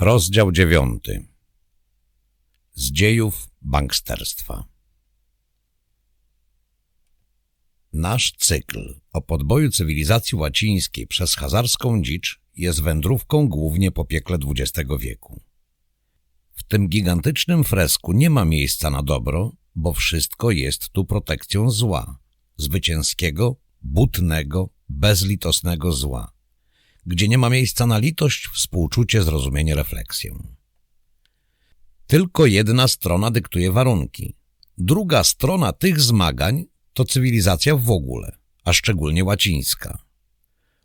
Rozdział dziewiąty. Z dziejów banksterstwa. Nasz cykl o podboju cywilizacji łacińskiej przez hazarską dzicz jest wędrówką głównie po piekle XX wieku. W tym gigantycznym fresku nie ma miejsca na dobro, bo wszystko jest tu protekcją zła, zwycięskiego, butnego, bezlitosnego zła gdzie nie ma miejsca na litość, współczucie, zrozumienie, refleksję. Tylko jedna strona dyktuje warunki. Druga strona tych zmagań to cywilizacja w ogóle, a szczególnie łacińska.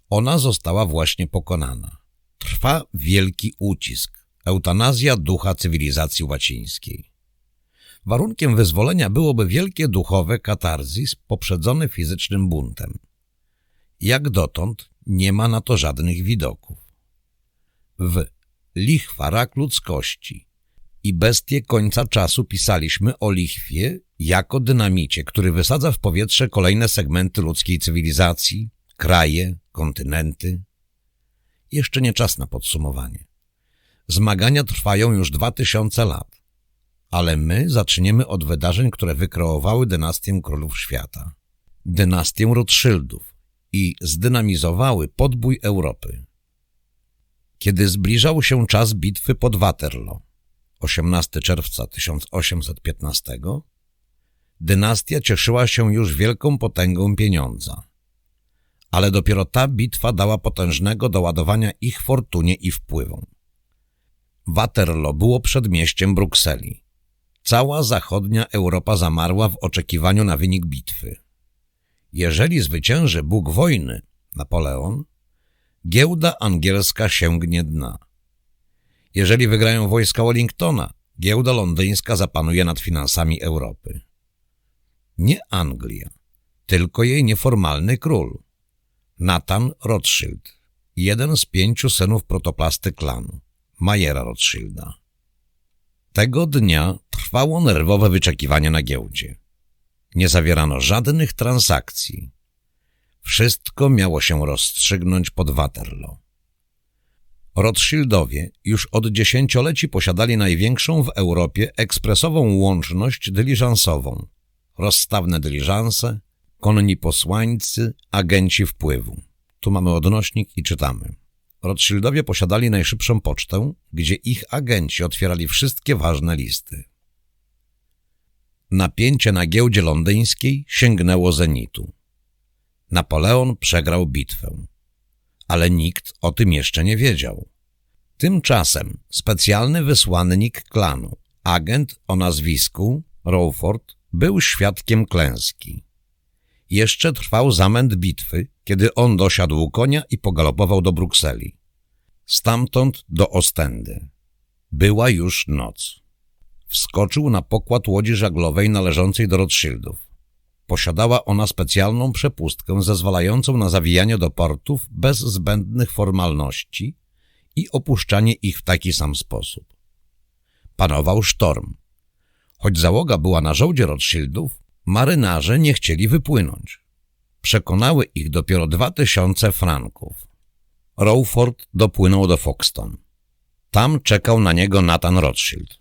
Ona została właśnie pokonana. Trwa wielki ucisk, eutanazja ducha cywilizacji łacińskiej. Warunkiem wyzwolenia byłoby wielkie duchowe katarzis poprzedzone fizycznym buntem. Jak dotąd nie ma na to żadnych widoków. W Lichwa rak ludzkości i bestie końca czasu pisaliśmy o lichwie jako dynamicie, który wysadza w powietrze kolejne segmenty ludzkiej cywilizacji, kraje, kontynenty. Jeszcze nie czas na podsumowanie. Zmagania trwają już dwa tysiące lat, ale my zaczniemy od wydarzeń, które wykreowały dynastię królów świata. Dynastię Rothschildów, i zdynamizowały podbój Europy. Kiedy zbliżał się czas bitwy pod Waterloo, 18 czerwca 1815, dynastia cieszyła się już wielką potęgą pieniądza. Ale dopiero ta bitwa dała potężnego doładowania ich fortunie i wpływom. Waterloo było przedmieściem Brukseli. Cała zachodnia Europa zamarła w oczekiwaniu na wynik bitwy. Jeżeli zwycięży Bóg wojny, Napoleon, giełda angielska sięgnie dna. Jeżeli wygrają wojska Wellingtona, giełda londyńska zapanuje nad finansami Europy. Nie Anglia, tylko jej nieformalny król, Nathan Rothschild, jeden z pięciu synów protoplasty klanu, Majera Rothschilda. Tego dnia trwało nerwowe wyczekiwanie na giełdzie. Nie zawierano żadnych transakcji. Wszystko miało się rozstrzygnąć pod Waterloo. Rothschildowie już od dziesięcioleci posiadali największą w Europie ekspresową łączność dyliżansową. Rozstawne dyliżanse, konni posłańcy, agenci wpływu. Tu mamy odnośnik i czytamy. Rothschildowie posiadali najszybszą pocztę, gdzie ich agenci otwierali wszystkie ważne listy. Napięcie na giełdzie londyńskiej sięgnęło zenitu. Napoleon przegrał bitwę. Ale nikt o tym jeszcze nie wiedział. Tymczasem specjalny wysłannik klanu, agent o nazwisku Rowford, był świadkiem klęski. Jeszcze trwał zamęt bitwy, kiedy on dosiadł konia i pogalopował do Brukseli. Stamtąd do Ostendy. Była już noc. Wskoczył na pokład łodzi żaglowej należącej do Rothschildów. Posiadała ona specjalną przepustkę zezwalającą na zawijanie do portów bez zbędnych formalności i opuszczanie ich w taki sam sposób. Panował sztorm. Choć załoga była na żołdzie Rothschildów, marynarze nie chcieli wypłynąć. Przekonały ich dopiero dwa tysiące franków. Rowford dopłynął do Foxton. Tam czekał na niego Nathan Rothschild.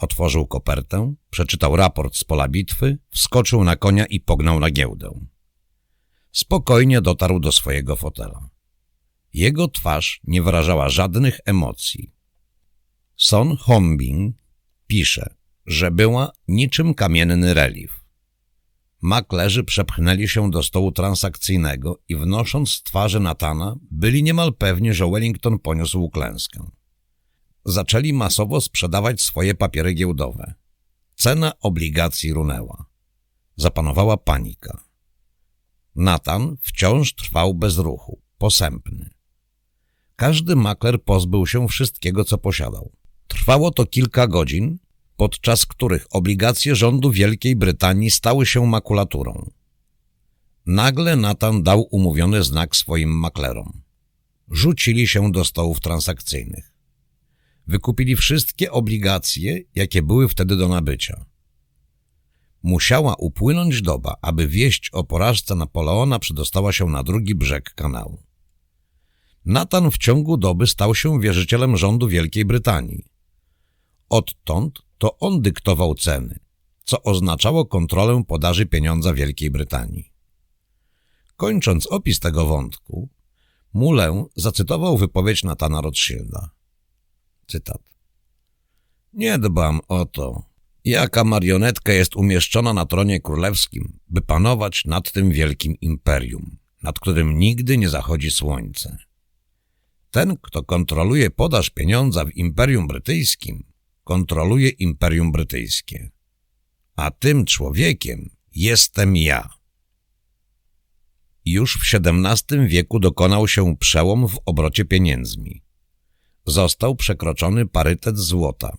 Otworzył kopertę, przeczytał raport z pola bitwy, wskoczył na konia i pognał na giełdę. Spokojnie dotarł do swojego fotela. Jego twarz nie wyrażała żadnych emocji. Son Hombing pisze, że była niczym kamienny relief. Maklerzy przepchnęli się do stołu transakcyjnego i wnosząc z twarzy Natana, byli niemal pewni, że Wellington poniósł klęskę zaczęli masowo sprzedawać swoje papiery giełdowe. Cena obligacji runęła. Zapanowała panika. Natan wciąż trwał bez ruchu, posępny. Każdy makler pozbył się wszystkiego, co posiadał. Trwało to kilka godzin, podczas których obligacje rządu Wielkiej Brytanii stały się makulaturą. Nagle Natan dał umówiony znak swoim maklerom. Rzucili się do stołów transakcyjnych wykupili wszystkie obligacje, jakie były wtedy do nabycia. Musiała upłynąć doba, aby wieść o porażce Napoleona przedostała się na drugi brzeg kanału. Nathan w ciągu doby stał się wierzycielem rządu Wielkiej Brytanii. Odtąd to on dyktował ceny, co oznaczało kontrolę podaży pieniądza Wielkiej Brytanii. Kończąc opis tego wątku, Mulę zacytował wypowiedź Natana Rothschilda. Cytat. Nie dbam o to, jaka marionetka jest umieszczona na tronie królewskim, by panować nad tym wielkim imperium, nad którym nigdy nie zachodzi słońce. Ten, kto kontroluje podaż pieniądza w Imperium Brytyjskim, kontroluje Imperium Brytyjskie. A tym człowiekiem jestem ja. Już w XVII wieku dokonał się przełom w obrocie pieniędzmi. Został przekroczony parytet złota.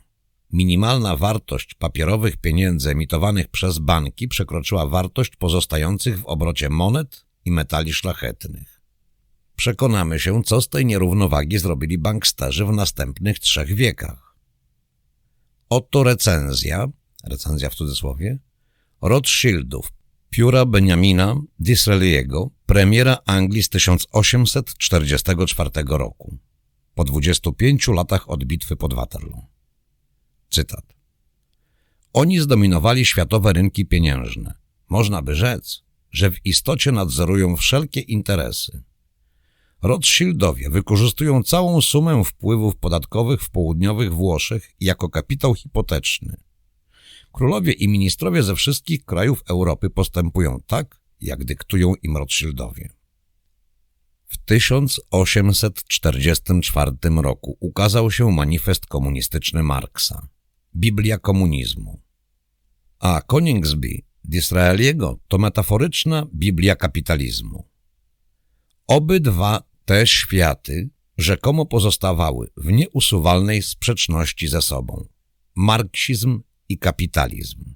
Minimalna wartość papierowych pieniędzy emitowanych przez banki przekroczyła wartość pozostających w obrocie monet i metali szlachetnych. Przekonamy się, co z tej nierównowagi zrobili banksterzy w następnych trzech wiekach. Oto recenzja, recenzja w cudzysłowie, Rothschildów, pióra Benjamina Disraeliego, premiera Anglii z 1844 roku, po 25 latach od bitwy pod Waterloo. Cytat. Oni zdominowali światowe rynki pieniężne. Można by rzec, że w istocie nadzorują wszelkie interesy. Rothschildowie wykorzystują całą sumę wpływów podatkowych w południowych Włoszech jako kapitał hipoteczny. Królowie i ministrowie ze wszystkich krajów Europy postępują tak, jak dyktują im Rothschildowie. W 1844 roku ukazał się manifest komunistyczny Marksa, Biblia komunizmu. A Coningsby Disraeliego to metaforyczna Biblia kapitalizmu. Obydwa te światy rzekomo pozostawały w nieusuwalnej sprzeczności ze sobą. Marksizm i kapitalizm.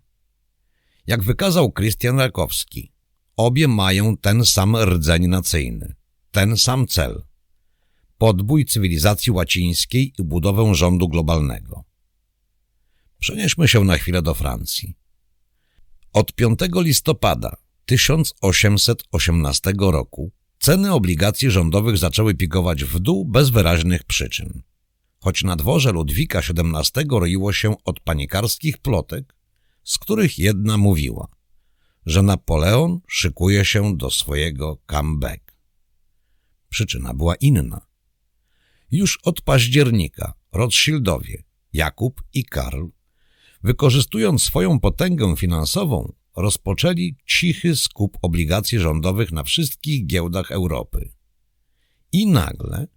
Jak wykazał Krystian Rakowski, obie mają ten sam rdzeń nacyjny, ten sam cel – podbój cywilizacji łacińskiej i budowę rządu globalnego. Przenieśmy się na chwilę do Francji. Od 5 listopada 1818 roku ceny obligacji rządowych zaczęły pikować w dół bez wyraźnych przyczyn. Choć na dworze Ludwika XVII roiło się od panikarskich plotek, z których jedna mówiła, że Napoleon szykuje się do swojego comeback. Przyczyna była inna. Już od października Rothschildowie, Jakub i Karl wykorzystując swoją potęgę finansową, rozpoczęli cichy skup obligacji rządowych na wszystkich giełdach Europy. I nagle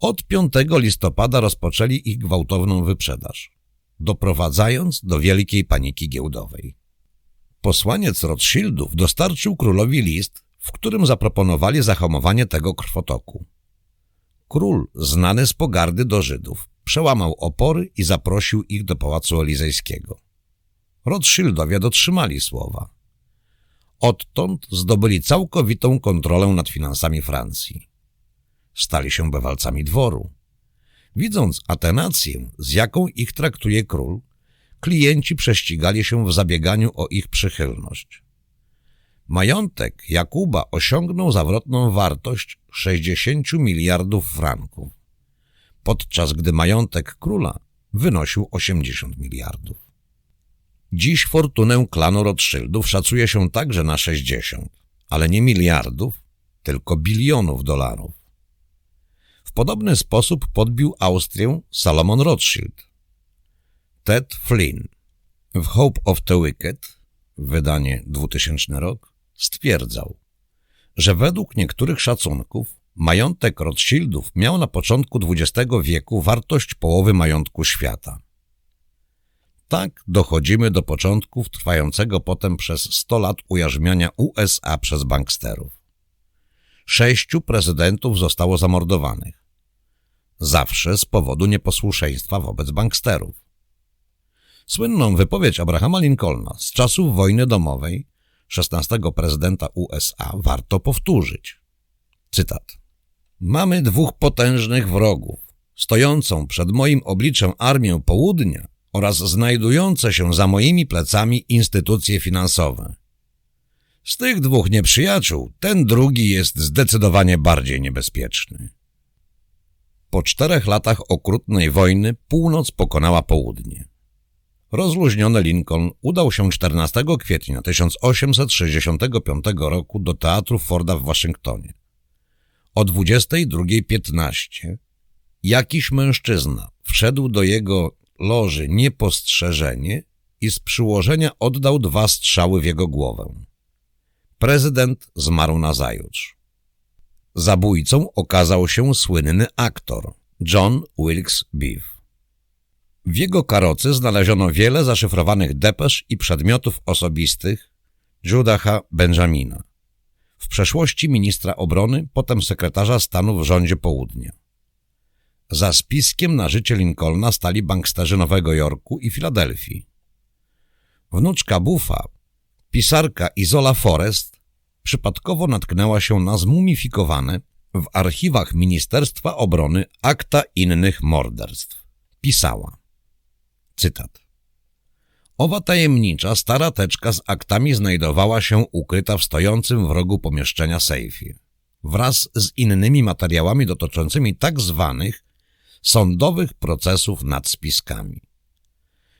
od 5 listopada rozpoczęli ich gwałtowną wyprzedaż, doprowadzając do wielkiej paniki giełdowej. Posłaniec Rothschildów dostarczył królowi list, w którym zaproponowali zahamowanie tego krwotoku. Król, znany z pogardy do Żydów, przełamał opory i zaprosił ich do Pałacu Elizejskiego. Rothschildowie dotrzymali słowa. Odtąd zdobyli całkowitą kontrolę nad finansami Francji. Stali się bewalcami dworu. Widząc atenację, z jaką ich traktuje król, klienci prześcigali się w zabieganiu o ich przychylność. Majątek Jakuba osiągnął zawrotną wartość 60 miliardów franków podczas gdy majątek króla wynosił 80 miliardów. Dziś fortunę klanu Rothschildów szacuje się także na 60, ale nie miliardów, tylko bilionów dolarów. W podobny sposób podbił Austrię Salomon Rothschild. Ted Flynn w Hope of the Wicked, wydanie 2000 rok, stwierdzał, że według niektórych szacunków Majątek Rothschildów miał na początku XX wieku wartość połowy majątku świata. Tak dochodzimy do początków trwającego potem przez 100 lat ujarzmiania USA przez banksterów. Sześciu prezydentów zostało zamordowanych. Zawsze z powodu nieposłuszeństwa wobec banksterów. Słynną wypowiedź Abrahama Lincolna z czasów wojny domowej, 16 prezydenta USA, warto powtórzyć. Cytat. Mamy dwóch potężnych wrogów, stojącą przed moim obliczem armię południa oraz znajdujące się za moimi plecami instytucje finansowe. Z tych dwóch nieprzyjaciół ten drugi jest zdecydowanie bardziej niebezpieczny. Po czterech latach okrutnej wojny północ pokonała południe. Rozluźniony Lincoln udał się 14 kwietnia 1865 roku do Teatru Forda w Waszyngtonie. O 22.15 jakiś mężczyzna wszedł do jego loży niepostrzeżenie i z przyłożenia oddał dwa strzały w jego głowę. Prezydent zmarł nazajutrz. Zabójcą okazał się słynny aktor John Wilkes Beef. W jego karocy znaleziono wiele zaszyfrowanych depesz i przedmiotów osobistych Judaha Benjamina, w przeszłości ministra obrony, potem sekretarza stanu w rządzie południa. Za spiskiem na życie Lincolna stali banksterzy Nowego Jorku i Filadelfii. Wnuczka Buffa, pisarka Izola Forrest, przypadkowo natknęła się na zmumifikowane w archiwach Ministerstwa Obrony akta innych morderstw. Pisała. Cytat. Owa tajemnicza, stara teczka z aktami znajdowała się ukryta w stojącym w rogu pomieszczenia sejfie, wraz z innymi materiałami dotyczącymi tak zwanych sądowych procesów nad spiskami.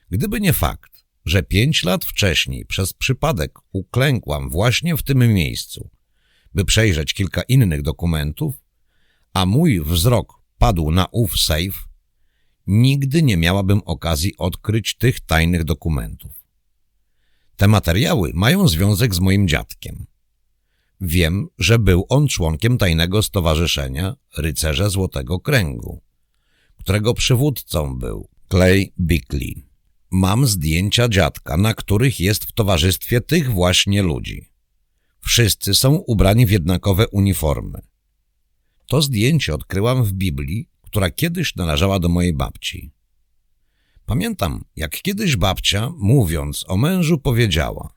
Gdyby nie fakt, że pięć lat wcześniej przez przypadek uklękłam właśnie w tym miejscu, by przejrzeć kilka innych dokumentów, a mój wzrok padł na ów sejf, nigdy nie miałabym okazji odkryć tych tajnych dokumentów. Te materiały mają związek z moim dziadkiem. Wiem, że był on członkiem tajnego stowarzyszenia Rycerze Złotego Kręgu, którego przywódcą był Clay Bickley. Mam zdjęcia dziadka, na których jest w towarzystwie tych właśnie ludzi. Wszyscy są ubrani w jednakowe uniformy. To zdjęcie odkryłam w Biblii, która kiedyś należała do mojej babci. Pamiętam, jak kiedyś babcia, mówiąc o mężu, powiedziała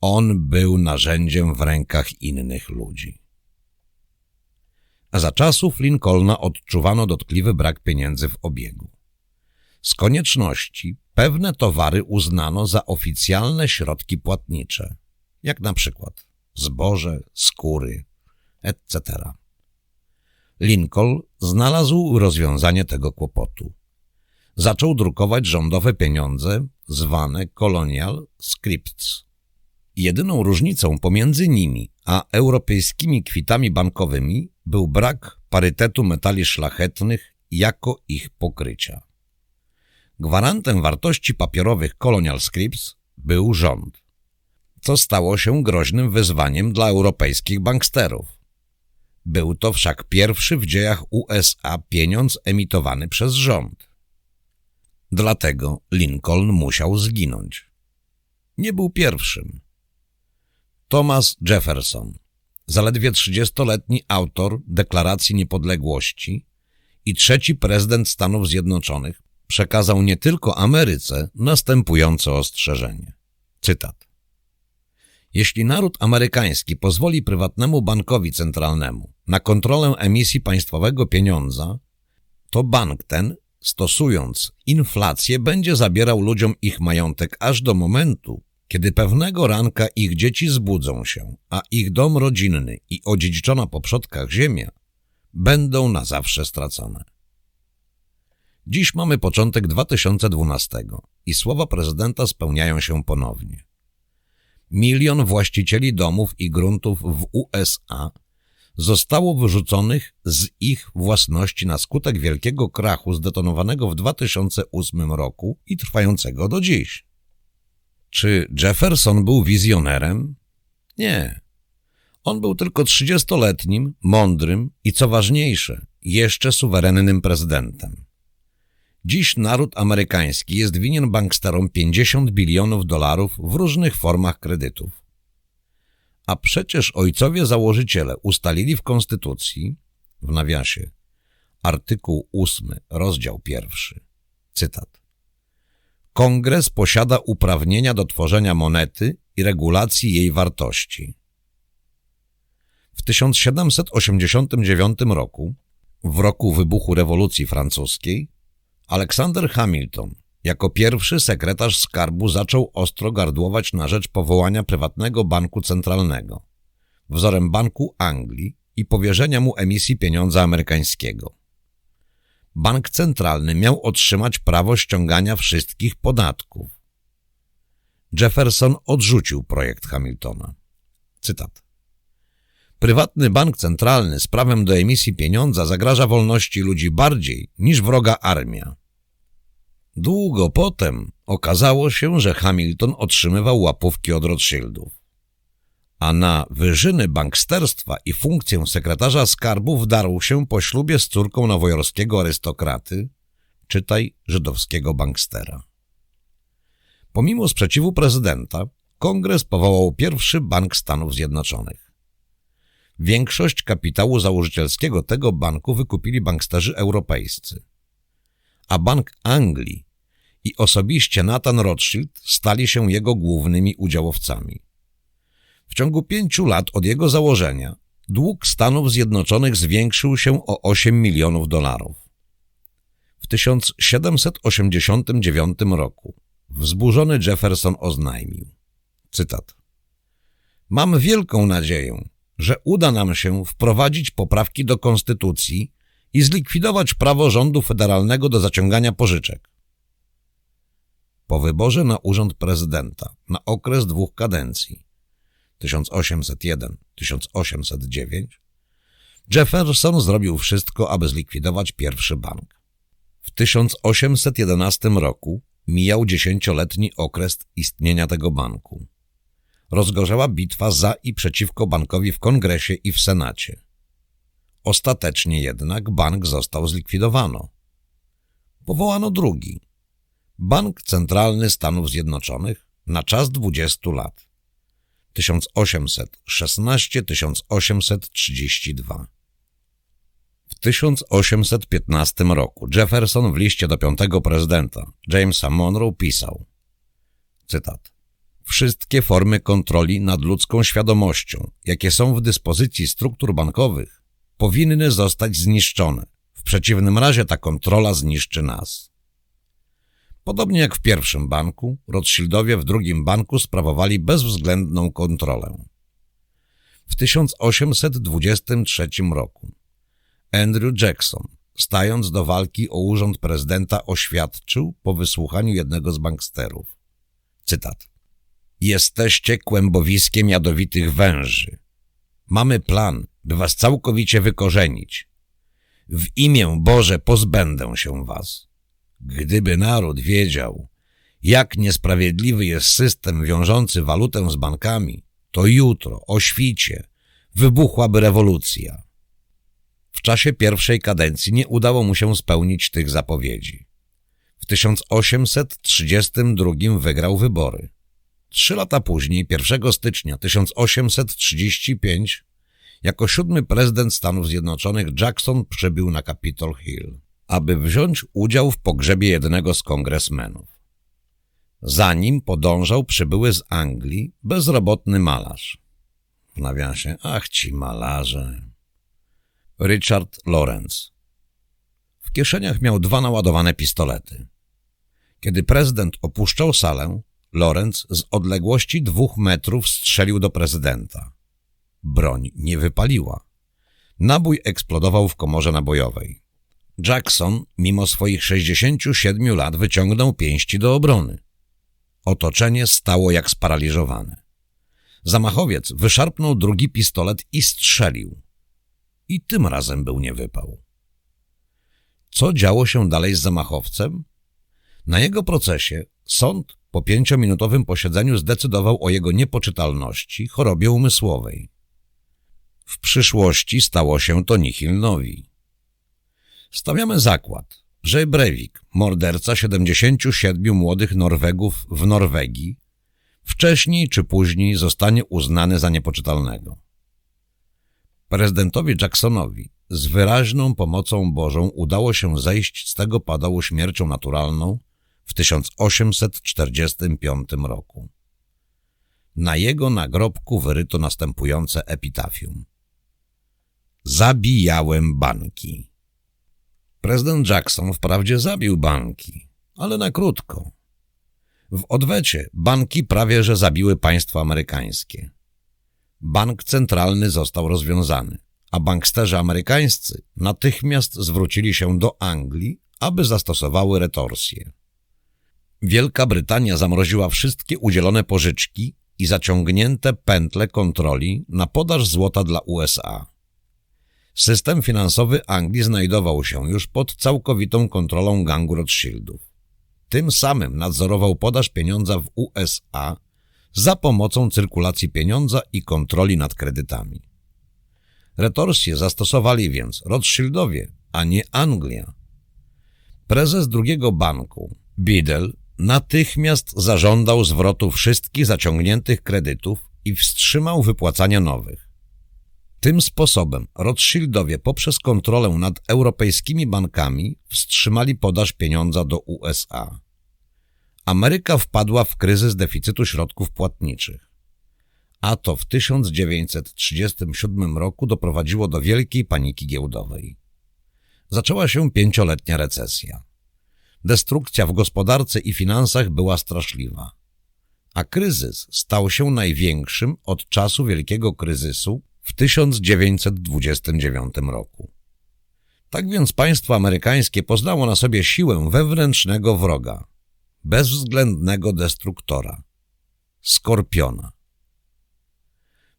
On był narzędziem w rękach innych ludzi. A za czasów Lincolna odczuwano dotkliwy brak pieniędzy w obiegu. Z konieczności pewne towary uznano za oficjalne środki płatnicze, jak na przykład zboże, skóry, etc. Lincoln znalazł rozwiązanie tego kłopotu. Zaczął drukować rządowe pieniądze zwane Colonial Scripts. Jedyną różnicą pomiędzy nimi a europejskimi kwitami bankowymi był brak parytetu metali szlachetnych jako ich pokrycia. Gwarantem wartości papierowych Colonial Scripts był rząd, co stało się groźnym wyzwaniem dla europejskich banksterów. Był to wszak pierwszy w dziejach USA pieniądz emitowany przez rząd. Dlatego Lincoln musiał zginąć. Nie był pierwszym. Thomas Jefferson, zaledwie 30-letni autor Deklaracji Niepodległości i trzeci prezydent Stanów Zjednoczonych, przekazał nie tylko Ameryce następujące ostrzeżenie. Cytat. Jeśli naród amerykański pozwoli prywatnemu bankowi centralnemu na kontrolę emisji państwowego pieniądza, to bank ten, stosując inflację, będzie zabierał ludziom ich majątek aż do momentu, kiedy pewnego ranka ich dzieci zbudzą się, a ich dom rodzinny i odziedziczona po przodkach ziemia będą na zawsze stracone. Dziś mamy początek 2012 i słowa prezydenta spełniają się ponownie. Milion właścicieli domów i gruntów w USA zostało wyrzuconych z ich własności na skutek wielkiego krachu zdetonowanego w 2008 roku i trwającego do dziś. Czy Jefferson był wizjonerem? Nie. On był tylko trzydziestoletnim, mądrym i co ważniejsze, jeszcze suwerennym prezydentem. Dziś naród amerykański jest winien banksterom 50 bilionów dolarów w różnych formach kredytów. A przecież ojcowie założyciele ustalili w Konstytucji, w nawiasie, artykuł 8, rozdział pierwszy, cytat. Kongres posiada uprawnienia do tworzenia monety i regulacji jej wartości. W 1789 roku, w roku wybuchu rewolucji francuskiej, Aleksander Hamilton jako pierwszy sekretarz skarbu zaczął ostro gardłować na rzecz powołania prywatnego banku centralnego, wzorem Banku Anglii i powierzenia mu emisji pieniądza amerykańskiego. bank centralny miał otrzymać prawo ściągania wszystkich podatków. Jefferson odrzucił projekt Hamiltona. Cytat. Prywatny bank centralny z prawem do emisji pieniądza zagraża wolności ludzi bardziej niż wroga armia. Długo potem okazało się, że Hamilton otrzymywał łapówki od Rothschildów. A na wyżyny banksterstwa i funkcję sekretarza skarbu wdarł się po ślubie z córką nowojorskiego arystokraty, czytaj żydowskiego bankstera. Pomimo sprzeciwu prezydenta, kongres powołał pierwszy bank Stanów Zjednoczonych. Większość kapitału założycielskiego tego banku wykupili banksterzy europejscy. A Bank Anglii i osobiście Nathan Rothschild stali się jego głównymi udziałowcami. W ciągu pięciu lat od jego założenia dług Stanów Zjednoczonych zwiększył się o 8 milionów dolarów. W 1789 roku wzburzony Jefferson oznajmił, cytat, Mam wielką nadzieję, że uda nam się wprowadzić poprawki do konstytucji i zlikwidować prawo rządu federalnego do zaciągania pożyczek. Po wyborze na urząd prezydenta na okres dwóch kadencji 1801-1809 Jefferson zrobił wszystko, aby zlikwidować pierwszy bank. W 1811 roku mijał dziesięcioletni okres istnienia tego banku. Rozgorzała bitwa za i przeciwko bankowi w kongresie i w senacie. Ostatecznie jednak bank został zlikwidowano. Powołano drugi. Bank Centralny Stanów Zjednoczonych na czas 20 lat. 1816-1832 W 1815 roku Jefferson w liście do piątego prezydenta Jamesa Monroe pisał cytat Wszystkie formy kontroli nad ludzką świadomością, jakie są w dyspozycji struktur bankowych, powinny zostać zniszczone. W przeciwnym razie ta kontrola zniszczy nas. Podobnie jak w pierwszym banku, Rothschildowie w drugim banku sprawowali bezwzględną kontrolę. W 1823 roku Andrew Jackson, stając do walki o urząd prezydenta, oświadczył po wysłuchaniu jednego z banksterów. Cytat. Jesteście kłębowiskiem jadowitych węży. Mamy plan, by was całkowicie wykorzenić. W imię Boże pozbędę się was. Gdyby naród wiedział, jak niesprawiedliwy jest system wiążący walutę z bankami, to jutro, o świcie, wybuchłaby rewolucja. W czasie pierwszej kadencji nie udało mu się spełnić tych zapowiedzi. W 1832 wygrał wybory. Trzy lata później, 1 stycznia 1835, jako siódmy prezydent Stanów Zjednoczonych Jackson przybył na Capitol Hill, aby wziąć udział w pogrzebie jednego z kongresmenów. Za nim podążał przybyły z Anglii bezrobotny malarz. W nawiasie, ach ci malarze. Richard Lawrence. W kieszeniach miał dwa naładowane pistolety. Kiedy prezydent opuszczał salę, Lorenz z odległości dwóch metrów strzelił do prezydenta. Broń nie wypaliła. Nabój eksplodował w komorze nabojowej. Jackson, mimo swoich 67 lat, wyciągnął pięści do obrony. Otoczenie stało jak sparaliżowane. Zamachowiec wyszarpnął drugi pistolet i strzelił. I tym razem był nie wypał. Co działo się dalej z zamachowcem? Na jego procesie sąd po pięciominutowym posiedzeniu zdecydował o jego niepoczytalności, chorobie umysłowej. W przyszłości stało się to Nihilnowi. Stawiamy zakład, że Breivik, morderca 77 młodych Norwegów w Norwegii, wcześniej czy później zostanie uznany za niepoczytalnego. Prezydentowi Jacksonowi z wyraźną pomocą Bożą udało się zejść z tego padału śmiercią naturalną w 1845 roku. Na jego nagrobku wyryto następujące epitafium. Zabijałem banki. Prezydent Jackson wprawdzie zabił banki, ale na krótko. W odwecie banki prawie że zabiły państwo amerykańskie. Bank centralny został rozwiązany, a banksterzy amerykańscy natychmiast zwrócili się do Anglii, aby zastosowały retorsję. Wielka Brytania zamroziła wszystkie udzielone pożyczki i zaciągnięte pętle kontroli na podaż złota dla USA. System finansowy Anglii znajdował się już pod całkowitą kontrolą gangu Rothschildów. Tym samym nadzorował podaż pieniądza w USA za pomocą cyrkulacji pieniądza i kontroli nad kredytami. Retorsję zastosowali więc Rothschildowie, a nie Anglia. Prezes drugiego banku, Biddle, natychmiast zażądał zwrotu wszystkich zaciągniętych kredytów i wstrzymał wypłacania nowych. Tym sposobem Rothschildowie poprzez kontrolę nad europejskimi bankami wstrzymali podaż pieniądza do USA. Ameryka wpadła w kryzys deficytu środków płatniczych. A to w 1937 roku doprowadziło do wielkiej paniki giełdowej. Zaczęła się pięcioletnia recesja. Destrukcja w gospodarce i finansach była straszliwa. A kryzys stał się największym od czasu wielkiego kryzysu w 1929 roku. Tak więc państwo amerykańskie poznało na sobie siłę wewnętrznego wroga, bezwzględnego destruktora, skorpiona.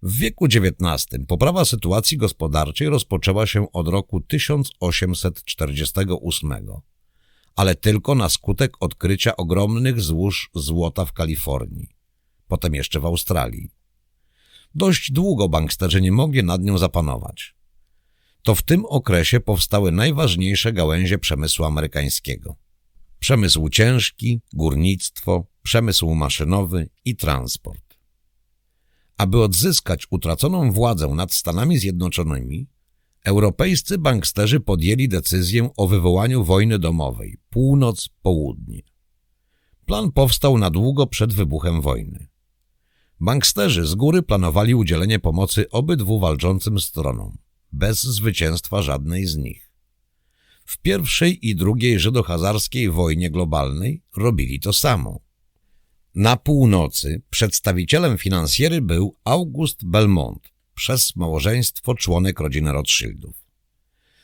W wieku XIX poprawa sytuacji gospodarczej rozpoczęła się od roku 1848 ale tylko na skutek odkrycia ogromnych złóż złota w Kalifornii, potem jeszcze w Australii. Dość długo banksterzy nie mogli nad nią zapanować. To w tym okresie powstały najważniejsze gałęzie przemysłu amerykańskiego. Przemysł ciężki, górnictwo, przemysł maszynowy i transport. Aby odzyskać utraconą władzę nad Stanami Zjednoczonymi, Europejscy banksterzy podjęli decyzję o wywołaniu wojny domowej północ-południe. Plan powstał na długo przed wybuchem wojny. Banksterzy z góry planowali udzielenie pomocy obydwu walczącym stronom, bez zwycięstwa żadnej z nich. W pierwszej i drugiej żydohazarskiej wojnie globalnej robili to samo. Na północy przedstawicielem finansjery był August Belmont, przez małżeństwo członek rodziny Rothschildów.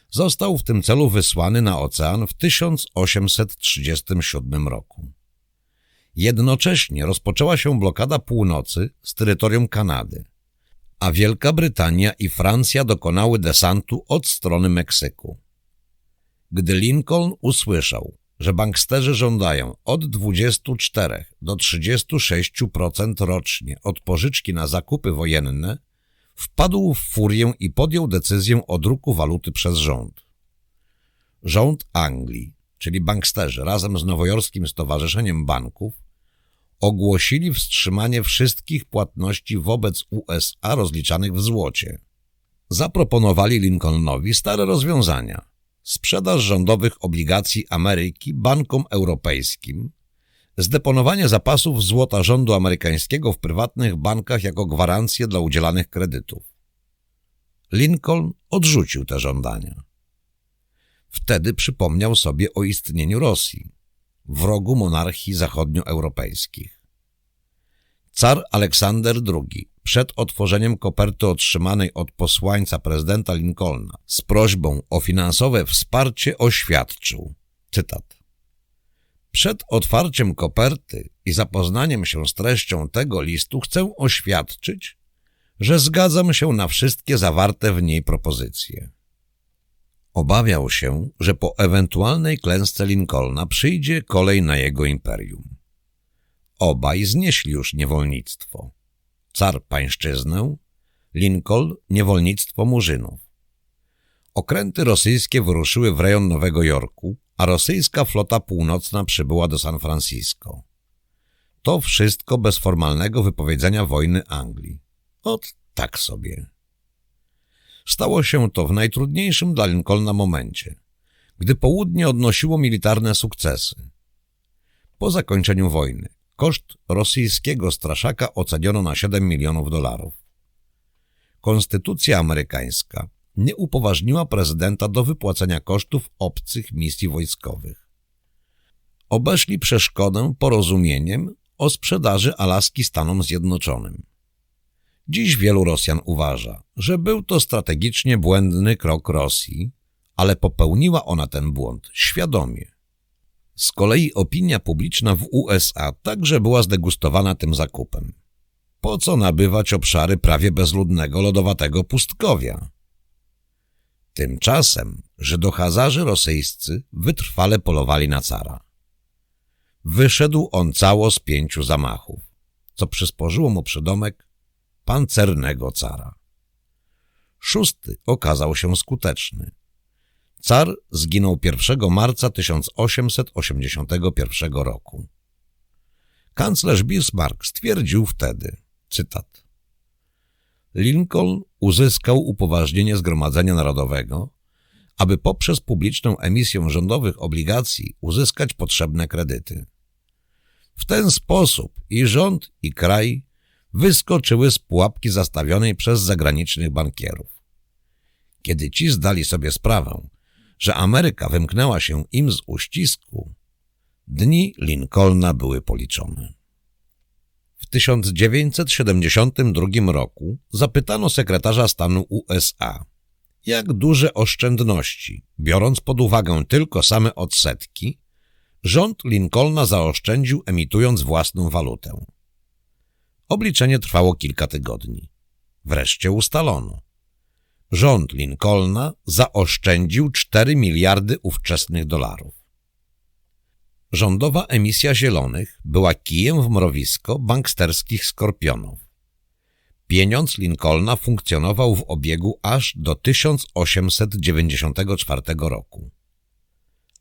Został w tym celu wysłany na ocean w 1837 roku. Jednocześnie rozpoczęła się blokada północy z terytorium Kanady, a Wielka Brytania i Francja dokonały desantu od strony Meksyku. Gdy Lincoln usłyszał, że banksterzy żądają od 24 do 36% rocznie od pożyczki na zakupy wojenne, wpadł w furię i podjął decyzję o druku waluty przez rząd. Rząd Anglii, czyli banksterzy razem z Nowojorskim Stowarzyszeniem Banków, ogłosili wstrzymanie wszystkich płatności wobec USA rozliczanych w złocie. Zaproponowali Lincolnowi stare rozwiązania. Sprzedaż rządowych obligacji Ameryki bankom europejskim, zdeponowanie zapasów złota rządu amerykańskiego w prywatnych bankach jako gwarancję dla udzielanych kredytów. Lincoln odrzucił te żądania. Wtedy przypomniał sobie o istnieniu Rosji, wrogu monarchii zachodnioeuropejskich. Car Aleksander II przed otworzeniem koperty otrzymanej od posłańca prezydenta Lincolna z prośbą o finansowe wsparcie oświadczył, cytat, przed otwarciem koperty i zapoznaniem się z treścią tego listu chcę oświadczyć, że zgadzam się na wszystkie zawarte w niej propozycje. Obawiał się, że po ewentualnej klęsce Lincolna przyjdzie kolej na jego imperium. Obaj znieśli już niewolnictwo. Car pańszczyznę, Lincoln niewolnictwo murzynów. Okręty rosyjskie wyruszyły w rejon Nowego Jorku, a rosyjska flota północna przybyła do San Francisco. To wszystko bez formalnego wypowiedzenia wojny Anglii. Ot tak sobie. Stało się to w najtrudniejszym dla Lincolna momencie, gdy południe odnosiło militarne sukcesy. Po zakończeniu wojny koszt rosyjskiego straszaka oceniono na 7 milionów dolarów. Konstytucja amerykańska nie upoważniła prezydenta do wypłacenia kosztów obcych misji wojskowych. Obeszli przeszkodę porozumieniem o sprzedaży Alaski Stanom Zjednoczonym. Dziś wielu Rosjan uważa, że był to strategicznie błędny krok Rosji, ale popełniła ona ten błąd świadomie. Z kolei opinia publiczna w USA także była zdegustowana tym zakupem. Po co nabywać obszary prawie bezludnego lodowatego pustkowia? Tymczasem Żydohazarze rosyjscy wytrwale polowali na cara. Wyszedł on cało z pięciu zamachów, co przysporzyło mu przydomek pancernego cara. Szósty okazał się skuteczny. Car zginął 1 marca 1881 roku. Kanclerz Bismarck stwierdził wtedy, cytat, Lincoln uzyskał upoważnienie Zgromadzenia Narodowego, aby poprzez publiczną emisję rządowych obligacji uzyskać potrzebne kredyty. W ten sposób i rząd, i kraj wyskoczyły z pułapki zastawionej przez zagranicznych bankierów. Kiedy ci zdali sobie sprawę, że Ameryka wymknęła się im z uścisku, dni Lincolna były policzone. W 1972 roku zapytano sekretarza stanu USA, jak duże oszczędności, biorąc pod uwagę tylko same odsetki, rząd Lincolna zaoszczędził emitując własną walutę. Obliczenie trwało kilka tygodni. Wreszcie ustalono. Rząd Lincolna zaoszczędził 4 miliardy ówczesnych dolarów. Rządowa emisja zielonych była kijem w mrowisko banksterskich skorpionów. Pieniądz Lincolna funkcjonował w obiegu aż do 1894 roku.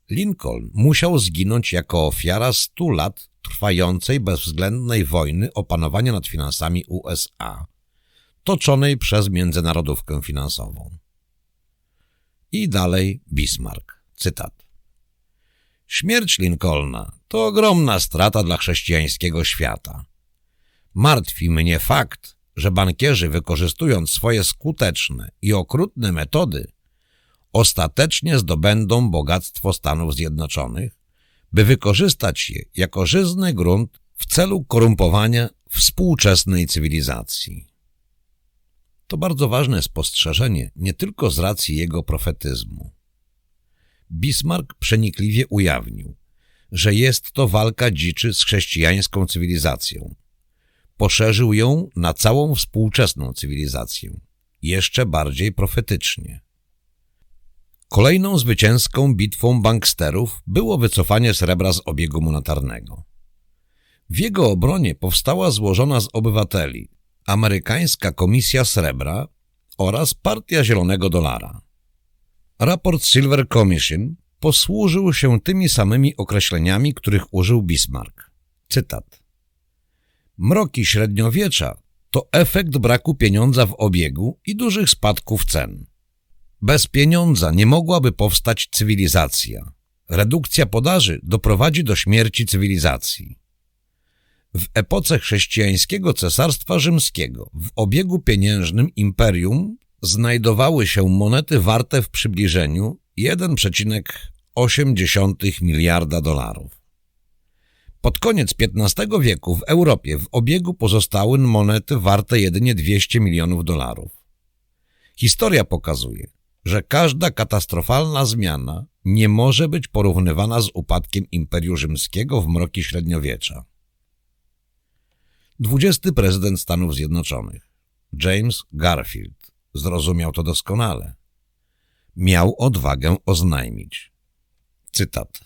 Lincoln musiał zginąć jako ofiara stu lat trwającej bezwzględnej wojny o panowanie nad finansami USA, toczonej przez międzynarodówkę finansową. I dalej Bismarck, cytat. Śmierć Lincolna to ogromna strata dla chrześcijańskiego świata. Martwi mnie fakt, że bankierzy wykorzystując swoje skuteczne i okrutne metody ostatecznie zdobędą bogactwo Stanów Zjednoczonych, by wykorzystać je jako żyzny grunt w celu korumpowania współczesnej cywilizacji. To bardzo ważne spostrzeżenie nie tylko z racji jego profetyzmu. Bismarck przenikliwie ujawnił, że jest to walka dziczy z chrześcijańską cywilizacją. Poszerzył ją na całą współczesną cywilizację, jeszcze bardziej profetycznie. Kolejną zwycięską bitwą banksterów było wycofanie srebra z obiegu monetarnego. W jego obronie powstała złożona z obywateli Amerykańska Komisja Srebra oraz Partia Zielonego Dolara. Raport Silver Commission posłużył się tymi samymi określeniami, których użył Bismarck. Cytat. Mroki średniowiecza to efekt braku pieniądza w obiegu i dużych spadków cen. Bez pieniądza nie mogłaby powstać cywilizacja. Redukcja podaży doprowadzi do śmierci cywilizacji. W epoce chrześcijańskiego cesarstwa rzymskiego w obiegu pieniężnym imperium znajdowały się monety warte w przybliżeniu 1,8 miliarda dolarów. Pod koniec XV wieku w Europie w obiegu pozostały monety warte jedynie 200 milionów dolarów. Historia pokazuje, że każda katastrofalna zmiana nie może być porównywana z upadkiem Imperium Rzymskiego w mroki średniowiecza. Dwudziesty prezydent Stanów Zjednoczonych, James Garfield, zrozumiał to doskonale. Miał odwagę oznajmić. Cytat.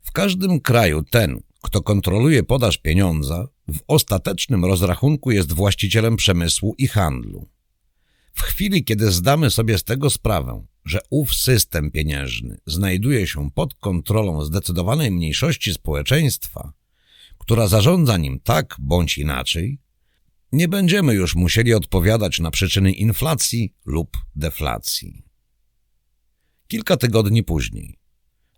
W każdym kraju ten, kto kontroluje podaż pieniądza, w ostatecznym rozrachunku jest właścicielem przemysłu i handlu. W chwili, kiedy zdamy sobie z tego sprawę, że ów system pieniężny znajduje się pod kontrolą zdecydowanej mniejszości społeczeństwa, która zarządza nim tak bądź inaczej, nie będziemy już musieli odpowiadać na przyczyny inflacji lub deflacji. Kilka tygodni później,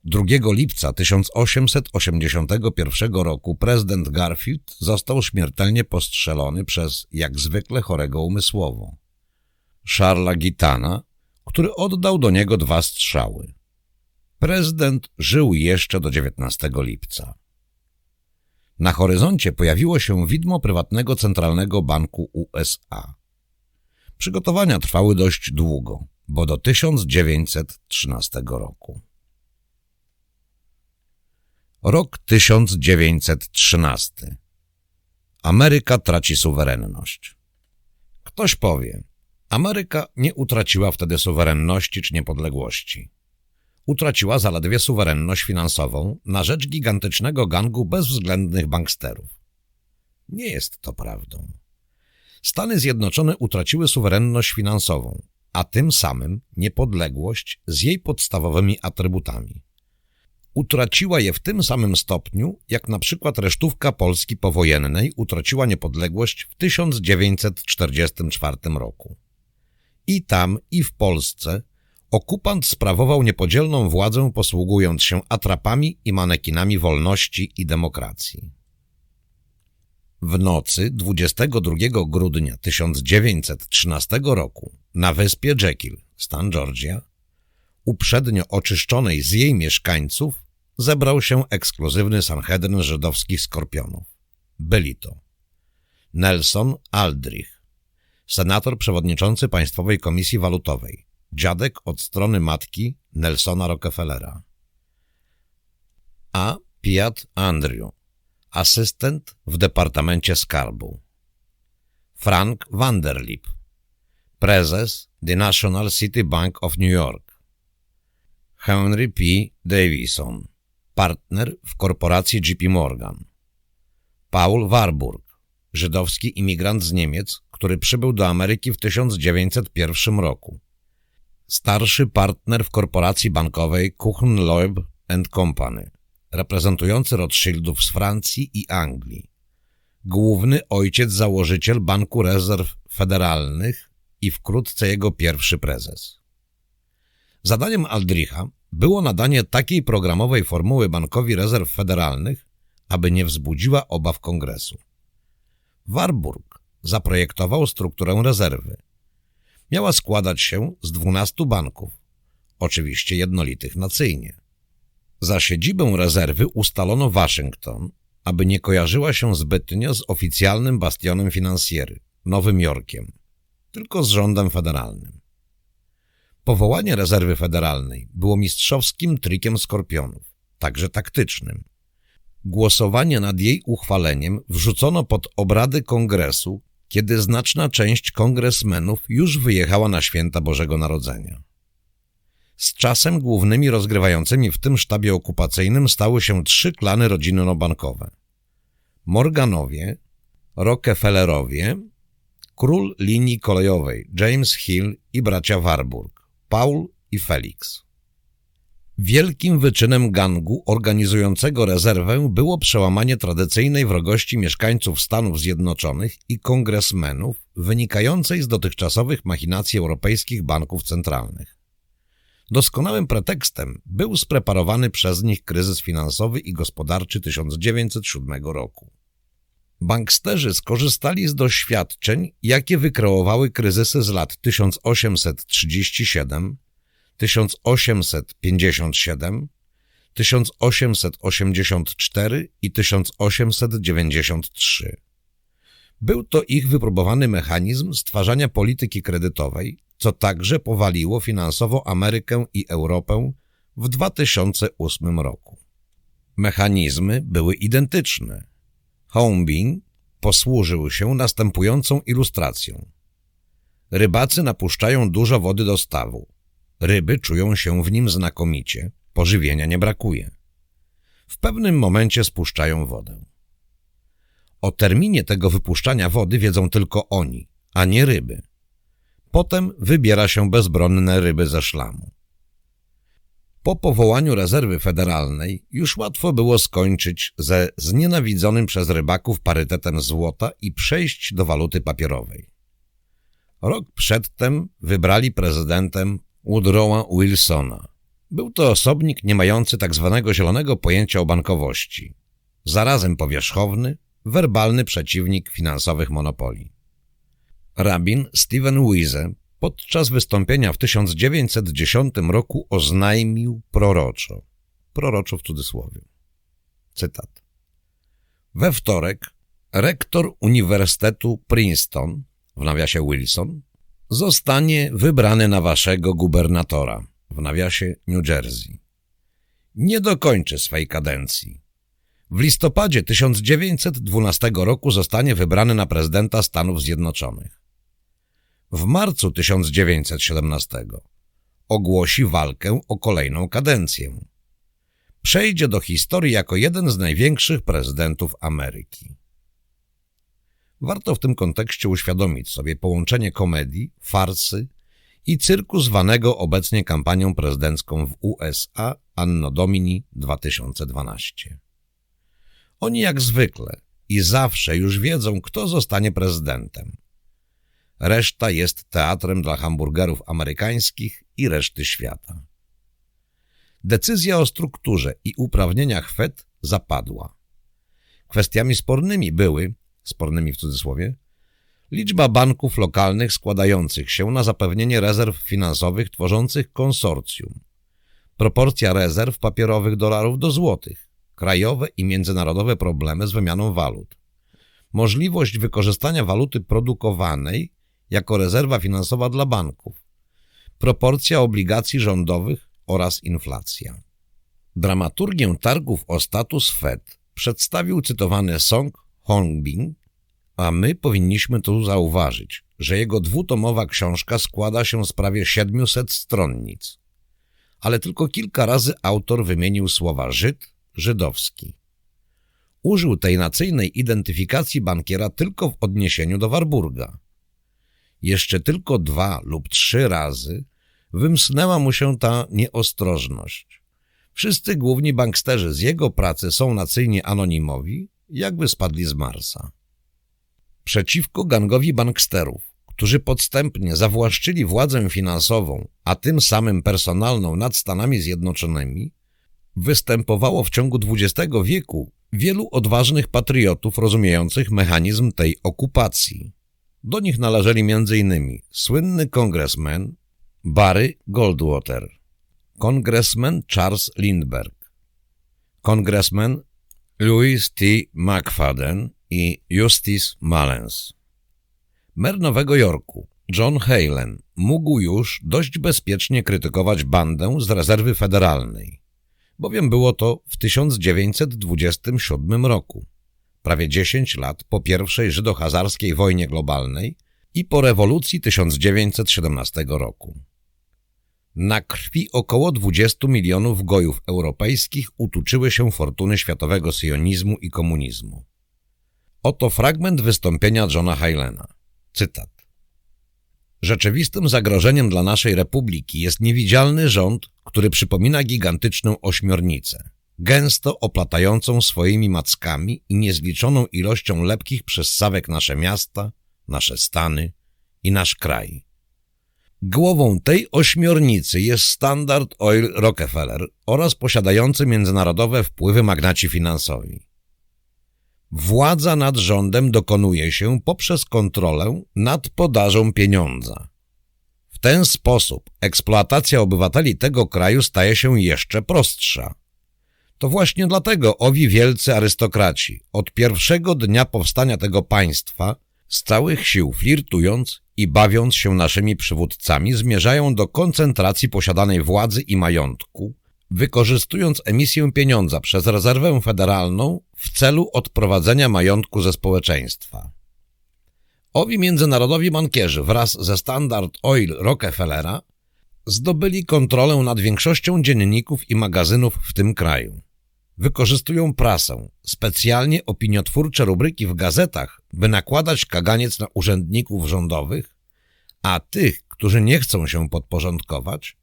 2 lipca 1881 roku prezydent Garfield został śmiertelnie postrzelony przez jak zwykle chorego umysłowo. Charlesa Gitana, który oddał do niego dwa strzały. Prezydent żył jeszcze do 19 lipca. Na horyzoncie pojawiło się widmo prywatnego centralnego banku USA. Przygotowania trwały dość długo, bo do 1913 roku. Rok 1913. Ameryka traci suwerenność. Ktoś powie, Ameryka nie utraciła wtedy suwerenności czy niepodległości. Utraciła zaledwie suwerenność finansową na rzecz gigantycznego gangu bezwzględnych banksterów. Nie jest to prawdą. Stany Zjednoczone utraciły suwerenność finansową, a tym samym niepodległość z jej podstawowymi atrybutami. Utraciła je w tym samym stopniu, jak na przykład resztówka Polski powojennej utraciła niepodległość w 1944 roku. I tam, i w Polsce okupant sprawował niepodzielną władzę posługując się atrapami i manekinami wolności i demokracji. W nocy 22 grudnia 1913 roku na wyspie Jekyll, stan Georgia, uprzednio oczyszczonej z jej mieszkańców, zebrał się ekskluzywny Sanhedrin żydowskich skorpionów. Byli to Nelson Aldrich, senator przewodniczący Państwowej Komisji Walutowej, dziadek od strony matki Nelsona Rockefellera, a. Piat Andrew, asystent w Departamencie Skarbu, Frank Vanderlip, prezes The National City Bank of New York, Henry P. Davison, partner w korporacji JP Morgan, Paul Warburg, żydowski imigrant z Niemiec, który przybył do Ameryki w 1901 roku, starszy partner w korporacji bankowej Kuchen Loeb Company, reprezentujący Rothschildów z Francji i Anglii, główny ojciec założyciel Banku Rezerw Federalnych i wkrótce jego pierwszy prezes. Zadaniem Aldricha było nadanie takiej programowej formuły Bankowi Rezerw Federalnych, aby nie wzbudziła obaw kongresu. Warburg zaprojektował strukturę rezerwy. Miała składać się z 12 banków, oczywiście jednolitych nacyjnie. Za siedzibę rezerwy ustalono Waszyngton, aby nie kojarzyła się zbytnio z oficjalnym bastionem finansjery, Nowym Jorkiem, tylko z rządem federalnym. Powołanie rezerwy federalnej było mistrzowskim trikiem skorpionów, także taktycznym. Głosowanie nad jej uchwaleniem wrzucono pod obrady kongresu, kiedy znaczna część kongresmenów już wyjechała na święta Bożego Narodzenia. Z czasem głównymi rozgrywającymi w tym sztabie okupacyjnym stały się trzy klany rodzinno-bankowe. Morganowie, Rockefellerowie, król linii kolejowej James Hill i bracia Warburg, Paul i Felix. Wielkim wyczynem gangu organizującego rezerwę było przełamanie tradycyjnej wrogości mieszkańców Stanów Zjednoczonych i kongresmenów wynikającej z dotychczasowych machinacji europejskich banków centralnych. Doskonałym pretekstem był spreparowany przez nich kryzys finansowy i gospodarczy 1907 roku. Banksterzy skorzystali z doświadczeń, jakie wykreowały kryzysy z lat 1837, 1857, 1884 i 1893. Był to ich wypróbowany mechanizm stwarzania polityki kredytowej, co także powaliło finansowo Amerykę i Europę w 2008 roku. Mechanizmy były identyczne. Holbein posłużył się następującą ilustracją. Rybacy napuszczają dużo wody do stawu. Ryby czują się w nim znakomicie, pożywienia nie brakuje. W pewnym momencie spuszczają wodę. O terminie tego wypuszczania wody wiedzą tylko oni, a nie ryby. Potem wybiera się bezbronne ryby ze szlamu. Po powołaniu rezerwy federalnej już łatwo było skończyć ze znienawidzonym przez rybaków parytetem złota i przejść do waluty papierowej. Rok przedtem wybrali prezydentem Woodrowa Wilsona. Był to osobnik nie mający tak zwanego zielonego pojęcia o bankowości. Zarazem powierzchowny, werbalny przeciwnik finansowych monopolii. Rabin Steven Wiese podczas wystąpienia w 1910 roku oznajmił proroczo, proroczo w cudzysłowie, cytat. We wtorek rektor Uniwersytetu Princeton, w nawiasie Wilson, zostanie wybrany na waszego gubernatora, w nawiasie New Jersey. Nie dokończy swej kadencji. W listopadzie 1912 roku zostanie wybrany na prezydenta Stanów Zjednoczonych. W marcu 1917 ogłosi walkę o kolejną kadencję. Przejdzie do historii jako jeden z największych prezydentów Ameryki. Warto w tym kontekście uświadomić sobie połączenie komedii, farsy i cyrku zwanego obecnie kampanią prezydencką w USA Anno Domini 2012. Oni jak zwykle i zawsze już wiedzą, kto zostanie prezydentem. Reszta jest teatrem dla hamburgerów amerykańskich i reszty świata. Decyzja o strukturze i uprawnieniach FED zapadła. Kwestiami spornymi były, spornymi w cudzysłowie, liczba banków lokalnych składających się na zapewnienie rezerw finansowych tworzących konsorcjum, proporcja rezerw papierowych dolarów do złotych, krajowe i międzynarodowe problemy z wymianą walut, możliwość wykorzystania waluty produkowanej jako rezerwa finansowa dla banków, proporcja obligacji rządowych oraz inflacja. Dramaturgię targów o status Fed przedstawił cytowany Song Hongbin, a my powinniśmy tu zauważyć, że jego dwutomowa książka składa się z prawie 700 stronnic. Ale tylko kilka razy autor wymienił słowa Żyd, żydowski. Użył tej nacyjnej identyfikacji bankiera tylko w odniesieniu do Warburga. Jeszcze tylko dwa lub trzy razy wymsnęła mu się ta nieostrożność. Wszyscy główni banksterzy z jego pracy są nacyjnie anonimowi, jakby spadli z Marsa. Przeciwko gangowi banksterów, którzy podstępnie zawłaszczyli władzę finansową, a tym samym personalną nad Stanami Zjednoczonymi, występowało w ciągu XX wieku wielu odważnych patriotów rozumiejących mechanizm tej okupacji. Do nich należeli m.in. słynny kongresmen Barry Goldwater, kongresmen Charles Lindbergh, kongresmen Louis T. McFadden i Justice Malens. Mer Nowego Jorku, John Halen, mógł już dość bezpiecznie krytykować bandę z rezerwy federalnej, bowiem było to w 1927 roku, prawie 10 lat po pierwszej żydohazarskiej wojnie globalnej i po rewolucji 1917 roku. Na krwi około 20 milionów gojów europejskich utuczyły się fortuny światowego sionizmu i komunizmu. Oto fragment wystąpienia Johna Hylena. Cytat. Rzeczywistym zagrożeniem dla naszej republiki jest niewidzialny rząd, który przypomina gigantyczną ośmiornicę, gęsto oplatającą swoimi mackami i niezliczoną ilością lepkich przessawek nasze miasta, nasze stany i nasz kraj. Głową tej ośmiornicy jest Standard Oil Rockefeller oraz posiadający międzynarodowe wpływy magnaci finansowi. Władza nad rządem dokonuje się poprzez kontrolę nad podażą pieniądza. W ten sposób eksploatacja obywateli tego kraju staje się jeszcze prostsza. To właśnie dlatego owi wielcy arystokraci od pierwszego dnia powstania tego państwa z całych sił flirtując i bawiąc się naszymi przywódcami zmierzają do koncentracji posiadanej władzy i majątku, wykorzystując emisję pieniądza przez rezerwę federalną w celu odprowadzenia majątku ze społeczeństwa. Owi międzynarodowi bankierzy wraz ze Standard Oil Rockefellera zdobyli kontrolę nad większością dzienników i magazynów w tym kraju. Wykorzystują prasę, specjalnie opiniotwórcze rubryki w gazetach, by nakładać kaganiec na urzędników rządowych, a tych, którzy nie chcą się podporządkować,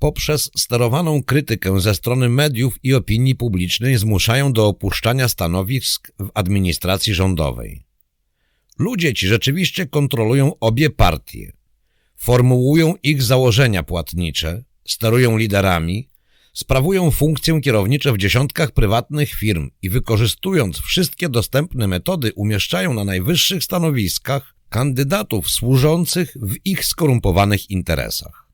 poprzez sterowaną krytykę ze strony mediów i opinii publicznej zmuszają do opuszczania stanowisk w administracji rządowej. Ludzie ci rzeczywiście kontrolują obie partie, formułują ich założenia płatnicze, sterują liderami, sprawują funkcje kierownicze w dziesiątkach prywatnych firm i wykorzystując wszystkie dostępne metody umieszczają na najwyższych stanowiskach kandydatów służących w ich skorumpowanych interesach.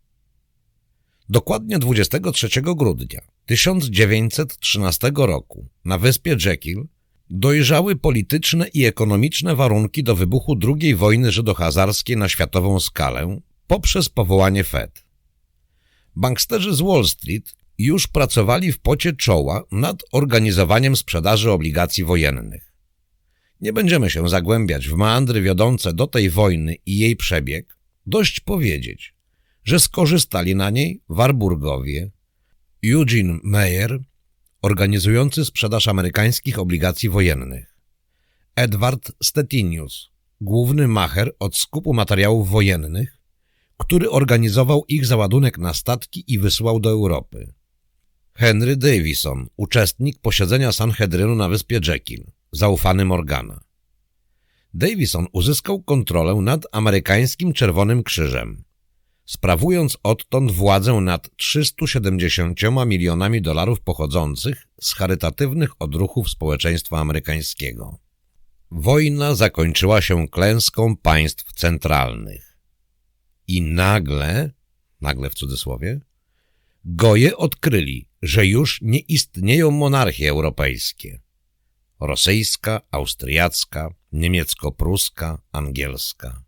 Dokładnie 23 grudnia 1913 roku na wyspie Jekyll Dojrzały polityczne i ekonomiczne warunki do wybuchu II wojny żydohazarskiej na światową skalę poprzez powołanie Fed. Banksterzy z Wall Street już pracowali w pocie czoła nad organizowaniem sprzedaży obligacji wojennych. Nie będziemy się zagłębiać w meandry wiodące do tej wojny i jej przebieg. Dość powiedzieć, że skorzystali na niej Warburgowie, Eugene Meyer, organizujący sprzedaż amerykańskich obligacji wojennych, Edward Stettinius, główny macher od skupu materiałów wojennych, który organizował ich załadunek na statki i wysłał do Europy. Henry Davison, uczestnik posiedzenia Sanhedrynu na wyspie Jekyll, zaufany Morgana. Davison uzyskał kontrolę nad amerykańskim Czerwonym Krzyżem, sprawując odtąd władzę nad 370 milionami dolarów pochodzących z charytatywnych odruchów społeczeństwa amerykańskiego. Wojna zakończyła się klęską państw centralnych. I nagle, nagle w cudzysłowie, Goje odkryli, że już nie istnieją monarchie europejskie. Rosyjska, austriacka, niemiecko-pruska, angielska.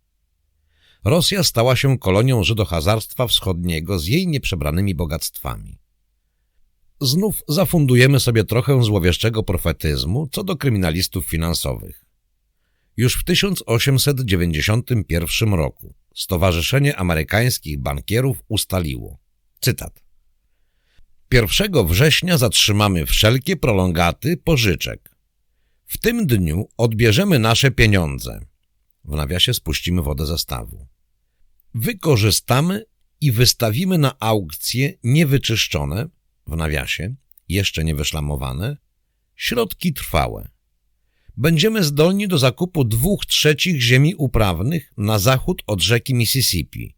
Rosja stała się kolonią żydohazarstwa wschodniego z jej nieprzebranymi bogactwami. Znów zafundujemy sobie trochę złowieszczego profetyzmu co do kryminalistów finansowych. Już w 1891 roku Stowarzyszenie Amerykańskich Bankierów ustaliło, cytat, 1 września zatrzymamy wszelkie prolongaty pożyczek. W tym dniu odbierzemy nasze pieniądze. W nawiasie spuścimy wodę zestawu. Wykorzystamy i wystawimy na aukcję niewyczyszczone, w nawiasie, jeszcze nie wyszlamowane, środki trwałe. Będziemy zdolni do zakupu dwóch trzecich ziemi uprawnych na zachód od rzeki Mississippi,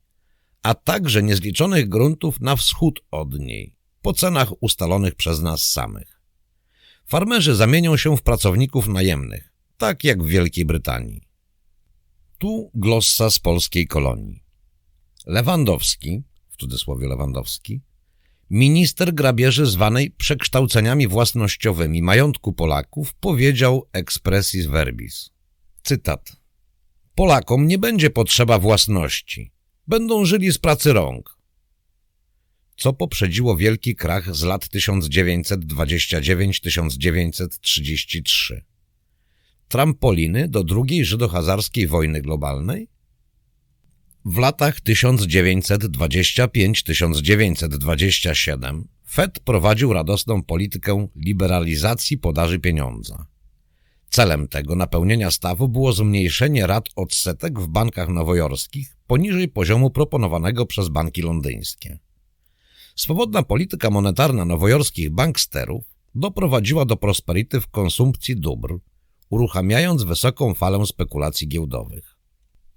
a także niezliczonych gruntów na wschód od niej po cenach ustalonych przez nas samych. Farmerzy zamienią się w pracowników najemnych, tak jak w Wielkiej Brytanii. Tu glossa z polskiej kolonii. Lewandowski, w cudzysłowie Lewandowski, minister grabieży zwanej przekształceniami własnościowymi majątku Polaków powiedział expressis verbis. Cytat. Polakom nie będzie potrzeba własności. Będą żyli z pracy rąk co poprzedziło wielki krach z lat 1929-1933. Trampoliny do II żydohazarskiej wojny globalnej? W latach 1925-1927 Fed prowadził radosną politykę liberalizacji podaży pieniądza. Celem tego napełnienia stawu było zmniejszenie rat odsetek w bankach nowojorskich poniżej poziomu proponowanego przez banki londyńskie. Swobodna polityka monetarna nowojorskich banksterów doprowadziła do prosperity w konsumpcji dóbr, uruchamiając wysoką falę spekulacji giełdowych.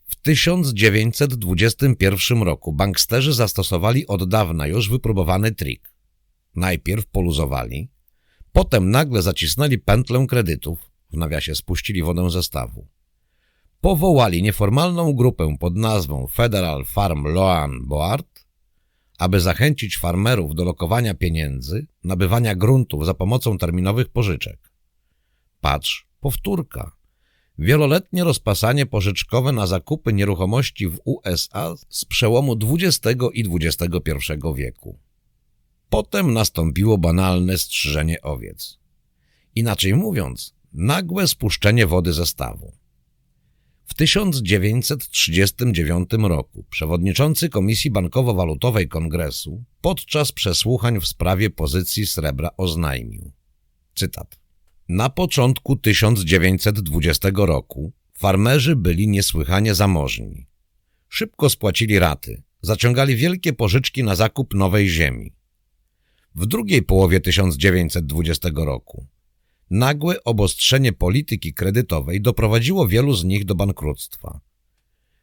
W 1921 roku banksterzy zastosowali od dawna już wypróbowany trik. Najpierw poluzowali, potem nagle zacisnęli pętlę kredytów, w nawiasie spuścili wodę zestawu. Powołali nieformalną grupę pod nazwą Federal Farm Loan Board aby zachęcić farmerów do lokowania pieniędzy, nabywania gruntów za pomocą terminowych pożyczek. Patrz, powtórka. Wieloletnie rozpasanie pożyczkowe na zakupy nieruchomości w USA z przełomu XX i XXI wieku. Potem nastąpiło banalne strzyżenie owiec. Inaczej mówiąc, nagłe spuszczenie wody ze stawu. W 1939 roku przewodniczący Komisji Bankowo-Walutowej Kongresu podczas przesłuchań w sprawie pozycji srebra oznajmił, cytat, Na początku 1920 roku farmerzy byli niesłychanie zamożni. Szybko spłacili raty, zaciągali wielkie pożyczki na zakup nowej ziemi. W drugiej połowie 1920 roku Nagłe obostrzenie polityki kredytowej doprowadziło wielu z nich do bankructwa.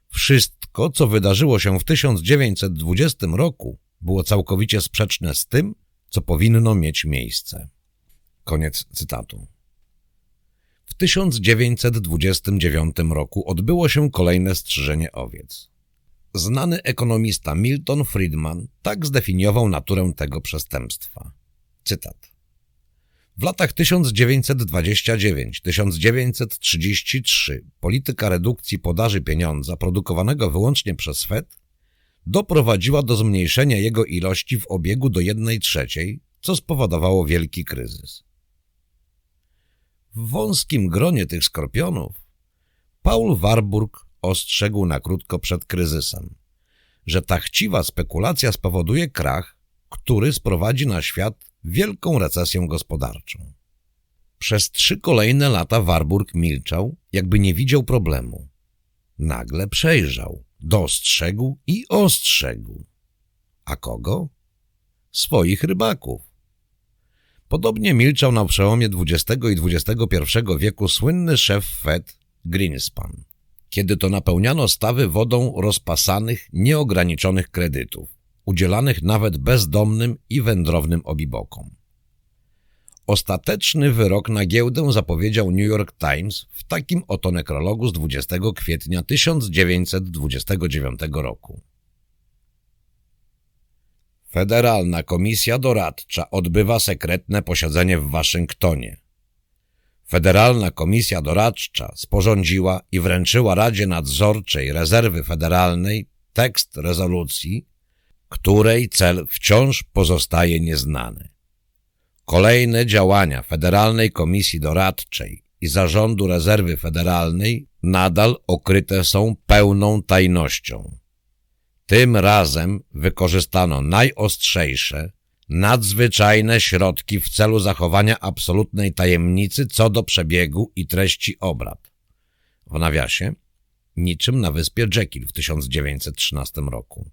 Wszystko, co wydarzyło się w 1920 roku, było całkowicie sprzeczne z tym, co powinno mieć miejsce. Koniec cytatu. W 1929 roku odbyło się kolejne strzyżenie owiec. Znany ekonomista Milton Friedman tak zdefiniował naturę tego przestępstwa. Cytat. W latach 1929-1933 polityka redukcji podaży pieniądza produkowanego wyłącznie przez Fed doprowadziła do zmniejszenia jego ilości w obiegu do jednej trzeciej, co spowodowało wielki kryzys. W wąskim gronie tych skorpionów Paul Warburg ostrzegł na krótko przed kryzysem, że ta chciwa spekulacja spowoduje krach, który sprowadzi na świat wielką recesję gospodarczą. Przez trzy kolejne lata Warburg milczał, jakby nie widział problemu. Nagle przejrzał, dostrzegł i ostrzegł. A kogo? Swoich rybaków. Podobnie milczał na przełomie XX i XXI wieku słynny szef Fed Greenspan, kiedy to napełniano stawy wodą rozpasanych, nieograniczonych kredytów, udzielanych nawet bezdomnym i wędrownym obibokom. Ostateczny wyrok na giełdę zapowiedział New York Times w takim oto nekrologu z 20 kwietnia 1929 roku. Federalna Komisja Doradcza odbywa sekretne posiedzenie w Waszyngtonie. Federalna Komisja Doradcza sporządziła i wręczyła Radzie Nadzorczej Rezerwy Federalnej tekst rezolucji, której cel wciąż pozostaje nieznany. Kolejne działania Federalnej Komisji Doradczej i Zarządu Rezerwy Federalnej nadal okryte są pełną tajnością. Tym razem wykorzystano najostrzejsze, nadzwyczajne środki w celu zachowania absolutnej tajemnicy co do przebiegu i treści obrad. W nawiasie, niczym na wyspie Jekyll w 1913 roku.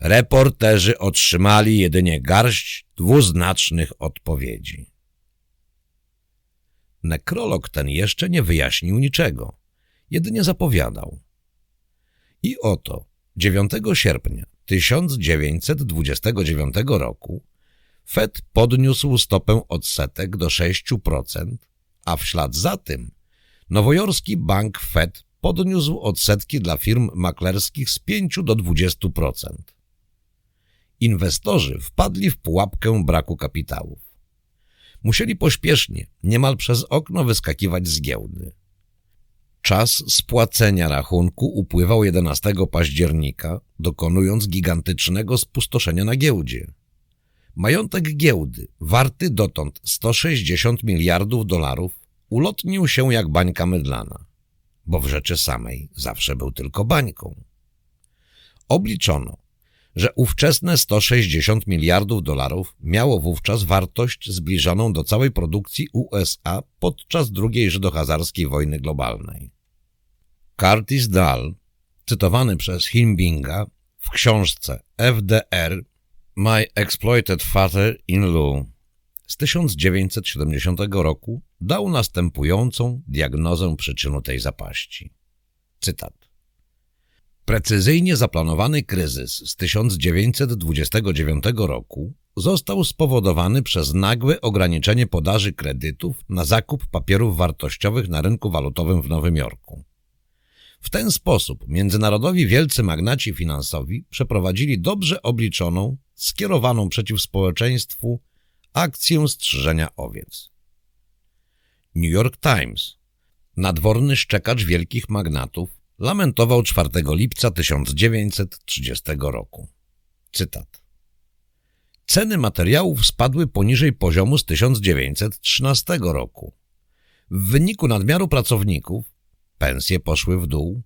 Reporterzy otrzymali jedynie garść dwuznacznych odpowiedzi. Nekrolog ten jeszcze nie wyjaśnił niczego, jedynie zapowiadał. I oto 9 sierpnia 1929 roku Fed podniósł stopę odsetek do 6%, a w ślad za tym nowojorski bank Fed podniósł odsetki dla firm maklerskich z 5 do 20%. Inwestorzy wpadli w pułapkę braku kapitałów. Musieli pośpiesznie, niemal przez okno wyskakiwać z giełdy. Czas spłacenia rachunku upływał 11 października, dokonując gigantycznego spustoszenia na giełdzie. Majątek giełdy, warty dotąd 160 miliardów dolarów, ulotnił się jak bańka mydlana, bo w rzeczy samej zawsze był tylko bańką. Obliczono, że ówczesne 160 miliardów dolarów miało wówczas wartość zbliżoną do całej produkcji USA podczas II żydohazarskiej wojny globalnej. Curtis Dahl, cytowany przez Himbinga w książce FDR My Exploited Father in Law z 1970 roku dał następującą diagnozę przyczynu tej zapaści. Cytat. Precyzyjnie zaplanowany kryzys z 1929 roku został spowodowany przez nagłe ograniczenie podaży kredytów na zakup papierów wartościowych na rynku walutowym w Nowym Jorku. W ten sposób międzynarodowi wielcy magnaci finansowi przeprowadzili dobrze obliczoną, skierowaną przeciw społeczeństwu akcję strzyżenia owiec. New York Times, nadworny szczekacz wielkich magnatów, lamentował 4 lipca 1930 roku. Cytat. Ceny materiałów spadły poniżej poziomu z 1913 roku. W wyniku nadmiaru pracowników pensje poszły w dół,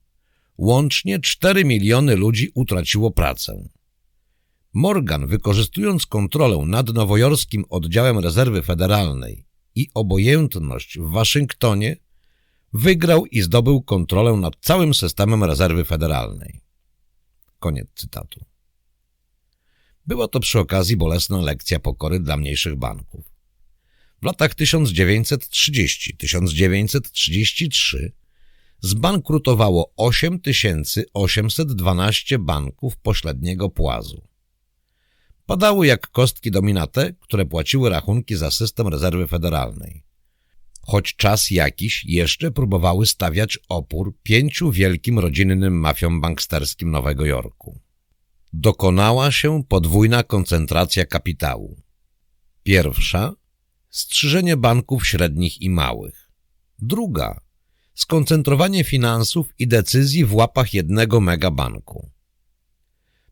łącznie 4 miliony ludzi utraciło pracę. Morgan, wykorzystując kontrolę nad nowojorskim oddziałem rezerwy federalnej i obojętność w Waszyngtonie, wygrał i zdobył kontrolę nad całym systemem rezerwy federalnej. Koniec cytatu. Była to przy okazji bolesna lekcja pokory dla mniejszych banków. W latach 1930-1933 zbankrutowało 8812 banków pośredniego płazu. Padały jak kostki dominate, które płaciły rachunki za system rezerwy federalnej choć czas jakiś jeszcze próbowały stawiać opór pięciu wielkim rodzinnym mafiom banksterskim Nowego Jorku. Dokonała się podwójna koncentracja kapitału. Pierwsza strzyżenie banków średnich i małych. Druga skoncentrowanie finansów i decyzji w łapach jednego megabanku.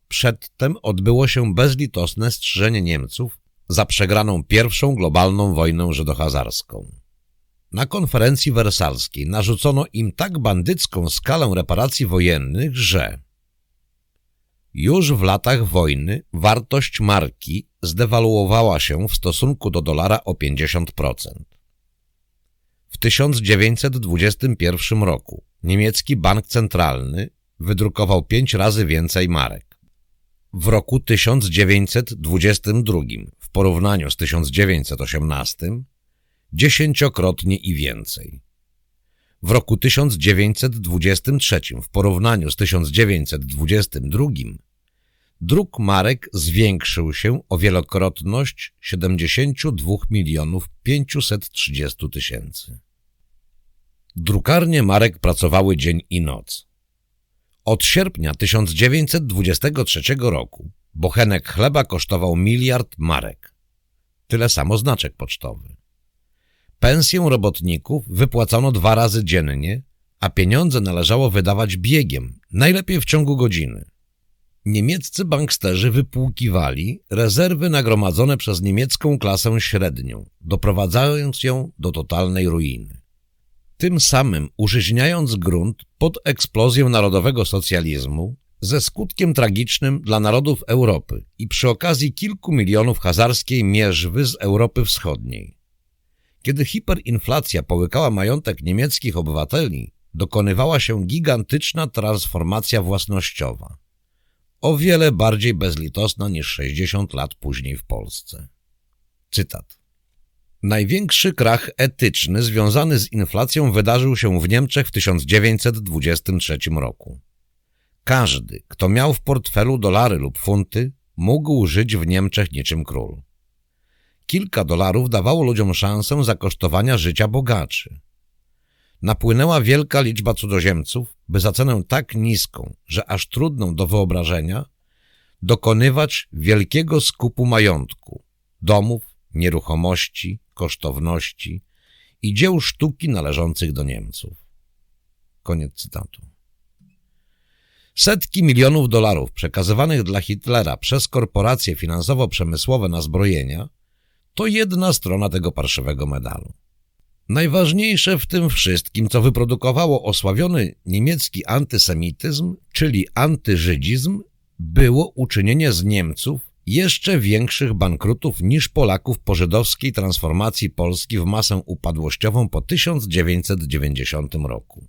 Przedtem odbyło się bezlitosne strzyżenie Niemców za przegraną pierwszą globalną wojnę żydohazarską. Na konferencji wersalskiej narzucono im tak bandycką skalę reparacji wojennych, że już w latach wojny wartość marki zdewaluowała się w stosunku do dolara o 50%. W 1921 roku niemiecki bank centralny wydrukował pięć razy więcej marek. W roku 1922 w porównaniu z 1918 dziesięciokrotnie i więcej. W roku 1923 w porównaniu z 1922 druk marek zwiększył się o wielokrotność 72 milionów 530 tysięcy. Drukarnie marek pracowały dzień i noc. Od sierpnia 1923 roku bochenek chleba kosztował miliard marek. Tyle samo znaczek pocztowy. Pensję robotników wypłacano dwa razy dziennie, a pieniądze należało wydawać biegiem, najlepiej w ciągu godziny. Niemieccy banksterzy wypłukiwali rezerwy nagromadzone przez niemiecką klasę średnią, doprowadzając ją do totalnej ruiny. Tym samym użyźniając grunt pod eksplozję narodowego socjalizmu ze skutkiem tragicznym dla narodów Europy i przy okazji kilku milionów hazarskiej mierzwy z Europy Wschodniej. Kiedy hiperinflacja połykała majątek niemieckich obywateli, dokonywała się gigantyczna transformacja własnościowa. O wiele bardziej bezlitosna niż 60 lat później w Polsce. Cytat. Największy krach etyczny związany z inflacją wydarzył się w Niemczech w 1923 roku. Każdy, kto miał w portfelu dolary lub funty, mógł żyć w Niemczech niczym król. Kilka dolarów dawało ludziom szansę zakosztowania życia bogaczy. Napłynęła wielka liczba cudzoziemców, by za cenę tak niską, że aż trudną do wyobrażenia, dokonywać wielkiego skupu majątku, domów, nieruchomości, kosztowności i dzieł sztuki należących do Niemców. Koniec cytatu. Setki milionów dolarów przekazywanych dla Hitlera przez korporacje finansowo-przemysłowe na zbrojenia to jedna strona tego parszywego medalu. Najważniejsze w tym wszystkim, co wyprodukowało osławiony niemiecki antysemityzm, czyli antyżydizm, było uczynienie z Niemców jeszcze większych bankrutów niż Polaków po żydowskiej transformacji Polski w masę upadłościową po 1990 roku.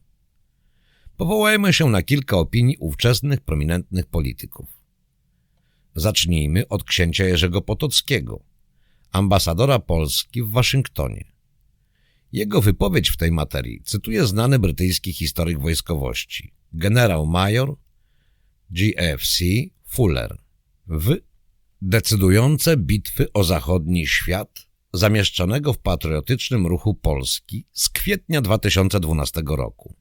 Powołajmy się na kilka opinii ówczesnych prominentnych polityków. Zacznijmy od księcia Jerzego Potockiego, ambasadora Polski w Waszyngtonie. Jego wypowiedź w tej materii cytuje znany brytyjski historyk wojskowości, generał major GFC Fuller w Decydujące bitwy o zachodni świat zamieszczonego w patriotycznym ruchu Polski z kwietnia 2012 roku.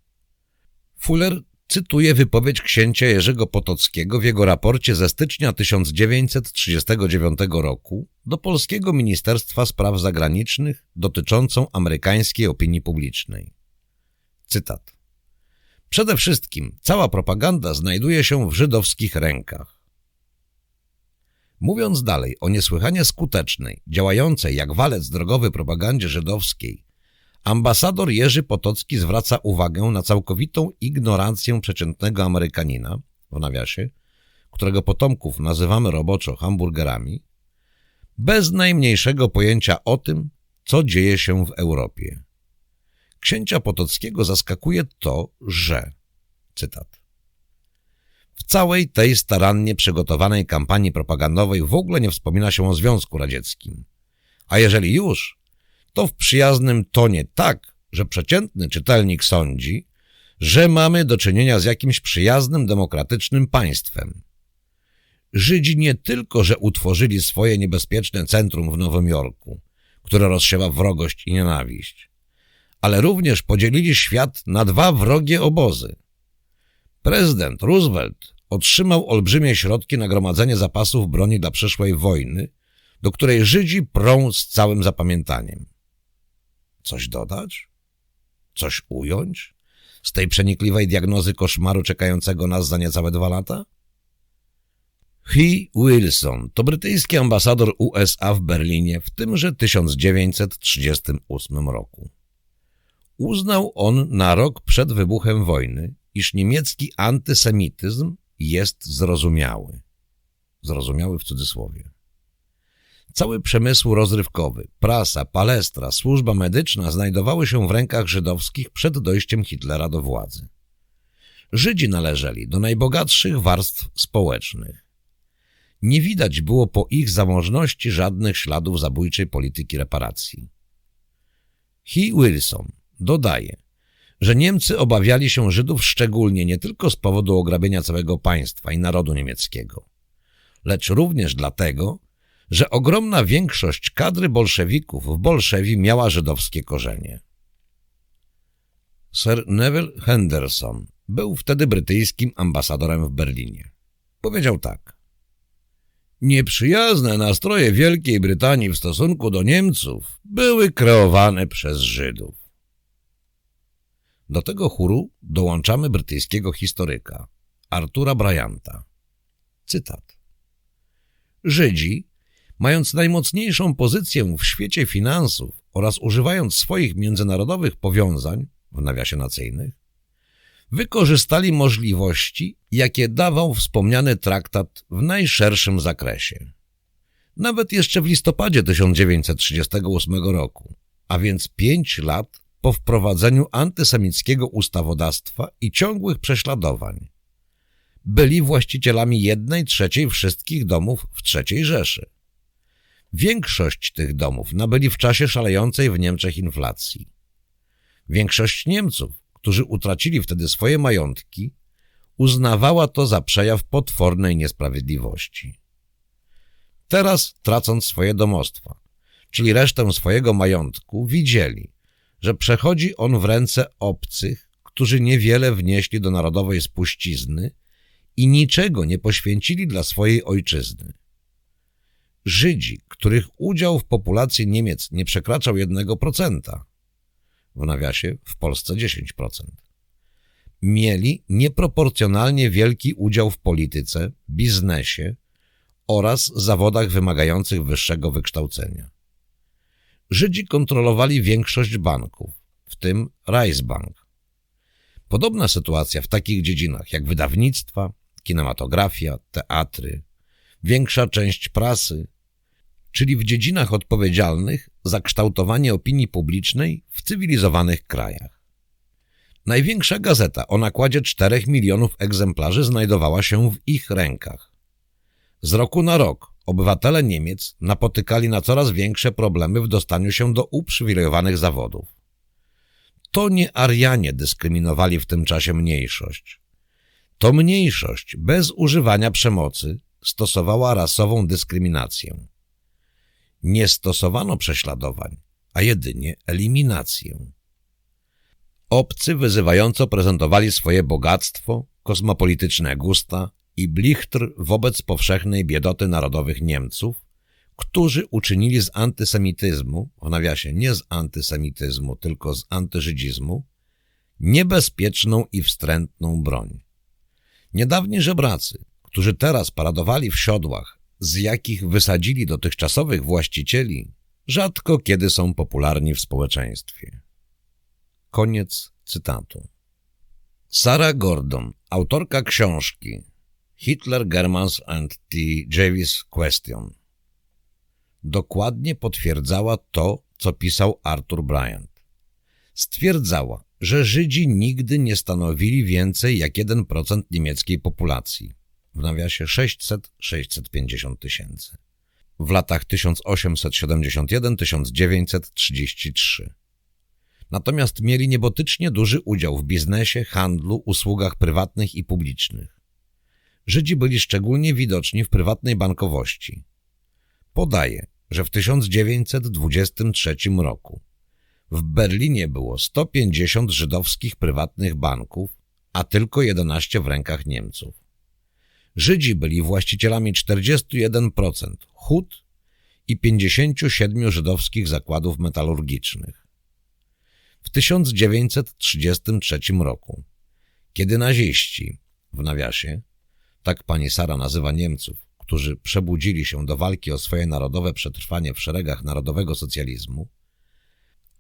Fuller cytuje wypowiedź księcia Jerzego Potockiego w jego raporcie ze stycznia 1939 roku do Polskiego Ministerstwa Spraw Zagranicznych dotyczącą amerykańskiej opinii publicznej. Cytat. Przede wszystkim cała propaganda znajduje się w żydowskich rękach. Mówiąc dalej o niesłychanie skutecznej, działającej jak walec drogowy propagandzie żydowskiej, ambasador Jerzy Potocki zwraca uwagę na całkowitą ignorancję przeciętnego Amerykanina, w nawiasie, którego potomków nazywamy roboczo hamburgerami, bez najmniejszego pojęcia o tym, co dzieje się w Europie. Księcia Potockiego zaskakuje to, że, cytat, w całej tej starannie przygotowanej kampanii propagandowej w ogóle nie wspomina się o Związku Radzieckim. A jeżeli już, to w przyjaznym tonie tak, że przeciętny czytelnik sądzi, że mamy do czynienia z jakimś przyjaznym, demokratycznym państwem. Żydzi nie tylko, że utworzyli swoje niebezpieczne centrum w Nowym Jorku, które rozsiewa wrogość i nienawiść, ale również podzielili świat na dwa wrogie obozy. Prezydent Roosevelt otrzymał olbrzymie środki na gromadzenie zapasów broni dla przyszłej wojny, do której Żydzi prą z całym zapamiętaniem. Coś dodać? Coś ująć? Z tej przenikliwej diagnozy koszmaru czekającego nas za niecałe dwa lata? Hugh Wilson to brytyjski ambasador USA w Berlinie w tymże 1938 roku. Uznał on na rok przed wybuchem wojny, iż niemiecki antysemityzm jest zrozumiały. Zrozumiały w cudzysłowie. Cały przemysł rozrywkowy, prasa, palestra, służba medyczna znajdowały się w rękach żydowskich przed dojściem Hitlera do władzy. Żydzi należeli do najbogatszych warstw społecznych. Nie widać było po ich zamożności żadnych śladów zabójczej polityki reparacji. Hugh Wilson dodaje, że Niemcy obawiali się Żydów szczególnie nie tylko z powodu ograbienia całego państwa i narodu niemieckiego, lecz również dlatego, że ogromna większość kadry bolszewików w Bolszewi miała żydowskie korzenie. Sir Neville Henderson był wtedy brytyjskim ambasadorem w Berlinie. Powiedział tak. Nieprzyjazne nastroje Wielkiej Brytanii w stosunku do Niemców były kreowane przez Żydów. Do tego chóru dołączamy brytyjskiego historyka Artura Bryanta. Cytat. Żydzi mając najmocniejszą pozycję w świecie finansów oraz używając swoich międzynarodowych powiązań, w nawiasie nacyjnych, wykorzystali możliwości, jakie dawał wspomniany traktat w najszerszym zakresie. Nawet jeszcze w listopadzie 1938 roku, a więc pięć lat po wprowadzeniu antysemickiego ustawodawstwa i ciągłych prześladowań, byli właścicielami jednej trzeciej wszystkich domów w III Rzeszy. Większość tych domów nabyli w czasie szalejącej w Niemczech inflacji. Większość Niemców, którzy utracili wtedy swoje majątki, uznawała to za przejaw potwornej niesprawiedliwości. Teraz, tracąc swoje domostwa, czyli resztę swojego majątku, widzieli, że przechodzi on w ręce obcych, którzy niewiele wnieśli do narodowej spuścizny i niczego nie poświęcili dla swojej ojczyzny. Żydzi, których udział w populacji Niemiec nie przekraczał 1%, w nawiasie w Polsce 10%, mieli nieproporcjonalnie wielki udział w polityce, biznesie oraz zawodach wymagających wyższego wykształcenia. Żydzi kontrolowali większość banków, w tym Reichsbank. Podobna sytuacja w takich dziedzinach jak wydawnictwa, kinematografia, teatry, większa część prasy, czyli w dziedzinach odpowiedzialnych za kształtowanie opinii publicznej w cywilizowanych krajach. Największa gazeta o nakładzie 4 milionów egzemplarzy znajdowała się w ich rękach. Z roku na rok obywatele Niemiec napotykali na coraz większe problemy w dostaniu się do uprzywilejowanych zawodów. To nie Arianie dyskryminowali w tym czasie mniejszość. To mniejszość bez używania przemocy stosowała rasową dyskryminację nie stosowano prześladowań, a jedynie eliminację. Obcy wyzywająco prezentowali swoje bogactwo, kosmopolityczne gusta i blichtr wobec powszechnej biedoty narodowych Niemców, którzy uczynili z antysemityzmu, w nawiasie nie z antysemityzmu, tylko z antyżydizmu, niebezpieczną i wstrętną broń. Niedawni żebracy, którzy teraz paradowali w siodłach z jakich wysadzili dotychczasowych właścicieli, rzadko kiedy są popularni w społeczeństwie. Koniec cytatu. Sarah Gordon, autorka książki Hitler, Germans and the Jewish Question, dokładnie potwierdzała to, co pisał Arthur Bryant. Stwierdzała, że Żydzi nigdy nie stanowili więcej jak 1% niemieckiej populacji w nawiasie 600-650 tysięcy. W latach 1871-1933. Natomiast mieli niebotycznie duży udział w biznesie, handlu, usługach prywatnych i publicznych. Żydzi byli szczególnie widoczni w prywatnej bankowości. Podaje, że w 1923 roku w Berlinie było 150 żydowskich prywatnych banków, a tylko 11 w rękach Niemców. Żydzi byli właścicielami 41% hut i 57 żydowskich zakładów metalurgicznych. W 1933 roku, kiedy naziści, w nawiasie, tak pani Sara nazywa Niemców, którzy przebudzili się do walki o swoje narodowe przetrwanie w szeregach narodowego socjalizmu,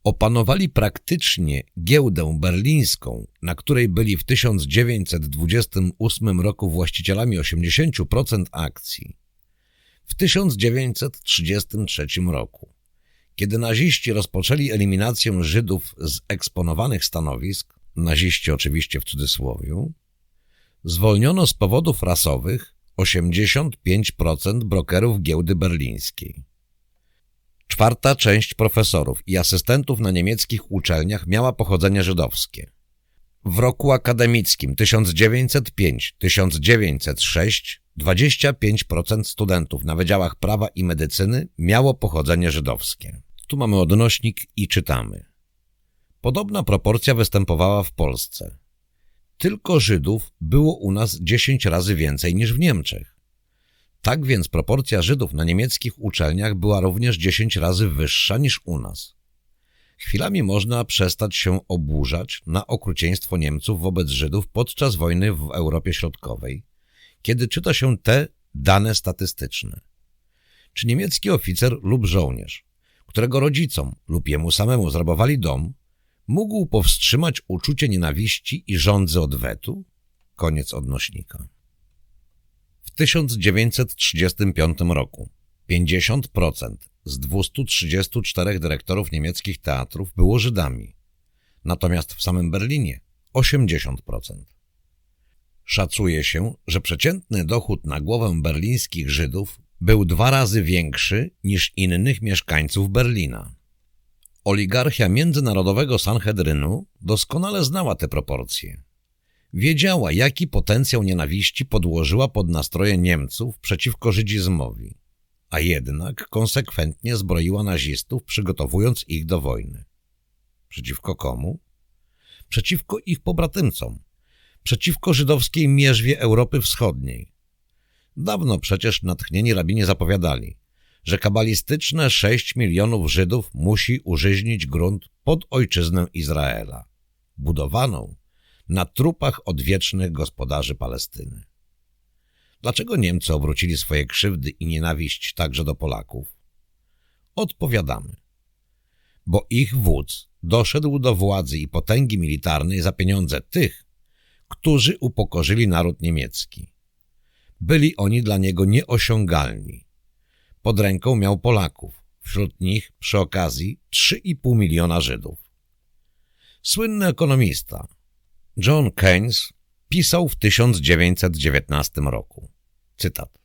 opanowali praktycznie giełdę berlińską, na której byli w 1928 roku właścicielami 80% akcji. W 1933 roku, kiedy naziści rozpoczęli eliminację Żydów z eksponowanych stanowisk, naziści oczywiście w cudzysłowie, zwolniono z powodów rasowych 85% brokerów giełdy berlińskiej. Czwarta część profesorów i asystentów na niemieckich uczelniach miała pochodzenie żydowskie. W roku akademickim 1905-1906 25% studentów na wydziałach prawa i medycyny miało pochodzenie żydowskie. Tu mamy odnośnik i czytamy. Podobna proporcja występowała w Polsce. Tylko Żydów było u nas 10 razy więcej niż w Niemczech. Tak więc proporcja Żydów na niemieckich uczelniach była również 10 razy wyższa niż u nas. Chwilami można przestać się oburzać na okrucieństwo Niemców wobec Żydów podczas wojny w Europie Środkowej, kiedy czyta się te dane statystyczne. Czy niemiecki oficer lub żołnierz, którego rodzicom lub jemu samemu zrabowali dom, mógł powstrzymać uczucie nienawiści i żądzy odwetu? Koniec odnośnika. W 1935 roku 50% z 234 dyrektorów niemieckich teatrów było Żydami, natomiast w samym Berlinie 80%. Szacuje się, że przeciętny dochód na głowę berlińskich Żydów był dwa razy większy niż innych mieszkańców Berlina. Oligarchia międzynarodowego Sanhedrynu doskonale znała te proporcje. Wiedziała, jaki potencjał nienawiści podłożyła pod nastroje Niemców przeciwko żydizmowi, a jednak konsekwentnie zbroiła nazistów, przygotowując ich do wojny. Przeciwko komu? Przeciwko ich pobratymcom, przeciwko żydowskiej mierzwie Europy Wschodniej. Dawno przecież natchnieni rabini zapowiadali – że kabalistyczne 6 milionów Żydów musi użyźnić grunt pod ojczyznę Izraela, budowaną na trupach odwiecznych gospodarzy Palestyny. Dlaczego Niemcy obrócili swoje krzywdy i nienawiść także do Polaków? Odpowiadamy. Bo ich wódz doszedł do władzy i potęgi militarnej za pieniądze tych, którzy upokorzyli naród niemiecki. Byli oni dla niego nieosiągalni pod ręką miał Polaków, wśród nich przy okazji 3,5 miliona Żydów. Słynny ekonomista John Keynes pisał w 1919 roku. Cytat.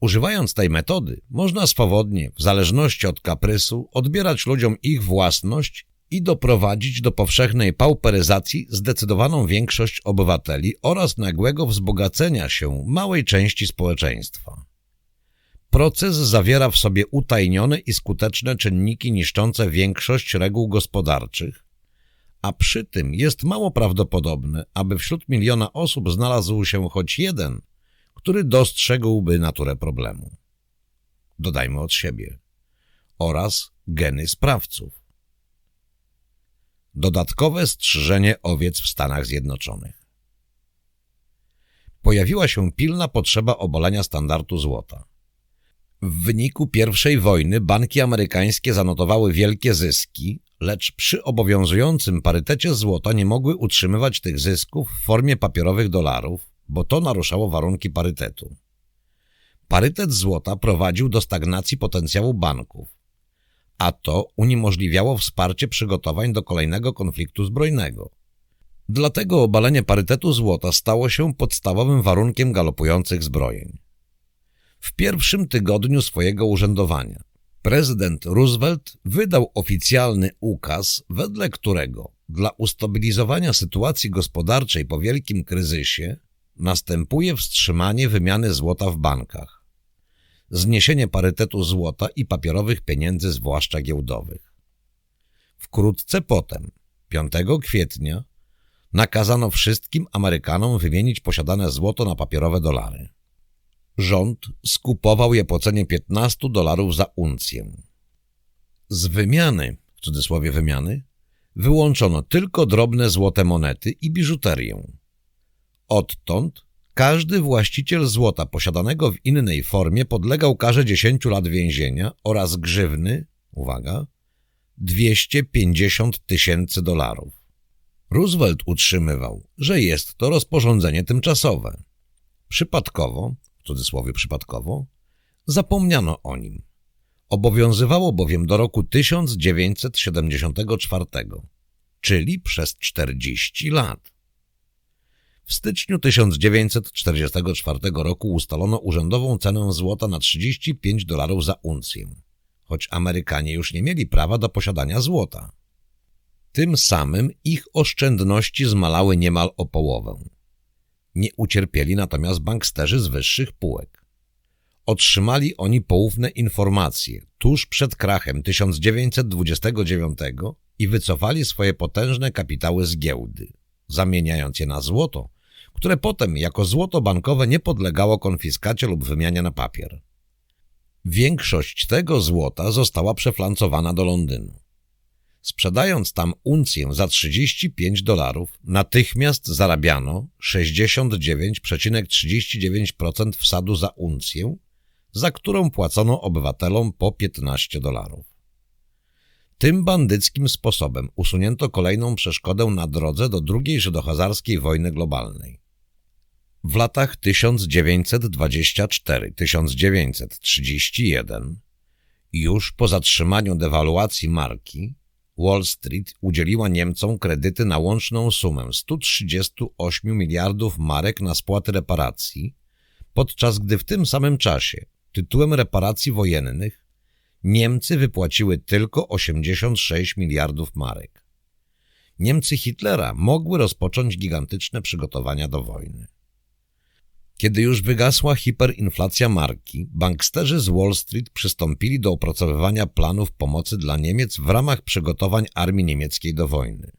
Używając tej metody, można swobodnie, w zależności od kaprysu, odbierać ludziom ich własność i doprowadzić do powszechnej pauperyzacji zdecydowaną większość obywateli oraz nagłego wzbogacenia się małej części społeczeństwa. Proces zawiera w sobie utajnione i skuteczne czynniki niszczące większość reguł gospodarczych, a przy tym jest mało prawdopodobne, aby wśród miliona osób znalazł się choć jeden, który dostrzegłby naturę problemu. Dodajmy od siebie. Oraz geny sprawców. Dodatkowe strzyżenie owiec w Stanach Zjednoczonych. Pojawiła się pilna potrzeba obalenia standardu złota. W wyniku I wojny banki amerykańskie zanotowały wielkie zyski, lecz przy obowiązującym parytecie złota nie mogły utrzymywać tych zysków w formie papierowych dolarów, bo to naruszało warunki parytetu. Parytet złota prowadził do stagnacji potencjału banków, a to uniemożliwiało wsparcie przygotowań do kolejnego konfliktu zbrojnego. Dlatego obalenie parytetu złota stało się podstawowym warunkiem galopujących zbrojeń w pierwszym tygodniu swojego urzędowania. Prezydent Roosevelt wydał oficjalny ukaz, wedle którego dla ustabilizowania sytuacji gospodarczej po wielkim kryzysie następuje wstrzymanie wymiany złota w bankach, zniesienie parytetu złota i papierowych pieniędzy, zwłaszcza giełdowych. Wkrótce potem, 5 kwietnia, nakazano wszystkim Amerykanom wymienić posiadane złoto na papierowe dolary. Rząd skupował je po cenie 15 dolarów za uncję. Z wymiany, w cudzysłowie wymiany, wyłączono tylko drobne złote monety i biżuterię. Odtąd każdy właściciel złota posiadanego w innej formie podlegał karze 10 lat więzienia oraz grzywny, uwaga, 250 tysięcy dolarów. Roosevelt utrzymywał, że jest to rozporządzenie tymczasowe. Przypadkowo, cudzysłowie przypadkowo, zapomniano o nim. Obowiązywało bowiem do roku 1974, czyli przez 40 lat. W styczniu 1944 roku ustalono urzędową cenę złota na 35 dolarów za uncję, choć Amerykanie już nie mieli prawa do posiadania złota. Tym samym ich oszczędności zmalały niemal o połowę. Nie ucierpieli natomiast banksterzy z wyższych półek. Otrzymali oni poufne informacje tuż przed krachem 1929 i wycofali swoje potężne kapitały z giełdy, zamieniając je na złoto, które potem jako złoto bankowe nie podlegało konfiskacie lub wymianie na papier. Większość tego złota została przeflancowana do Londynu. Sprzedając tam uncję za 35 dolarów, natychmiast zarabiano 69,39% wsadu za uncję, za którą płacono obywatelom po 15 dolarów. Tym bandyckim sposobem usunięto kolejną przeszkodę na drodze do II żydohazarskiej wojny globalnej. W latach 1924-1931, już po zatrzymaniu dewaluacji marki, Wall Street udzieliła Niemcom kredyty na łączną sumę 138 miliardów marek na spłaty reparacji, podczas gdy w tym samym czasie, tytułem reparacji wojennych, Niemcy wypłaciły tylko 86 miliardów marek. Niemcy Hitlera mogły rozpocząć gigantyczne przygotowania do wojny. Kiedy już wygasła hiperinflacja marki, banksterzy z Wall Street przystąpili do opracowywania planów pomocy dla Niemiec w ramach przygotowań armii niemieckiej do wojny.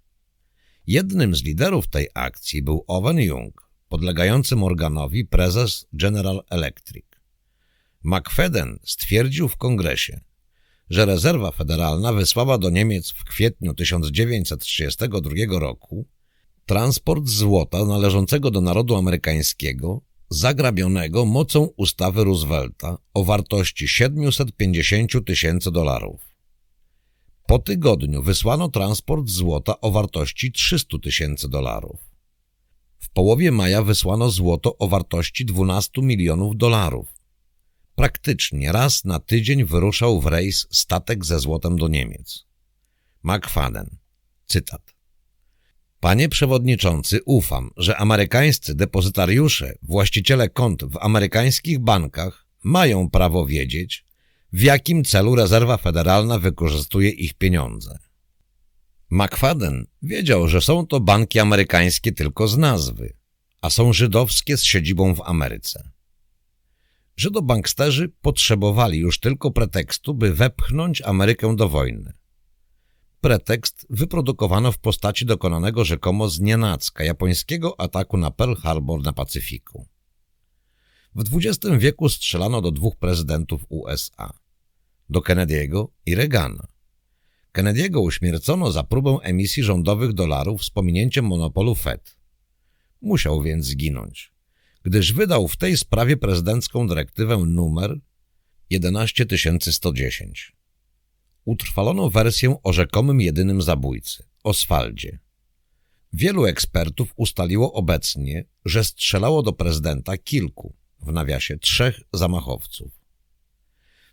Jednym z liderów tej akcji był Owen Jung, podlegający Morganowi prezes General Electric. McFadden stwierdził w kongresie, że rezerwa federalna wysłała do Niemiec w kwietniu 1932 roku transport złota należącego do narodu amerykańskiego zagrabionego mocą ustawy Roosevelta o wartości 750 tysięcy dolarów. Po tygodniu wysłano transport złota o wartości 300 tysięcy dolarów. W połowie maja wysłano złoto o wartości 12 milionów dolarów. Praktycznie raz na tydzień wyruszał w rejs statek ze złotem do Niemiec. McFadden, cytat. Panie przewodniczący, ufam, że amerykańscy depozytariusze, właściciele kont w amerykańskich bankach mają prawo wiedzieć, w jakim celu rezerwa federalna wykorzystuje ich pieniądze. McFadden wiedział, że są to banki amerykańskie tylko z nazwy, a są żydowskie z siedzibą w Ameryce. Żydobanksterzy potrzebowali już tylko pretekstu, by wepchnąć Amerykę do wojny. Pretekst wyprodukowano w postaci dokonanego rzekomo z nienacka japońskiego ataku na Pearl Harbor na Pacyfiku. W XX wieku strzelano do dwóch prezydentów USA, do Kennedy'ego i Reagana. Kennedy'ego uśmiercono za próbę emisji rządowych dolarów z pominięciem monopolu Fed. Musiał więc zginąć, gdyż wydał w tej sprawie prezydencką dyrektywę numer 11110 utrwalono wersję o rzekomym jedynym zabójcy, Oswaldzie. Wielu ekspertów ustaliło obecnie, że strzelało do prezydenta kilku, w nawiasie trzech zamachowców.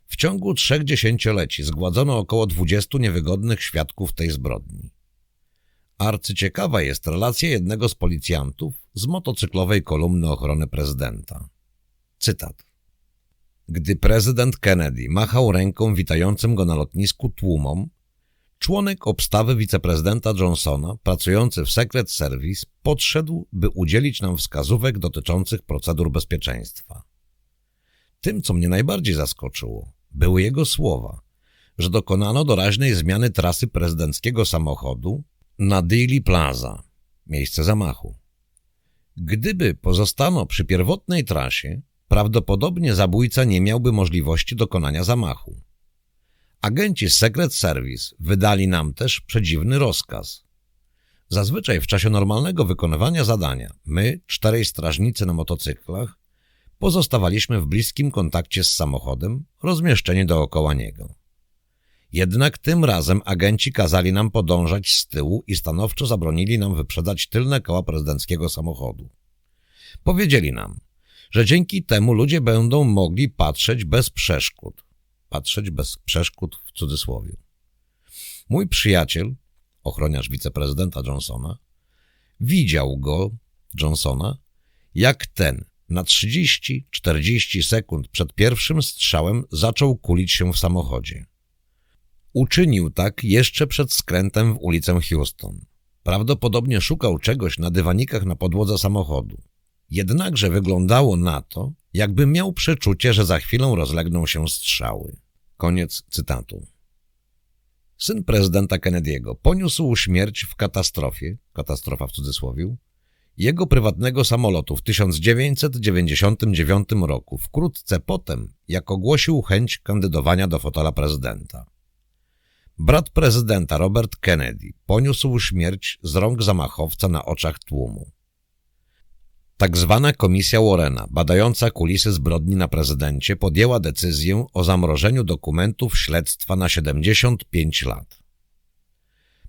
W ciągu trzech dziesięcioleci zgładzono około dwudziestu niewygodnych świadków tej zbrodni. Arcyciekawa jest relacja jednego z policjantów z motocyklowej kolumny ochrony prezydenta. Cytat. Gdy prezydent Kennedy machał ręką witającym go na lotnisku tłumom, członek obstawy wiceprezydenta Johnsona, pracujący w Secret Service, podszedł, by udzielić nam wskazówek dotyczących procedur bezpieczeństwa. Tym, co mnie najbardziej zaskoczyło, były jego słowa, że dokonano doraźnej zmiany trasy prezydenckiego samochodu na Dealey Plaza, miejsce zamachu. Gdyby pozostano przy pierwotnej trasie, prawdopodobnie zabójca nie miałby możliwości dokonania zamachu. Agenci z Secret Service wydali nam też przedziwny rozkaz. Zazwyczaj w czasie normalnego wykonywania zadania my, czterej strażnicy na motocyklach, pozostawaliśmy w bliskim kontakcie z samochodem, rozmieszczeni dookoła niego. Jednak tym razem agenci kazali nam podążać z tyłu i stanowczo zabronili nam wyprzedzać tylne koła prezydenckiego samochodu. Powiedzieli nam, że dzięki temu ludzie będą mogli patrzeć bez przeszkód. Patrzeć bez przeszkód w cudzysłowie. Mój przyjaciel, ochroniarz wiceprezydenta Johnsona, widział go, Johnsona, jak ten na 30-40 sekund przed pierwszym strzałem zaczął kulić się w samochodzie. Uczynił tak jeszcze przed skrętem w ulicę Houston. Prawdopodobnie szukał czegoś na dywanikach na podłodze samochodu. Jednakże wyglądało na to, jakby miał przeczucie, że za chwilę rozlegną się strzały. Koniec cytatu. Syn prezydenta Kennedy'ego poniósł śmierć w katastrofie, katastrofa w cudzysłowie, jego prywatnego samolotu w 1999 roku, wkrótce potem, jak ogłosił chęć kandydowania do fotela prezydenta. Brat prezydenta Robert Kennedy poniósł śmierć z rąk zamachowca na oczach tłumu. Tak zwana komisja Warrena, badająca kulisy zbrodni na prezydencie, podjęła decyzję o zamrożeniu dokumentów śledztwa na 75 lat.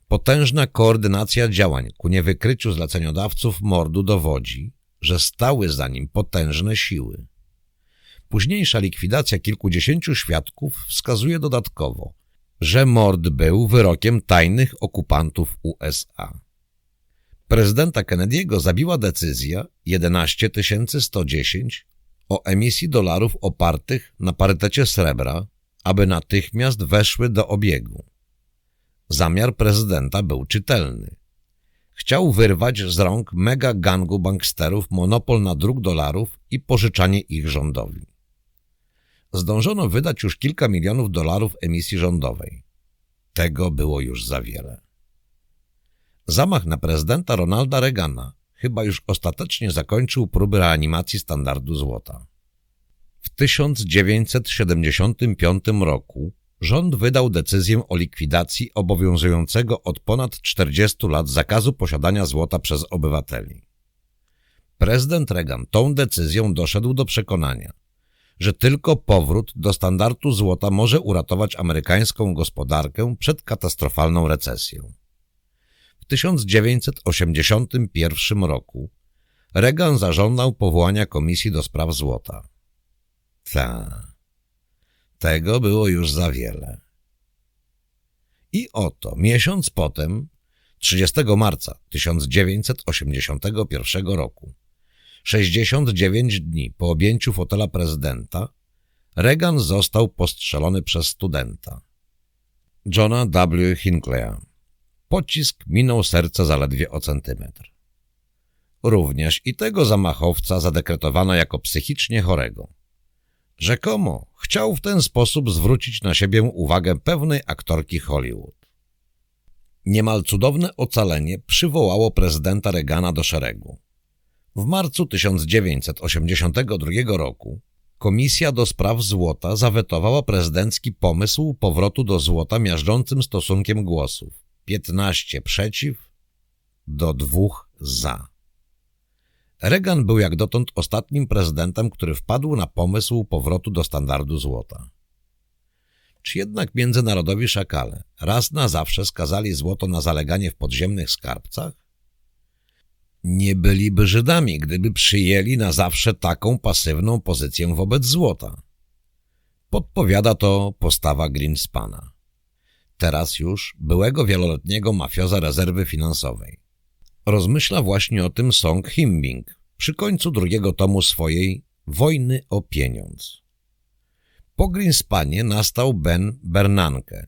Potężna koordynacja działań ku niewykryciu zleceniodawców mordu dowodzi, że stały za nim potężne siły. Późniejsza likwidacja kilkudziesięciu świadków wskazuje dodatkowo, że mord był wyrokiem tajnych okupantów USA. Prezydenta Kennedy'ego zabiła decyzja 11110 o emisji dolarów opartych na parytecie srebra, aby natychmiast weszły do obiegu. Zamiar prezydenta był czytelny. Chciał wyrwać z rąk mega gangu banksterów monopol na druk dolarów i pożyczanie ich rządowi. Zdążono wydać już kilka milionów dolarów emisji rządowej. Tego było już za wiele. Zamach na prezydenta Ronalda Reagana chyba już ostatecznie zakończył próby reanimacji standardu złota. W 1975 roku rząd wydał decyzję o likwidacji obowiązującego od ponad 40 lat zakazu posiadania złota przez obywateli. Prezydent Reagan tą decyzją doszedł do przekonania, że tylko powrót do standardu złota może uratować amerykańską gospodarkę przed katastrofalną recesją. W 1981 roku Reagan zażądał powołania Komisji do Spraw Złota. Ta. Tego było już za wiele. I oto, miesiąc potem, 30 marca 1981 roku, 69 dni po objęciu fotela prezydenta, Reagan został postrzelony przez studenta. Johna W. Hinckley'a. Pocisk minął serce zaledwie o centymetr. Również i tego zamachowca zadekretowano jako psychicznie chorego. Rzekomo chciał w ten sposób zwrócić na siebie uwagę pewnej aktorki Hollywood. Niemal cudowne ocalenie przywołało prezydenta Reagana do szeregu. W marcu 1982 roku Komisja do Spraw Złota zawetowała prezydencki pomysł powrotu do złota miażdżącym stosunkiem głosów 15 przeciw do dwóch za. Reagan był jak dotąd ostatnim prezydentem, który wpadł na pomysł powrotu do standardu złota. Czy jednak międzynarodowi szakale raz na zawsze skazali złoto na zaleganie w podziemnych skarbcach? Nie byliby Żydami, gdyby przyjęli na zawsze taką pasywną pozycję wobec złota. Podpowiada to postawa Greenspana. Teraz już byłego wieloletniego mafioza rezerwy finansowej. Rozmyśla właśnie o tym Song Himbing przy końcu drugiego tomu swojej Wojny o pieniądz. Po Greenspanie nastał Ben Bernanke.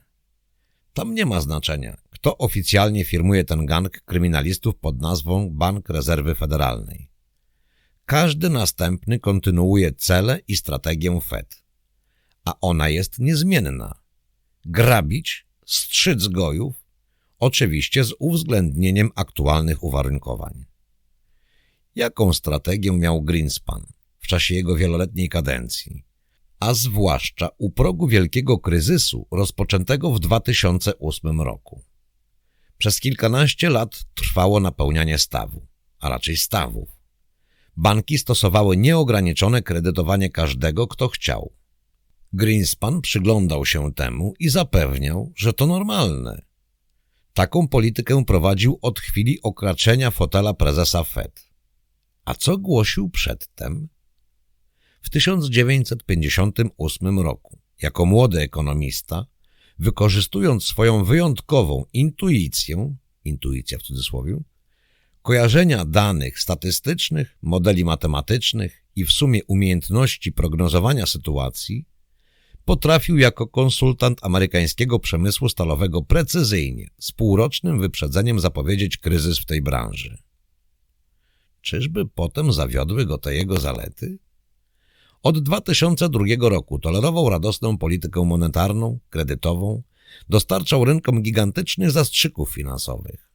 Tam nie ma znaczenia, kto oficjalnie firmuje ten gang kryminalistów pod nazwą Bank Rezerwy Federalnej. Każdy następny kontynuuje cele i strategię Fed, a ona jest niezmienna. Grabić, strzyc gojów, oczywiście z uwzględnieniem aktualnych uwarunkowań. Jaką strategię miał Greenspan? W czasie jego wieloletniej kadencji, a zwłaszcza u progu wielkiego kryzysu rozpoczętego w 2008 roku. Przez kilkanaście lat trwało napełnianie stawu, a raczej stawów. Banki stosowały nieograniczone kredytowanie każdego, kto chciał. Greenspan przyglądał się temu i zapewniał, że to normalne. Taką politykę prowadził od chwili okraczenia fotela prezesa Fed. A co głosił przedtem? W 1958 roku, jako młody ekonomista, wykorzystując swoją wyjątkową intuicję, intuicja w cudzysłowie, kojarzenia danych statystycznych, modeli matematycznych i w sumie umiejętności prognozowania sytuacji, potrafił jako konsultant amerykańskiego przemysłu stalowego precyzyjnie, z półrocznym wyprzedzeniem zapowiedzieć kryzys w tej branży. Czyżby potem zawiodły go te jego zalety? Od 2002 roku tolerował radosną politykę monetarną, kredytową, dostarczał rynkom gigantycznych zastrzyków finansowych.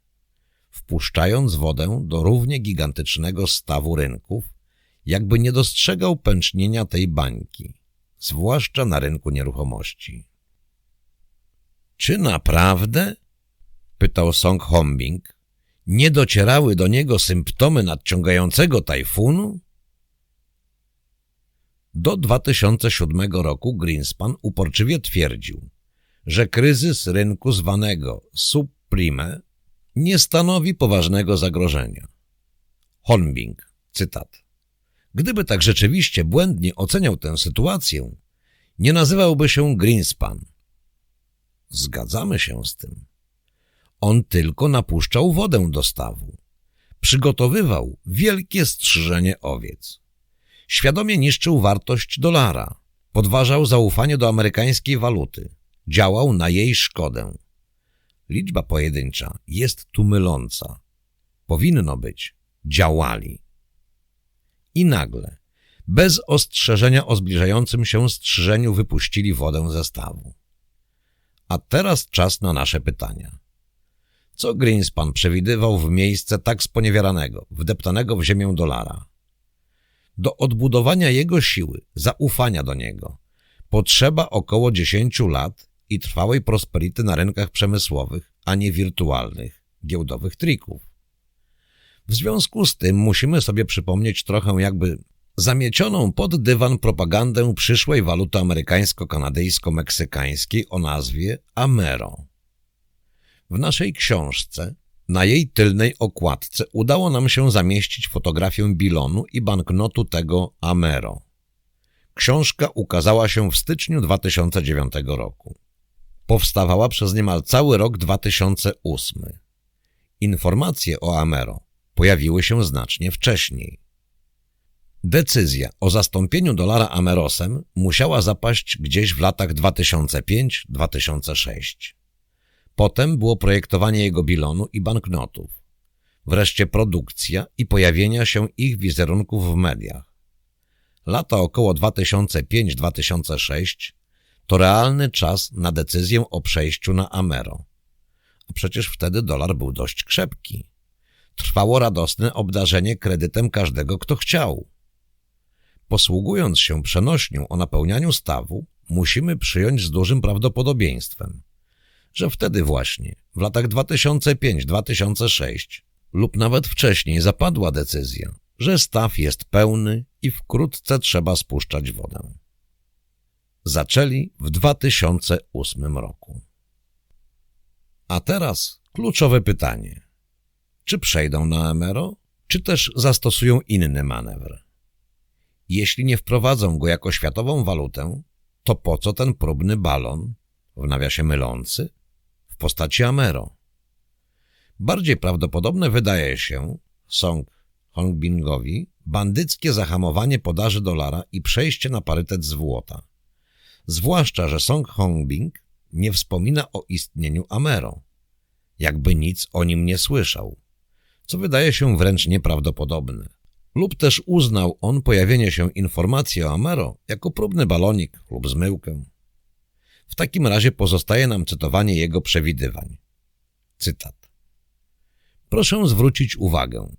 Wpuszczając wodę do równie gigantycznego stawu rynków, jakby nie dostrzegał pęcznienia tej bańki, zwłaszcza na rynku nieruchomości. Czy naprawdę? pytał Song Hombing. Nie docierały do niego symptomy nadciągającego tajfunu? Do 2007 roku Greenspan uporczywie twierdził, że kryzys rynku zwanego subprime nie stanowi poważnego zagrożenia. Holmbing, cytat. Gdyby tak rzeczywiście błędnie oceniał tę sytuację, nie nazywałby się Greenspan. Zgadzamy się z tym. On tylko napuszczał wodę do stawu. Przygotowywał wielkie strzyżenie owiec. Świadomie niszczył wartość dolara. Podważał zaufanie do amerykańskiej waluty. Działał na jej szkodę. Liczba pojedyncza jest tu myląca. Powinno być. Działali. I nagle, bez ostrzeżenia o zbliżającym się strzyżeniu, wypuścili wodę ze stawu. A teraz czas na nasze pytania. Co Greenspan przewidywał w miejsce tak sponiewieranego, wdeptanego w ziemię dolara? Do odbudowania jego siły, zaufania do niego, potrzeba około 10 lat i trwałej prosperity na rynkach przemysłowych, a nie wirtualnych, giełdowych trików. W związku z tym musimy sobie przypomnieć trochę jakby zamiecioną pod dywan propagandę przyszłej waluty amerykańsko-kanadyjsko-meksykańskiej o nazwie Amero. W naszej książce na jej tylnej okładce udało nam się zamieścić fotografię bilonu i banknotu tego Amero. Książka ukazała się w styczniu 2009 roku. Powstawała przez niemal cały rok 2008. Informacje o Amero pojawiły się znacznie wcześniej. Decyzja o zastąpieniu dolara Amerosem musiała zapaść gdzieś w latach 2005-2006. Potem było projektowanie jego bilonu i banknotów. Wreszcie produkcja i pojawienia się ich wizerunków w mediach. Lata około 2005-2006 to realny czas na decyzję o przejściu na Amero. A przecież wtedy dolar był dość krzepki. Trwało radosne obdarzenie kredytem każdego, kto chciał. Posługując się przenośnią o napełnianiu stawu, musimy przyjąć z dużym prawdopodobieństwem – że wtedy właśnie, w latach 2005-2006 lub nawet wcześniej zapadła decyzja, że staw jest pełny i wkrótce trzeba spuszczać wodę. Zaczęli w 2008 roku. A teraz kluczowe pytanie. Czy przejdą na Emero, czy też zastosują inny manewr? Jeśli nie wprowadzą go jako światową walutę, to po co ten próbny balon, w nawiasie mylący, w postaci Amero. Bardziej prawdopodobne wydaje się Song Hongbingowi bandyckie zahamowanie podaży dolara i przejście na parytet złota. Zwłaszcza, że Song Hongbing nie wspomina o istnieniu Amero, jakby nic o nim nie słyszał, co wydaje się wręcz nieprawdopodobne. Lub też uznał on pojawienie się informacji o Amero jako próbny balonik lub zmyłkę. W takim razie pozostaje nam cytowanie jego przewidywań. Cytat. Proszę zwrócić uwagę,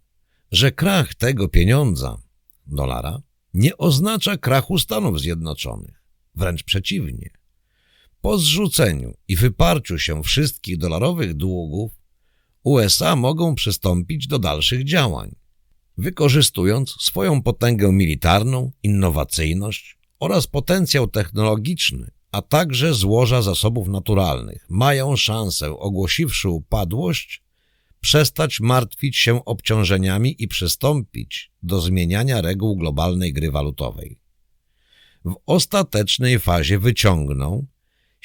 że krach tego pieniądza, dolara, nie oznacza krachu Stanów Zjednoczonych. Wręcz przeciwnie. Po zrzuceniu i wyparciu się wszystkich dolarowych długów, USA mogą przystąpić do dalszych działań, wykorzystując swoją potęgę militarną, innowacyjność oraz potencjał technologiczny, a także złoża zasobów naturalnych. Mają szansę, ogłosiwszy upadłość, przestać martwić się obciążeniami i przystąpić do zmieniania reguł globalnej gry walutowej. W ostatecznej fazie wyciągną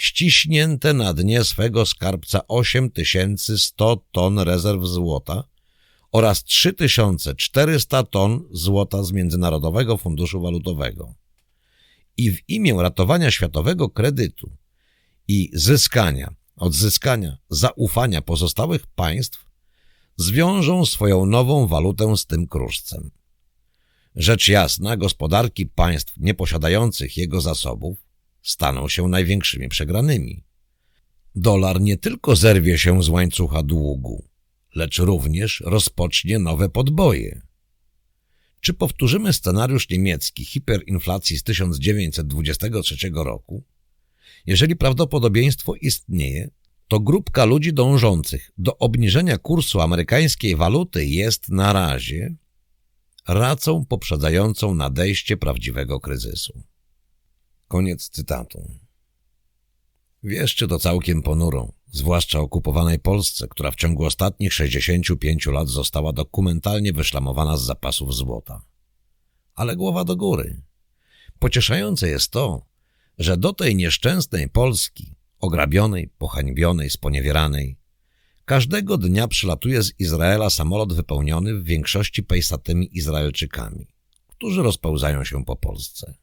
ściśnięte na dnie swego skarbca 8100 ton rezerw złota oraz 3400 ton złota z Międzynarodowego Funduszu Walutowego. I w imię ratowania światowego kredytu i zyskania, odzyskania zaufania pozostałych państw zwiążą swoją nową walutę z tym kruszcem. Rzecz jasna, gospodarki państw nieposiadających jego zasobów staną się największymi przegranymi. Dolar nie tylko zerwie się z łańcucha długu, lecz również rozpocznie nowe podboje. Czy powtórzymy scenariusz niemiecki hiperinflacji z 1923 roku? Jeżeli prawdopodobieństwo istnieje, to grupka ludzi dążących do obniżenia kursu amerykańskiej waluty jest na razie racą poprzedzającą nadejście prawdziwego kryzysu. Koniec cytatu. Wieszczy to całkiem ponurą, zwłaszcza okupowanej Polsce, która w ciągu ostatnich 65 lat została dokumentalnie wyszlamowana z zapasów złota. Ale głowa do góry. Pocieszające jest to, że do tej nieszczęsnej Polski ograbionej, pohańbionej, sponiewieranej. Każdego dnia przylatuje z Izraela samolot wypełniony w większości pejsatymi Izraelczykami, którzy rozpełzają się po Polsce.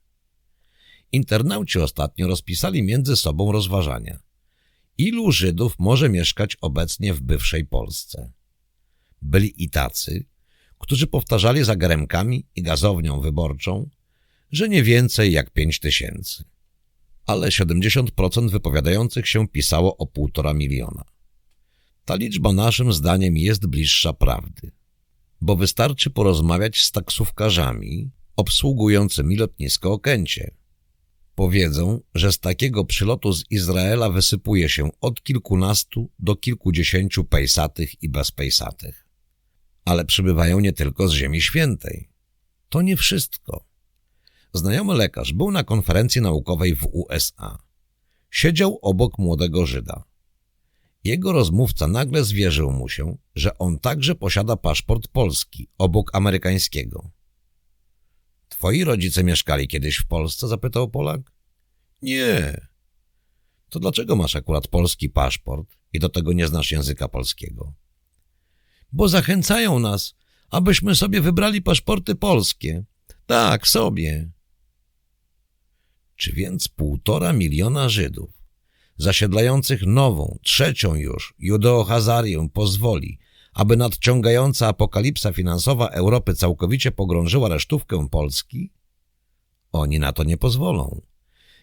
Internauci ostatnio rozpisali między sobą rozważania. Ilu Żydów może mieszkać obecnie w bywszej Polsce? Byli i tacy, którzy powtarzali za garemkami i gazownią wyborczą, że nie więcej jak pięć tysięcy ale 70% wypowiadających się pisało o półtora miliona. Ta liczba naszym zdaniem jest bliższa prawdy, bo wystarczy porozmawiać z taksówkarzami obsługującymi lotnisko Okęcie. Powiedzą, że z takiego przylotu z Izraela wysypuje się od kilkunastu do kilkudziesięciu pejsatych i bezpejsatych. Ale przybywają nie tylko z Ziemi Świętej. To nie wszystko. Znajomy lekarz był na konferencji naukowej w USA. Siedział obok młodego Żyda. Jego rozmówca nagle zwierzył mu się, że on także posiada paszport polski, obok amerykańskiego. Twoi rodzice mieszkali kiedyś w Polsce? zapytał Polak. Nie. To dlaczego masz akurat polski paszport i do tego nie znasz języka polskiego? Bo zachęcają nas, abyśmy sobie wybrali paszporty polskie. Tak, sobie. Czy więc półtora miliona Żydów, zasiedlających nową, trzecią już Judeo-Hazarię pozwoli, aby nadciągająca apokalipsa finansowa Europy całkowicie pogrążyła resztówkę Polski? Oni na to nie pozwolą.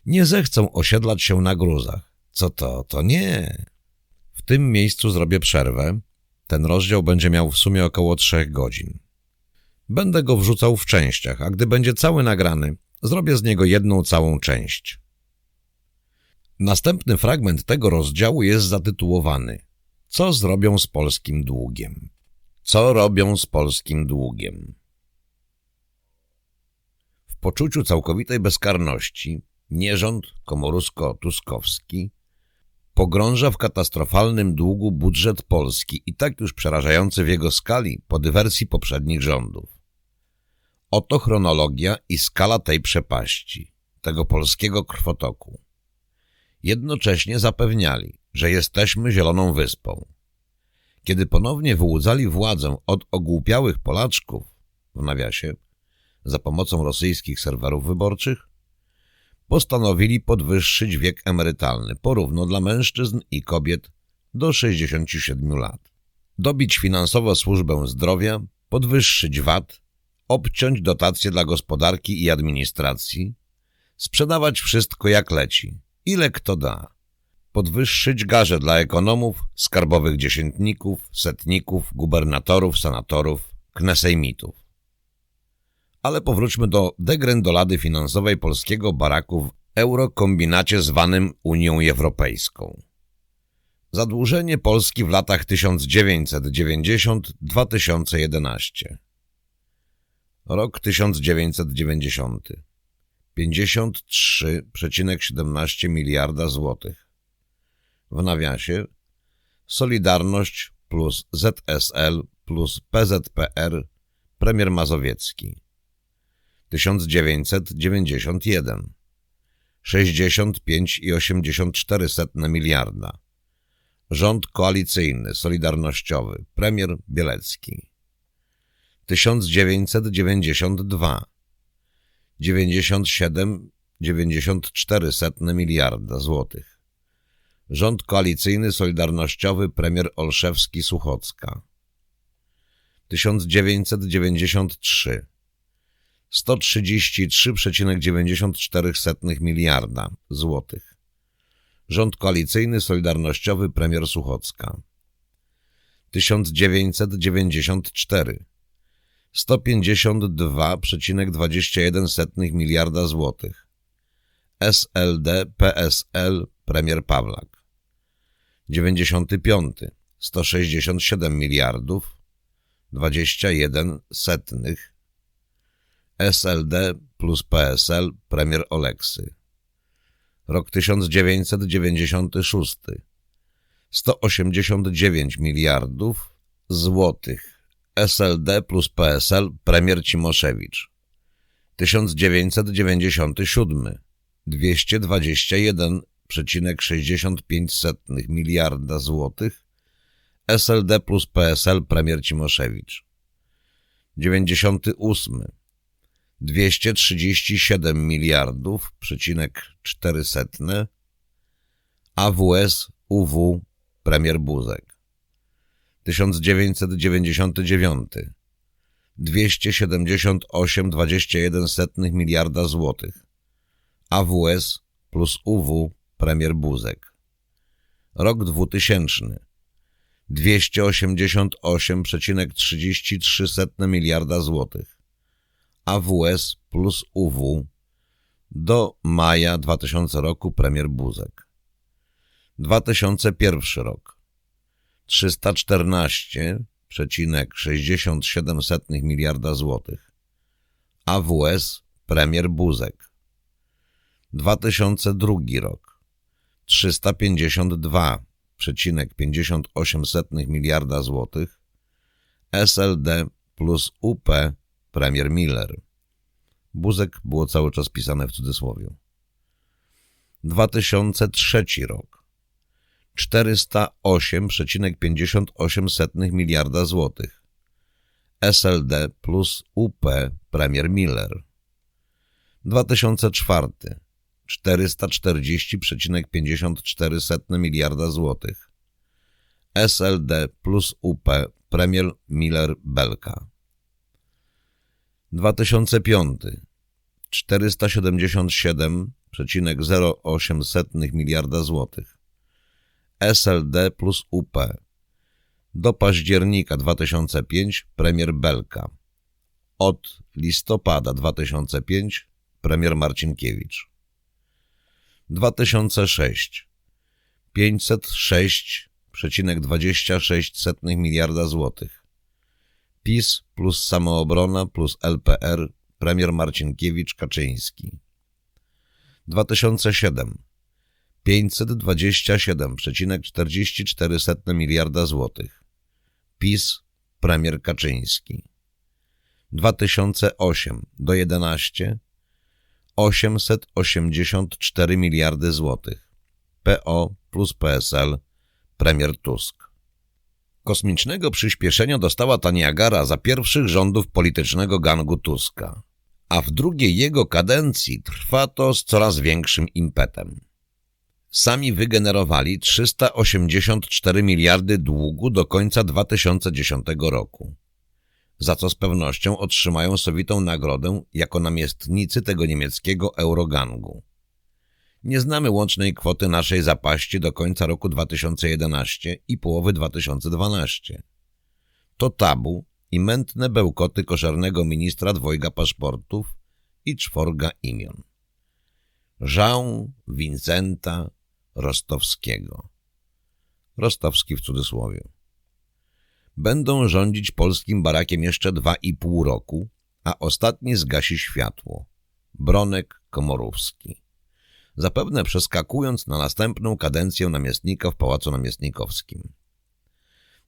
Nie zechcą osiedlać się na gruzach. Co to? To nie. W tym miejscu zrobię przerwę. Ten rozdział będzie miał w sumie około trzech godzin. Będę go wrzucał w częściach, a gdy będzie cały nagrany, Zrobię z niego jedną całą część. Następny fragment tego rozdziału jest zatytułowany Co zrobią z polskim długiem? Co robią z polskim długiem? W poczuciu całkowitej bezkarności nierząd komorusko-tuskowski pogrąża w katastrofalnym długu budżet Polski i tak już przerażający w jego skali po dywersji poprzednich rządów. Oto chronologia i skala tej przepaści, tego polskiego krwotoku. Jednocześnie zapewniali, że jesteśmy zieloną wyspą. Kiedy ponownie wyłudzali władzę od ogłupiałych Polaczków, w nawiasie, za pomocą rosyjskich serwerów wyborczych, postanowili podwyższyć wiek emerytalny porówno dla mężczyzn i kobiet do 67 lat, dobić finansowo służbę zdrowia, podwyższyć VAT, obciąć dotacje dla gospodarki i administracji, sprzedawać wszystko jak leci, ile kto da, podwyższyć garze dla ekonomów, skarbowych dziesiętników, setników, gubernatorów, senatorów, knesejmitów. Ale powróćmy do degrendolady finansowej polskiego baraku w eurokombinacie zwanym Unią Europejską. Zadłużenie Polski w latach 1990-2011 Rok 1990 53,17 miliarda złotych. W nawiasie Solidarność plus ZSL plus PZPR premier Mazowiecki. 1991 65,84 miliarda. Rząd koalicyjny, solidarnościowy, premier Bielecki. 1992 97,94 miliarda złotych. Rząd koalicyjny solidarnościowy premier Olszewski-Suchocka 1993 133,94 miliarda złotych. Rząd koalicyjny solidarnościowy premier Suchocka. 1994 152,21 miliarda złotych. SLD PSL premier Pawlak 95 167 miliardów 21 setnych SLD plus PSL premier Oleksy. Rok 1996 189 miliardów złotych SLD plus PSL premier Cimoszewicz. 1997 221,65 miliarda złotych SLD plus PSL premier Cimoszewicz. 98 237 miliardów, przecinek 400 AWS UW premier Buzek. 1999 278,21 miliarda złotych. AWS plus UW premier Buzek. Rok 2000 288,33 miliarda złotych. AWS plus UW do maja 2000 roku premier Buzek. 2001 rok. 314,67 miliarda złotych. AWS premier Buzek. 2002 rok 352,58 miliarda złotych. SLD plus UP premier Miller. Buzek było cały czas pisane w cudzysłowie. 2003 rok 408,58 miliarda złotych. SLD plus UP premier Miller. 2004 440,54 miliarda złotych. SLD plus UP premier Miller Belka. 2005 477,08 miliarda złotych. SLD plus UP. Do października 2005 premier Belka. Od listopada 2005 premier Marcinkiewicz. 2006 506,26 miliarda złotych. PiS plus samoobrona plus LPR premier Marcinkiewicz Kaczyński. 2007 527,44 miliarda złotych. PiS premier Kaczyński 2008 do 11 884 miliardy złotych. PO plus PSL premier Tusk. Kosmicznego przyspieszenia dostała ta Niagara za pierwszych rządów politycznego gangu Tuska, a w drugiej jego kadencji trwa to z coraz większym impetem sami wygenerowali 384 miliardy długu do końca 2010 roku, za co z pewnością otrzymają sowitą nagrodę jako namiestnicy tego niemieckiego eurogangu. Nie znamy łącznej kwoty naszej zapaści do końca roku 2011 i połowy 2012. To tabu i mętne bełkoty koszernego ministra dwojga paszportów i czworga imion. Jean Vincenta Rostowskiego. Rostowski w cudzysłowie. Będą rządzić polskim barakiem jeszcze dwa i pół roku, a ostatni zgasi światło. Bronek Komorowski. Zapewne przeskakując na następną kadencję namiestnika w Pałacu Namiestnikowskim.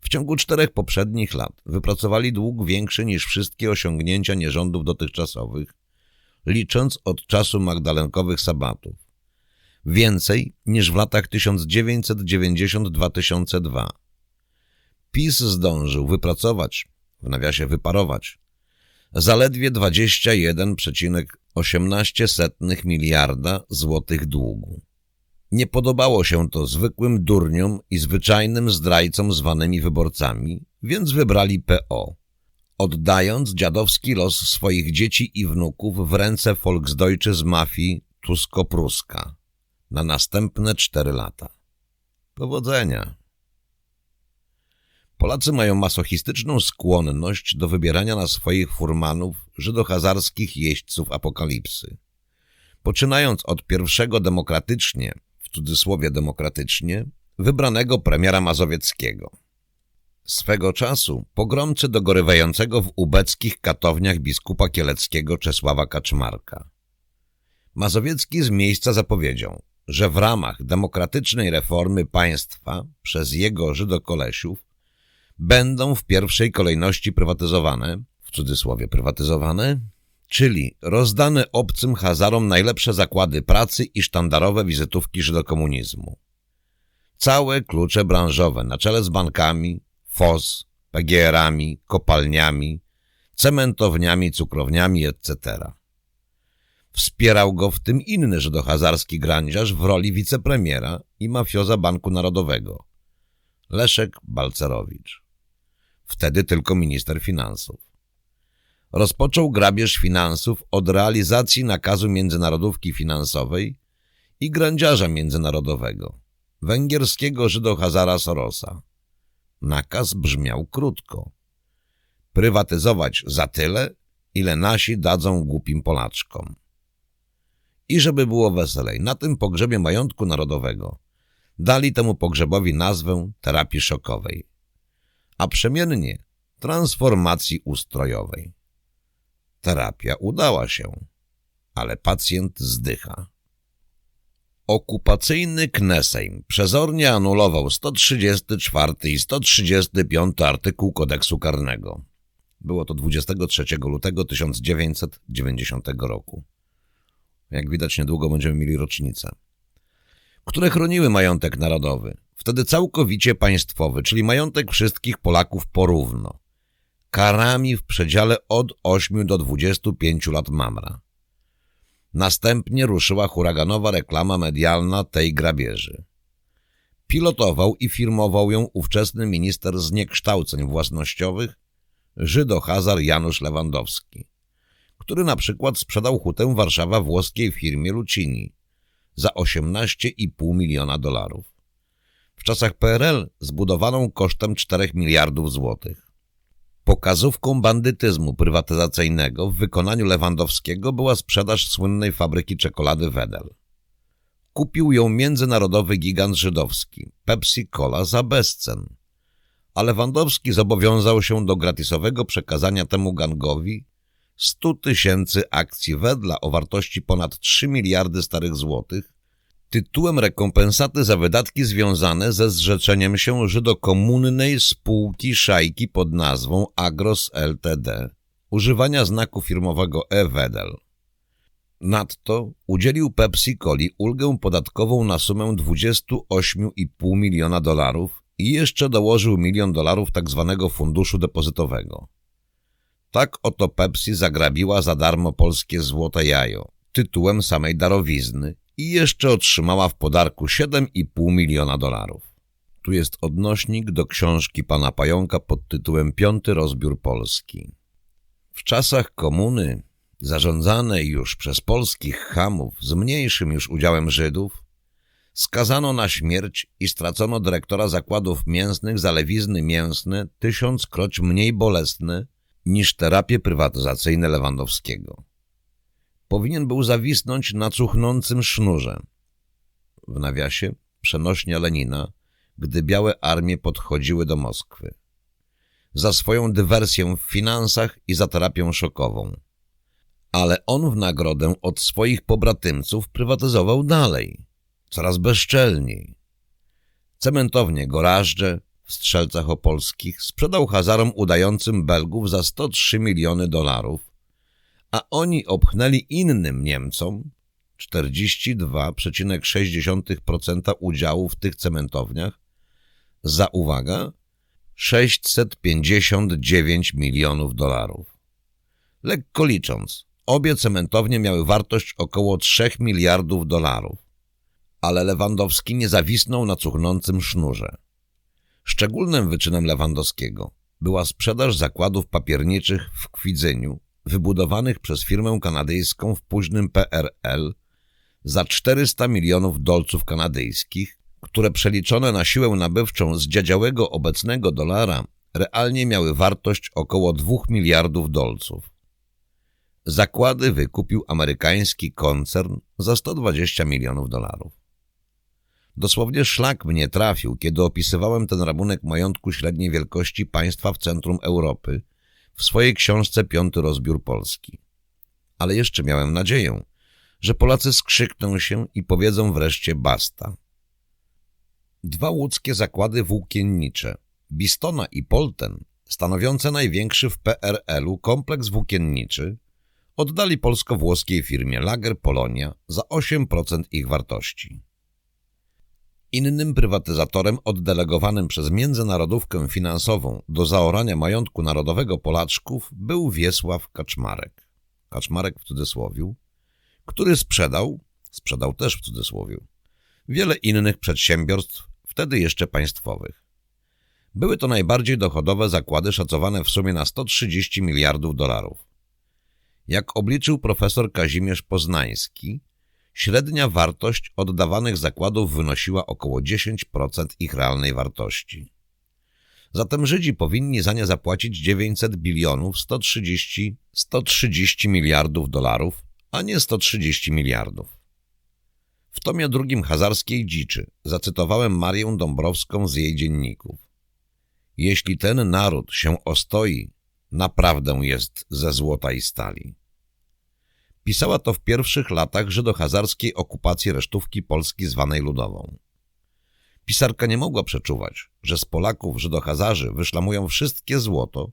W ciągu czterech poprzednich lat wypracowali dług większy niż wszystkie osiągnięcia nierządów dotychczasowych, licząc od czasu magdalenkowych sabatów. Więcej niż w latach 1992-2002. PiS zdążył wypracować, w nawiasie wyparować, zaledwie 21,18 miliarda złotych długu. Nie podobało się to zwykłym durniom i zwyczajnym zdrajcom zwanymi wyborcami, więc wybrali PO, oddając dziadowski los swoich dzieci i wnuków w ręce Volksdeutsche z mafii Tusko-Pruska na następne cztery lata. Powodzenia! Polacy mają masochistyczną skłonność do wybierania na swoich furmanów żydohazarskich jeźdźców apokalipsy. Poczynając od pierwszego demokratycznie, w cudzysłowie demokratycznie, wybranego premiera Mazowieckiego. Swego czasu pogromcy dogorywającego w ubeckich katowniach biskupa kieleckiego Czesława Kaczmarka. Mazowiecki z miejsca zapowiedział, że w ramach demokratycznej reformy państwa przez jego żydokolesiów będą w pierwszej kolejności prywatyzowane, w cudzysłowie prywatyzowane, czyli rozdane obcym Hazarom najlepsze zakłady pracy i sztandarowe wizytówki żydokomunizmu. Całe klucze branżowe na czele z bankami, FOS, PGR-ami, kopalniami, cementowniami, cukrowniami, etc. Wspierał go w tym inny żydohazarski grandziarz w roli wicepremiera i mafioza Banku Narodowego, Leszek Balcerowicz. Wtedy tylko minister finansów. Rozpoczął grabież finansów od realizacji nakazu międzynarodówki finansowej i grandziarza międzynarodowego, węgierskiego żydohazara Sorosa. Nakaz brzmiał krótko. Prywatyzować za tyle, ile nasi dadzą głupim Polaczkom. I żeby było weselej, na tym pogrzebie majątku narodowego dali temu pogrzebowi nazwę terapii szokowej, a przemiennie transformacji ustrojowej. Terapia udała się, ale pacjent zdycha. Okupacyjny Knesejm przezornie anulował 134 i 135 artykuł kodeksu karnego. Było to 23 lutego 1990 roku. Jak widać niedługo będziemy mieli rocznicę. Które chroniły majątek narodowy, wtedy całkowicie państwowy, czyli majątek wszystkich Polaków porówno. Karami w przedziale od 8 do 25 lat mamra. Następnie ruszyła huraganowa reklama medialna tej grabieży. Pilotował i firmował ją ówczesny minister zniekształceń własnościowych, Żydo-Hazar Janusz Lewandowski, który na przykład sprzedał hutę Warszawa włoskiej firmie Lucini za 18,5 miliona dolarów. W czasach PRL zbudowaną kosztem 4 miliardów złotych. Pokazówką bandytyzmu prywatyzacyjnego w wykonaniu Lewandowskiego była sprzedaż słynnej fabryki czekolady Wedel. Kupił ją międzynarodowy gigant żydowski, Pepsi Cola za bezcen. A Lewandowski zobowiązał się do gratisowego przekazania temu gangowi 100 tysięcy akcji Wedla o wartości ponad 3 miliardy starych złotych tytułem rekompensaty za wydatki związane ze zrzeczeniem się żydokomunnej spółki szajki pod nazwą Agros Ltd. używania znaku firmowego E-Wedel. Nadto udzielił Pepsi Coli ulgę podatkową na sumę 28,5 miliona dolarów i jeszcze dołożył milion dolarów tzw. Tak funduszu depozytowego. Tak oto Pepsi zagrabiła za darmo polskie złote jajo, tytułem samej darowizny i jeszcze otrzymała w podarku 7,5 miliona dolarów. Tu jest odnośnik do książki pana Pająka pod tytułem Piąty rozbiór Polski. W czasach komuny, zarządzanej już przez polskich chamów z mniejszym już udziałem Żydów, skazano na śmierć i stracono dyrektora zakładów mięsnych za lewizny mięsne tysiąckroć mniej bolesne niż terapie prywatyzacyjne Lewandowskiego. Powinien był zawisnąć na cuchnącym sznurze. W nawiasie przenośnia Lenina, gdy białe armie podchodziły do Moskwy. Za swoją dywersję w finansach i za terapię szokową. Ale on w nagrodę od swoich pobratymców prywatyzował dalej, coraz bezczelniej. Cementownie Gorażdże w Strzelcach Opolskich sprzedał Hazarom udającym Belgów za 103 miliony dolarów, a oni obchnęli innym Niemcom 42,6% udziału w tych cementowniach za, uwaga, 659 milionów dolarów. Lekko licząc, obie cementownie miały wartość około 3 miliardów dolarów, ale Lewandowski nie zawisnął na cuchnącym sznurze. Szczególnym wyczynem Lewandowskiego była sprzedaż zakładów papierniczych w Kwidzyniu, wybudowanych przez firmę kanadyjską w późnym PRL za 400 milionów dolców kanadyjskich, które przeliczone na siłę nabywczą z dziadziałego obecnego dolara realnie miały wartość około 2 miliardów dolców. Zakłady wykupił amerykański koncern za 120 milionów dolarów. Dosłownie szlak mnie trafił, kiedy opisywałem ten rabunek majątku średniej wielkości państwa w centrum Europy w swojej książce Piąty rozbiór Polski. Ale jeszcze miałem nadzieję, że Polacy skrzykną się i powiedzą wreszcie basta. Dwa łódzkie zakłady włókiennicze, Bistona i Polten, stanowiące największy w PRL-u kompleks włókienniczy, oddali polsko-włoskiej firmie Lager Polonia za 8% ich wartości. Innym prywatyzatorem oddelegowanym przez międzynarodówkę finansową do zaorania majątku narodowego Polaczków był Wiesław Kaczmarek. Kaczmarek w cudzysłowiu, który sprzedał, sprzedał też w cudzysłowiu, wiele innych przedsiębiorstw, wtedy jeszcze państwowych. Były to najbardziej dochodowe zakłady szacowane w sumie na 130 miliardów dolarów. Jak obliczył profesor Kazimierz Poznański, średnia wartość oddawanych zakładów wynosiła około 10% ich realnej wartości. Zatem Żydzi powinni za nie zapłacić 900 bilionów 130, 130 miliardów dolarów, a nie 130 miliardów. W tomie drugim Hazarskiej Dziczy zacytowałem Marię Dąbrowską z jej dzienników. Jeśli ten naród się ostoi, naprawdę jest ze złota i stali. Pisała to w pierwszych latach żydohazarskiej okupacji resztówki Polski zwanej Ludową. Pisarka nie mogła przeczuwać, że z Polaków żydohazarzy wyszlamują wszystkie złoto,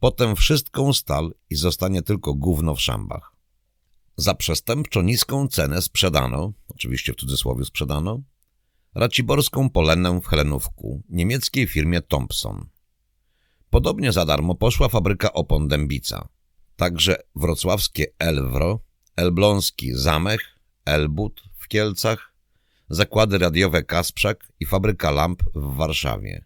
potem wszystką stal i zostanie tylko gówno w szambach. Za przestępczo niską cenę sprzedano, oczywiście w cudzysłowie sprzedano, raciborską polenę w Helenówku niemieckiej firmie Thompson. Podobnie za darmo poszła fabryka opon Dębica. Także wrocławskie Elwro, elbląski Zamech, Elbut w Kielcach, zakłady radiowe Kasprzak i fabryka lamp w Warszawie,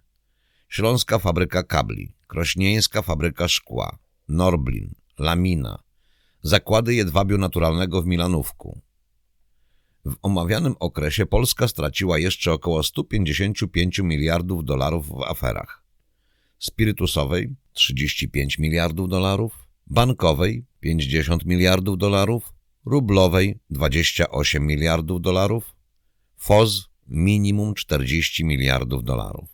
śląska fabryka kabli, krośnieńska fabryka szkła, Norblin, Lamina, zakłady jedwabiu naturalnego w Milanówku. W omawianym okresie Polska straciła jeszcze około 155 miliardów dolarów w aferach. Spirytusowej 35 miliardów dolarów, bankowej 50 miliardów dolarów, rublowej 28 miliardów dolarów, FOZ minimum 40 miliardów dolarów.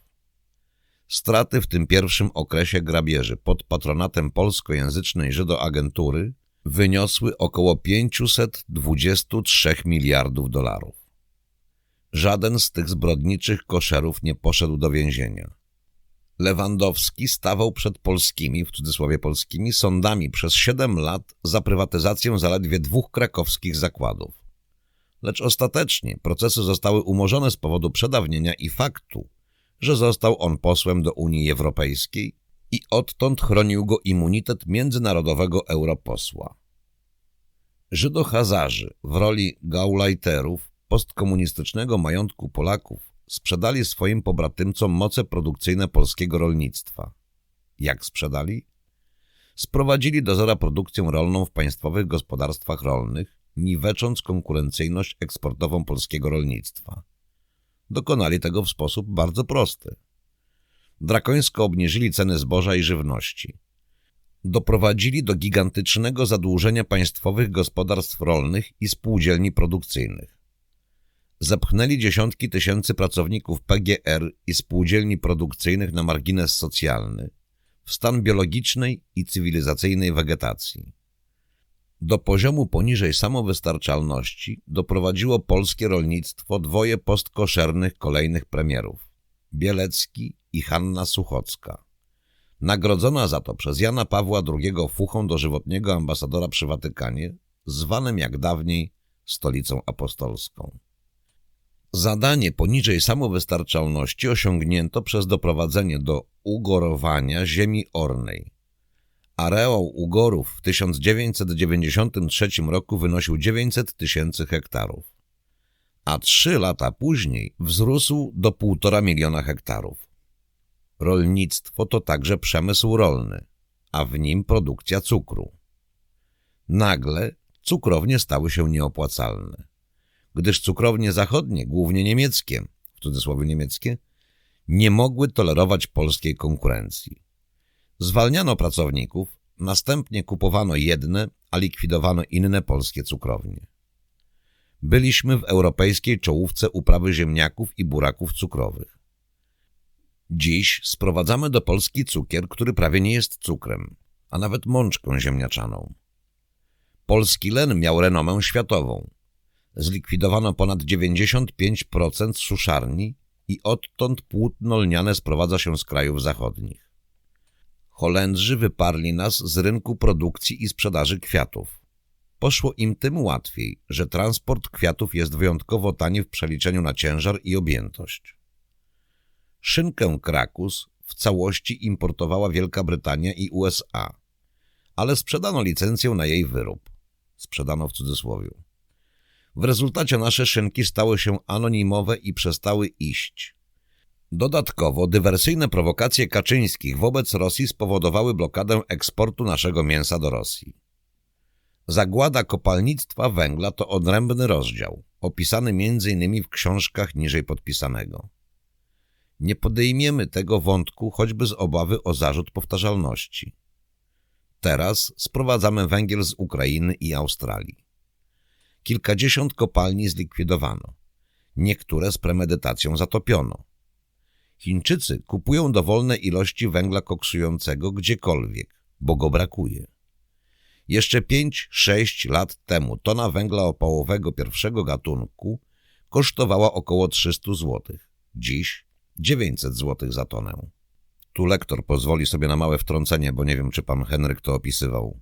Straty w tym pierwszym okresie grabieży pod patronatem polskojęzycznej Żydoagentury wyniosły około 523 miliardów dolarów. Żaden z tych zbrodniczych koszerów nie poszedł do więzienia. Lewandowski stawał przed polskimi, w cudzysłowie polskimi, sądami przez siedem lat za prywatyzację zaledwie dwóch krakowskich zakładów. Lecz ostatecznie procesy zostały umorzone z powodu przedawnienia i faktu, że został on posłem do Unii Europejskiej i odtąd chronił go immunitet międzynarodowego europosła. Żydohazarzy w roli gaulajterów postkomunistycznego majątku Polaków sprzedali swoim pobratymcom moce produkcyjne polskiego rolnictwa. Jak sprzedali? Sprowadzili do zera produkcję rolną w państwowych gospodarstwach rolnych, niwecząc konkurencyjność eksportową polskiego rolnictwa. Dokonali tego w sposób bardzo prosty. Drakońsko obniżyli ceny zboża i żywności. doprowadzili do gigantycznego zadłużenia państwowych gospodarstw rolnych i spółdzielni produkcyjnych. Zepchnęli dziesiątki tysięcy pracowników PGR i spółdzielni produkcyjnych na margines socjalny, w stan biologicznej i cywilizacyjnej wegetacji. Do poziomu poniżej samowystarczalności doprowadziło polskie rolnictwo dwoje postkoszernych kolejnych premierów – Bielecki i Hanna Suchocka. Nagrodzona za to przez Jana Pawła II fuchą dożywotniego ambasadora przy Watykanie, zwanym jak dawniej stolicą apostolską. Zadanie poniżej samowystarczalności osiągnięto przez doprowadzenie do ugorowania ziemi ornej. Areał ugorów w 1993 roku wynosił 900 tysięcy hektarów, a trzy lata później wzrósł do 1,5 miliona hektarów. Rolnictwo to także przemysł rolny, a w nim produkcja cukru. Nagle cukrownie stały się nieopłacalne gdyż cukrownie zachodnie, głównie niemieckie, w cudzysłowie niemieckie, nie mogły tolerować polskiej konkurencji. Zwalniano pracowników, następnie kupowano jedne, a likwidowano inne polskie cukrownie. Byliśmy w europejskiej czołówce uprawy ziemniaków i buraków cukrowych. Dziś sprowadzamy do Polski cukier, który prawie nie jest cukrem, a nawet mączką ziemniaczaną. Polski len miał renomę światową, zlikwidowano ponad 95% suszarni i odtąd płótno lniane sprowadza się z krajów zachodnich. Holendrzy wyparli nas z rynku produkcji i sprzedaży kwiatów. Poszło im tym łatwiej, że transport kwiatów jest wyjątkowo tani w przeliczeniu na ciężar i objętość. Szynkę Krakus w całości importowała Wielka Brytania i USA, ale sprzedano licencję na jej wyrób. Sprzedano w cudzysłowie. W rezultacie nasze szynki stały się anonimowe i przestały iść. Dodatkowo dywersyjne prowokacje Kaczyńskich wobec Rosji spowodowały blokadę eksportu naszego mięsa do Rosji. Zagłada kopalnictwa węgla to odrębny rozdział, opisany m.in. w książkach niżej podpisanego. Nie podejmiemy tego wątku choćby z obawy o zarzut powtarzalności. Teraz sprowadzamy węgiel z Ukrainy i Australii. Kilkadziesiąt kopalni zlikwidowano. Niektóre z premedytacją zatopiono. Chińczycy kupują dowolne ilości węgla koksującego gdziekolwiek, bo go brakuje. Jeszcze 5-6 lat temu tona węgla opałowego pierwszego gatunku kosztowała około 300 zł. Dziś 900 zł za tonę. Tu lektor pozwoli sobie na małe wtrącenie, bo nie wiem, czy pan Henryk to opisywał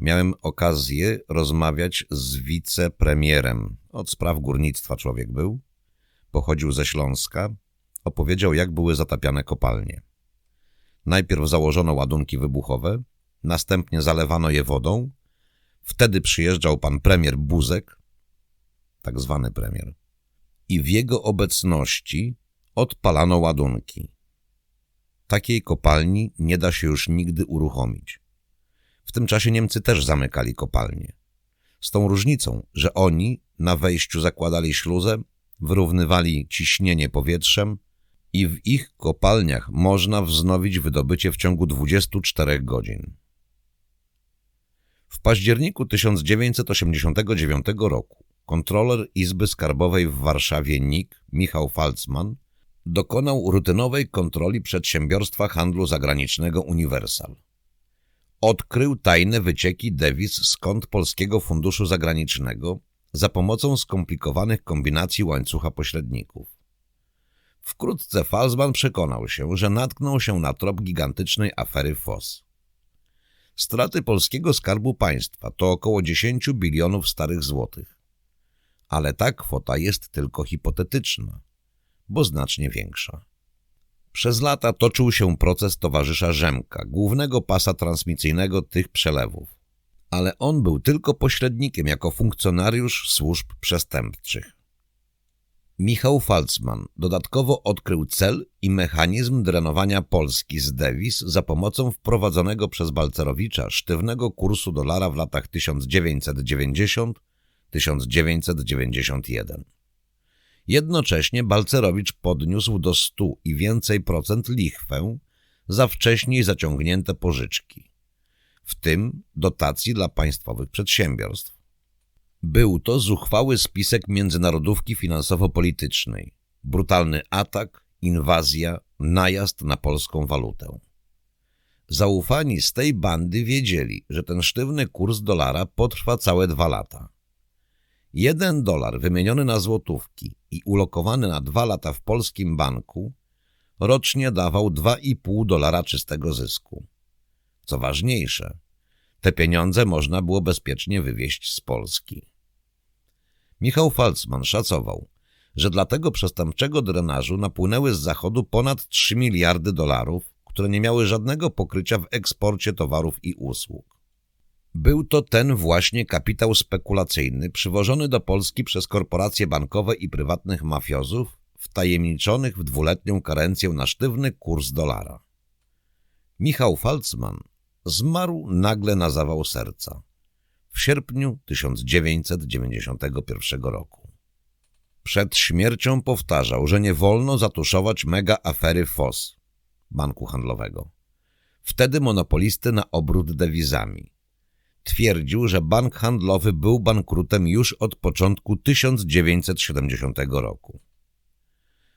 miałem okazję rozmawiać z wicepremierem. Od spraw górnictwa człowiek był. Pochodził ze Śląska. Opowiedział, jak były zatapiane kopalnie. Najpierw założono ładunki wybuchowe, następnie zalewano je wodą. Wtedy przyjeżdżał pan premier Buzek, tak zwany premier, i w jego obecności odpalano ładunki. Takiej kopalni nie da się już nigdy uruchomić. W tym czasie Niemcy też zamykali kopalnie. Z tą różnicą, że oni na wejściu zakładali śluzę, wyrównywali ciśnienie powietrzem i w ich kopalniach można wznowić wydobycie w ciągu 24 godzin. W październiku 1989 roku kontroler Izby Skarbowej w Warszawie NIK Michał Falcman dokonał rutynowej kontroli przedsiębiorstwa handlu zagranicznego Universal odkrył tajne wycieki dewiz z kont Polskiego Funduszu Zagranicznego za pomocą skomplikowanych kombinacji łańcucha pośredników. Wkrótce Falsman przekonał się, że natknął się na trop gigantycznej afery FOS. Straty polskiego skarbu państwa to około 10 bilionów starych złotych. Ale ta kwota jest tylko hipotetyczna, bo znacznie większa. Przez lata toczył się proces towarzysza Rzemka, głównego pasa transmisyjnego tych przelewów. Ale on był tylko pośrednikiem jako funkcjonariusz służb przestępczych. Michał Falcman dodatkowo odkrył cel i mechanizm drenowania Polski z dewiz za pomocą wprowadzonego przez Balcerowicza sztywnego kursu dolara w latach 1990-1991. Jednocześnie Balcerowicz podniósł do stu i więcej procent lichwę za wcześniej zaciągnięte pożyczki. w tym dotacji dla państwowych przedsiębiorstw. Był to zuchwały spisek międzynarodówki finansowo-politycznej, brutalny atak, inwazja, najazd na polską walutę. Zaufani z tej bandy wiedzieli, że ten sztywny kurs dolara potrwa całe dwa lata. Jeden dolar wymieniony na złotówki i ulokowany na dwa lata w polskim banku rocznie dawał 2,5 dolara czystego zysku. Co ważniejsze, te pieniądze można było bezpiecznie wywieźć z Polski. Michał Falcman szacował, że dla tego przestępczego drenażu napłynęły z zachodu ponad 3 miliardy dolarów, które nie miały żadnego pokrycia w eksporcie towarów i usług. Był to ten właśnie kapitał spekulacyjny przywożony do Polski przez korporacje bankowe i prywatnych mafiozów, wtajemniczonych w dwuletnią karencję na sztywny kurs dolara. Michał Falcman zmarł nagle na zawał serca w sierpniu 1991 roku. Przed śmiercią powtarzał, że nie wolno zatuszować mega afery FOS, banku handlowego. Wtedy monopolisty na obrót dewizami. Twierdził, że bank handlowy był bankrutem już od początku 1970 roku.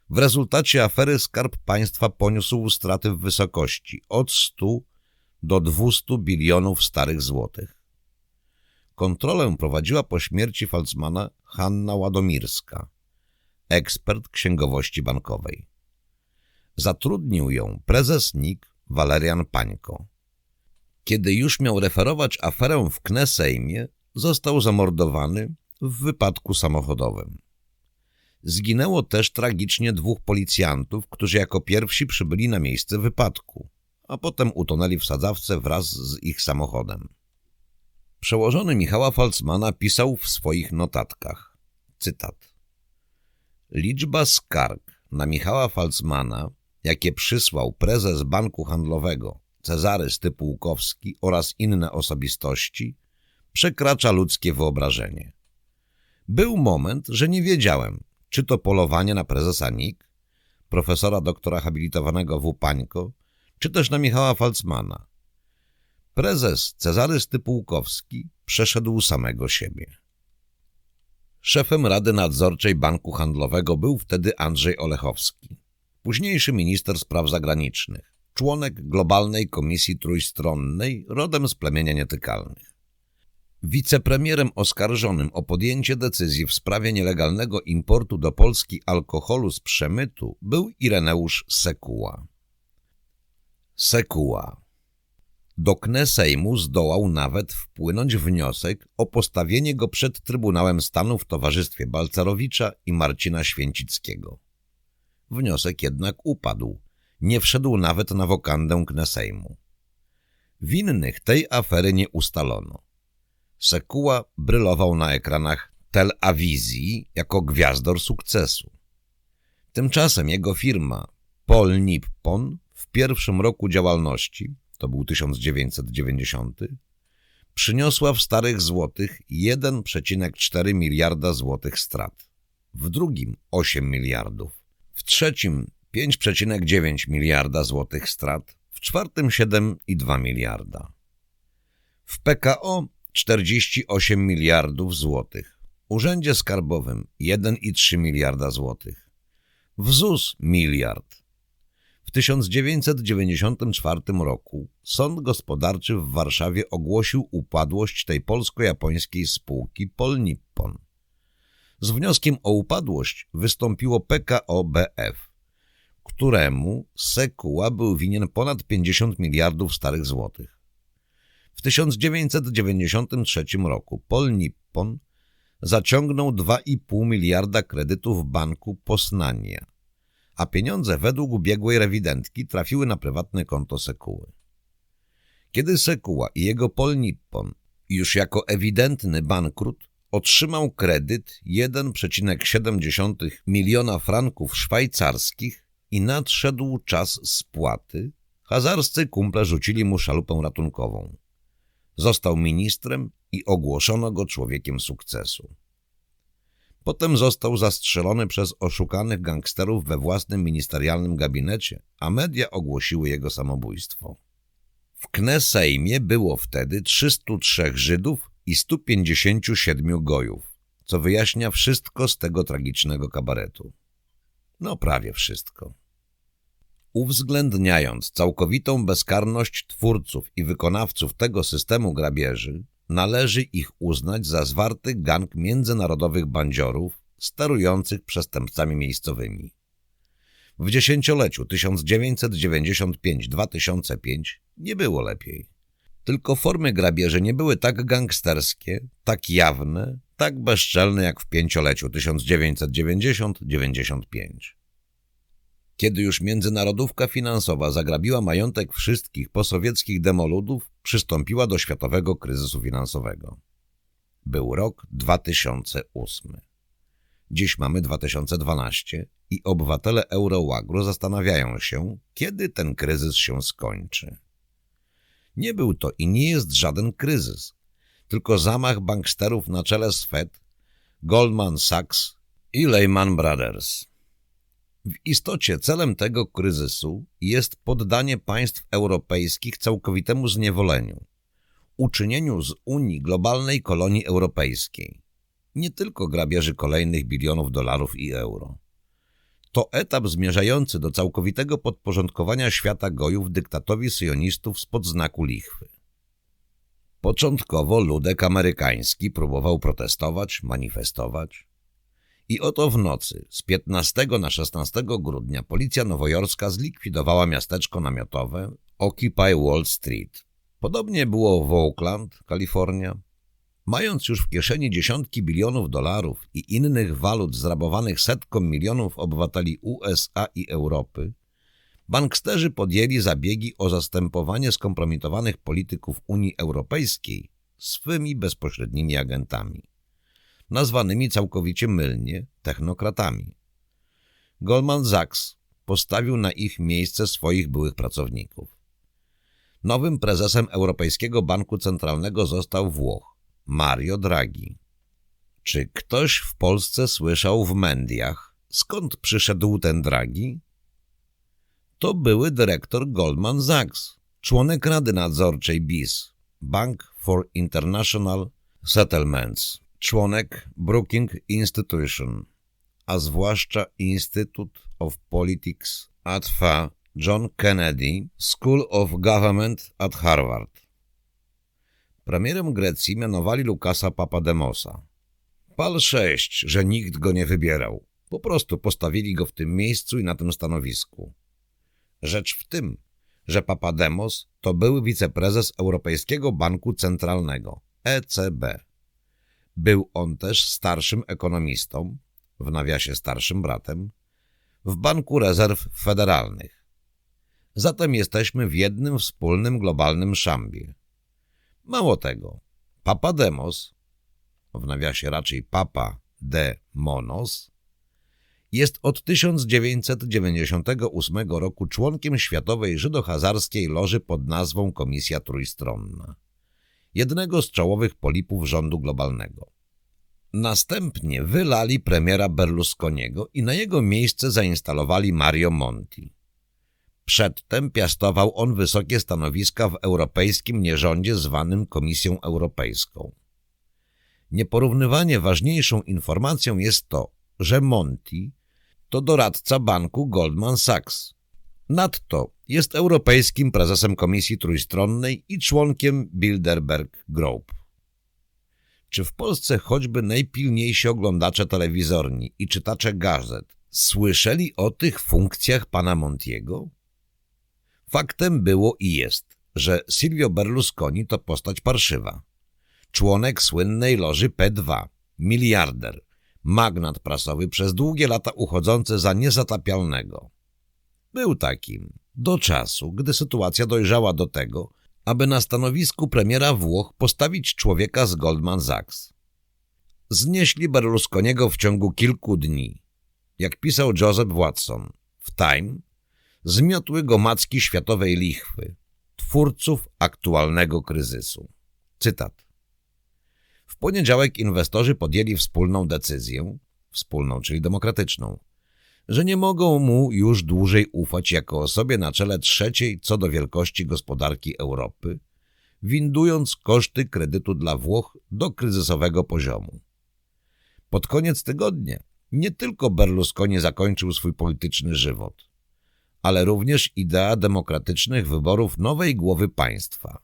W rezultacie afery Skarb Państwa poniósł straty w wysokości od 100 do 200 bilionów starych złotych. Kontrolę prowadziła po śmierci Falcmana Hanna Ładomirska, ekspert księgowości bankowej. Zatrudnił ją prezes NIK Walerian Pańko. Kiedy już miał referować aferę w Knesejmie, został zamordowany w wypadku samochodowym. Zginęło też tragicznie dwóch policjantów, którzy jako pierwsi przybyli na miejsce wypadku, a potem utonęli w sadzawce wraz z ich samochodem. Przełożony Michała Falcmana pisał w swoich notatkach, cytat. Liczba skarg na Michała Falcmana, jakie przysłał prezes Banku Handlowego Cezary Stypułkowski oraz inne osobistości, przekracza ludzkie wyobrażenie. Był moment, że nie wiedziałem, czy to polowanie na prezesa NIK, profesora doktora habilitowanego W. Pańko, czy też na Michała Falcmana. Prezes Cezary Stypułkowski przeszedł samego siebie. Szefem Rady Nadzorczej Banku Handlowego był wtedy Andrzej Olechowski, późniejszy minister spraw zagranicznych, członek Globalnej Komisji Trójstronnej, rodem z plemienia nietykalnych. Wicepremierem oskarżonym o podjęcie decyzji w sprawie nielegalnego importu do Polski alkoholu z przemytu był Ireneusz Sekuła. Sekuła. Do Knesejmu zdołał nawet wpłynąć wniosek o postawienie go przed Trybunałem Stanu w towarzystwie Balcerowicza i Marcina Święcickiego. Wniosek jednak upadł. Nie wszedł nawet na wokandę Knesejmu. Winnych tej afery nie ustalono. Sekuła brylował na ekranach Tel Awizji jako gwiazdor sukcesu. Tymczasem jego firma Pol Nippon w pierwszym roku działalności, to był 1990, przyniosła w starych złotych 1,4 miliarda złotych strat, w drugim 8 miliardów, w trzecim 5,9 miliarda złotych strat, w czwartym 7,2 miliarda. W PKO 48 miliardów złotych, Urzędzie Skarbowym 1,3 miliarda złotych, w ZUS miliard. W 1994 roku Sąd Gospodarczy w Warszawie ogłosił upadłość tej polsko-japońskiej spółki Polnippon. Z wnioskiem o upadłość wystąpiło PKO BF, któremu Sekuła był winien ponad 50 miliardów starych złotych. W 1993 roku Pol Nippon zaciągnął 2,5 miliarda kredytów banku Posnania, a pieniądze według biegłej rewidentki trafiły na prywatne konto Sekuły. Kiedy Sekuła i jego Pol Nippon już jako ewidentny bankrut otrzymał kredyt 1,7 miliona franków szwajcarskich i nadszedł czas spłaty, hazarscy kumple rzucili mu szalupę ratunkową. Został ministrem i ogłoszono go człowiekiem sukcesu. Potem został zastrzelony przez oszukanych gangsterów we własnym ministerialnym gabinecie, a media ogłosiły jego samobójstwo. W Knesejmie było wtedy 303 Żydów i 157 gojów, co wyjaśnia wszystko z tego tragicznego kabaretu. No prawie wszystko. Uwzględniając całkowitą bezkarność twórców i wykonawców tego systemu grabieży, należy ich uznać za zwarty gang międzynarodowych bandziorów sterujących przestępcami miejscowymi. W dziesięcioleciu 1995-2005 nie było lepiej. Tylko formy grabieży nie były tak gangsterskie, tak jawne, tak bezczelne jak w pięcioleciu 1990-95. Kiedy już międzynarodówka finansowa zagrabiła majątek wszystkich posowieckich demoludów, przystąpiła do światowego kryzysu finansowego. Był rok 2008. Dziś mamy 2012 i obywatele Eurołagru zastanawiają się, kiedy ten kryzys się skończy. Nie był to i nie jest żaden kryzys, tylko zamach banksterów na czele z Fed, Goldman Sachs i Lehman Brothers. W istocie celem tego kryzysu jest poddanie państw europejskich całkowitemu zniewoleniu, uczynieniu z Unii globalnej kolonii europejskiej, nie tylko grabieży kolejnych bilionów dolarów i euro. To etap zmierzający do całkowitego podporządkowania świata gojów dyktatowi syjonistów spod znaku lichwy. Początkowo ludek amerykański próbował protestować, manifestować. I oto w nocy z 15 na 16 grudnia policja nowojorska zlikwidowała miasteczko namiotowe Occupy Wall Street. Podobnie było w Oakland, Kalifornia. Mając już w kieszeni dziesiątki bilionów dolarów i innych walut zrabowanych setkom milionów obywateli USA i Europy, banksterzy podjęli zabiegi o zastępowanie skompromitowanych polityków Unii Europejskiej swymi bezpośrednimi agentami, nazwanymi całkowicie mylnie technokratami. Goldman Sachs postawił na ich miejsce swoich byłych pracowników. Nowym prezesem Europejskiego Banku Centralnego został Włoch, Mario Draghi. Czy ktoś w Polsce słyszał w mediach, skąd przyszedł ten Draghi? To były dyrektor Goldman Sachs, członek Rady Nadzorczej BIS, Bank for International Settlements, członek Brookings Institution, a zwłaszcza Institute of Politics at FA John Kennedy School of Government at Harvard. Premierem Grecji mianowali Lukasa Papademosa. Pal sześć, że nikt go nie wybierał. Po prostu postawili go w tym miejscu i na tym stanowisku. Rzecz w tym, że Papademos to były wiceprezes Europejskiego Banku Centralnego, ECB. Był on też starszym ekonomistą, w nawiasie starszym bratem, w Banku Rezerw Federalnych. Zatem jesteśmy w jednym wspólnym globalnym szambie. Mało tego, Papademos, w nawiasie raczej Papa de Monos, jest od 1998 roku członkiem Światowej Żydohazarskiej Loży pod nazwą Komisja Trójstronna, jednego z czołowych polipów rządu globalnego. Następnie wylali premiera Berlusconiego i na jego miejsce zainstalowali Mario Monti. Przedtem piastował on wysokie stanowiska w europejskim nierządzie zwanym Komisją Europejską. Nieporównywanie ważniejszą informacją jest to, że Monti to doradca banku Goldman Sachs. Nadto jest europejskim prezesem Komisji Trójstronnej i członkiem Bilderberg Group. Czy w Polsce choćby najpilniejsi oglądacze telewizorni i czytacze gazet słyszeli o tych funkcjach pana Montiego? Faktem było i jest, że Silvio Berlusconi to postać parszywa. Członek słynnej loży P2, miliarder, magnat prasowy przez długie lata uchodzący za niezatapialnego. Był takim do czasu, gdy sytuacja dojrzała do tego, aby na stanowisku premiera Włoch postawić człowieka z Goldman Sachs. Znieśli Berlusconiego w ciągu kilku dni. Jak pisał Joseph Watson w Time, zmiotły go macki światowej lichwy, twórców aktualnego kryzysu. Cytat. W poniedziałek inwestorzy podjęli wspólną decyzję, wspólną czyli demokratyczną, że nie mogą mu już dłużej ufać jako osobie na czele trzeciej co do wielkości gospodarki Europy, windując koszty kredytu dla Włoch do kryzysowego poziomu. Pod koniec tygodnia nie tylko Berlusconi zakończył swój polityczny żywot, ale również idea demokratycznych wyborów nowej głowy państwa.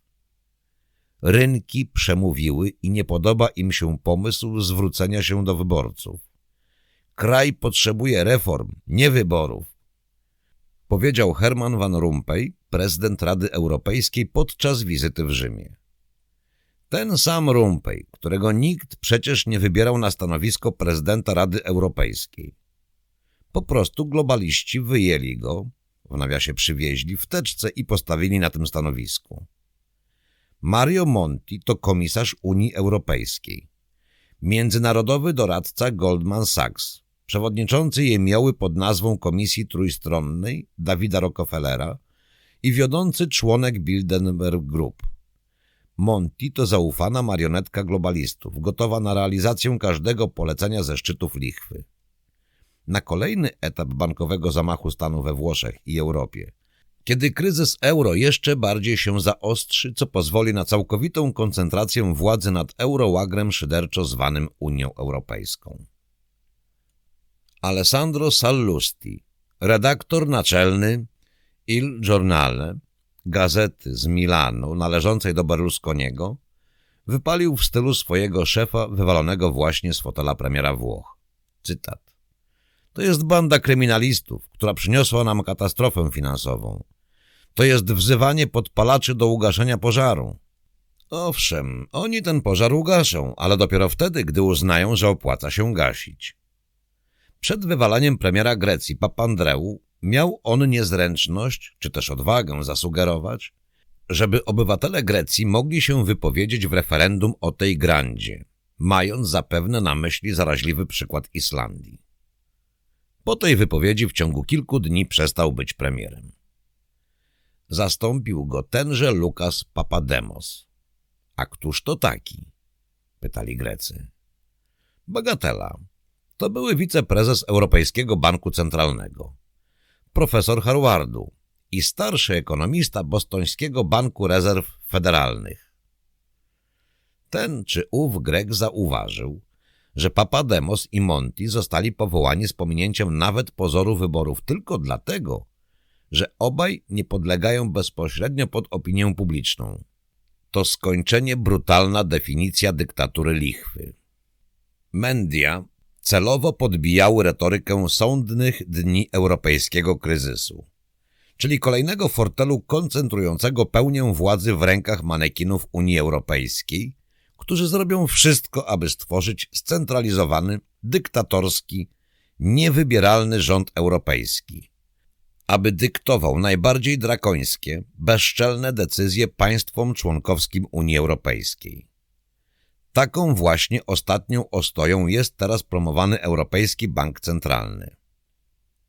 Rynki przemówiły i nie podoba im się pomysł zwrócenia się do wyborców. Kraj potrzebuje reform, nie wyborów. Powiedział Herman Van Rompuy, prezydent Rady Europejskiej podczas wizyty w Rzymie. Ten sam Rompuy, którego nikt przecież nie wybierał na stanowisko prezydenta Rady Europejskiej. Po prostu globaliści wyjęli go, w nawiasie przywieźli, w teczce i postawili na tym stanowisku. Mario Monti to komisarz Unii Europejskiej. Międzynarodowy doradca Goldman Sachs, przewodniczący jemioły pod nazwą Komisji Trójstronnej Dawida Rockefellera i wiodący członek Bilderberg Group. Monti to zaufana marionetka globalistów, gotowa na realizację każdego polecenia ze szczytów lichwy. Na kolejny etap bankowego zamachu stanu we Włoszech i Europie, kiedy kryzys euro jeszcze bardziej się zaostrzy, co pozwoli na całkowitą koncentrację władzy nad eurołagrem szyderczo zwanym Unią Europejską. Alessandro Sallusti, redaktor naczelny Il Giornale, gazety z Milanu należącej do Berlusconiego, wypalił w stylu swojego szefa wywalonego właśnie z fotela premiera Włoch. Cytat. To jest banda kryminalistów, która przyniosła nam katastrofę finansową. To jest wzywanie podpalaczy do ugaszenia pożaru. Owszem, oni ten pożar ugaszą, ale dopiero wtedy, gdy uznają, że opłaca się gasić. Przed wywalaniem premiera Grecji Papandreou miał on niezręczność, czy też odwagę zasugerować, żeby obywatele Grecji mogli się wypowiedzieć w referendum o tej grandzie, mając zapewne na myśli zaraźliwy przykład Islandii. Po tej wypowiedzi w ciągu kilku dni przestał być premierem. Zastąpił go tenże Lukas Papademos. A któż to taki? Pytali Grecy. Bagatela. To były wiceprezes Europejskiego Banku Centralnego, profesor Harvardu i starszy ekonomista Bostońskiego Banku Rezerw Federalnych. Ten czy ów Grek zauważył, że Papademos i Monti zostali powołani z pominięciem nawet pozoru wyborów tylko dlatego, że obaj nie podlegają bezpośrednio pod opinię publiczną. To skończenie brutalna definicja dyktatury lichwy. Mendia celowo podbijały retorykę sądnych dni europejskiego kryzysu, czyli kolejnego fortelu koncentrującego pełnię władzy w rękach manekinów Unii Europejskiej, którzy zrobią wszystko, aby stworzyć scentralizowany, dyktatorski, niewybieralny rząd europejski, aby dyktował najbardziej drakońskie, bezczelne decyzje państwom członkowskim Unii Europejskiej. Taką właśnie ostatnią ostoją jest teraz promowany Europejski Bank Centralny.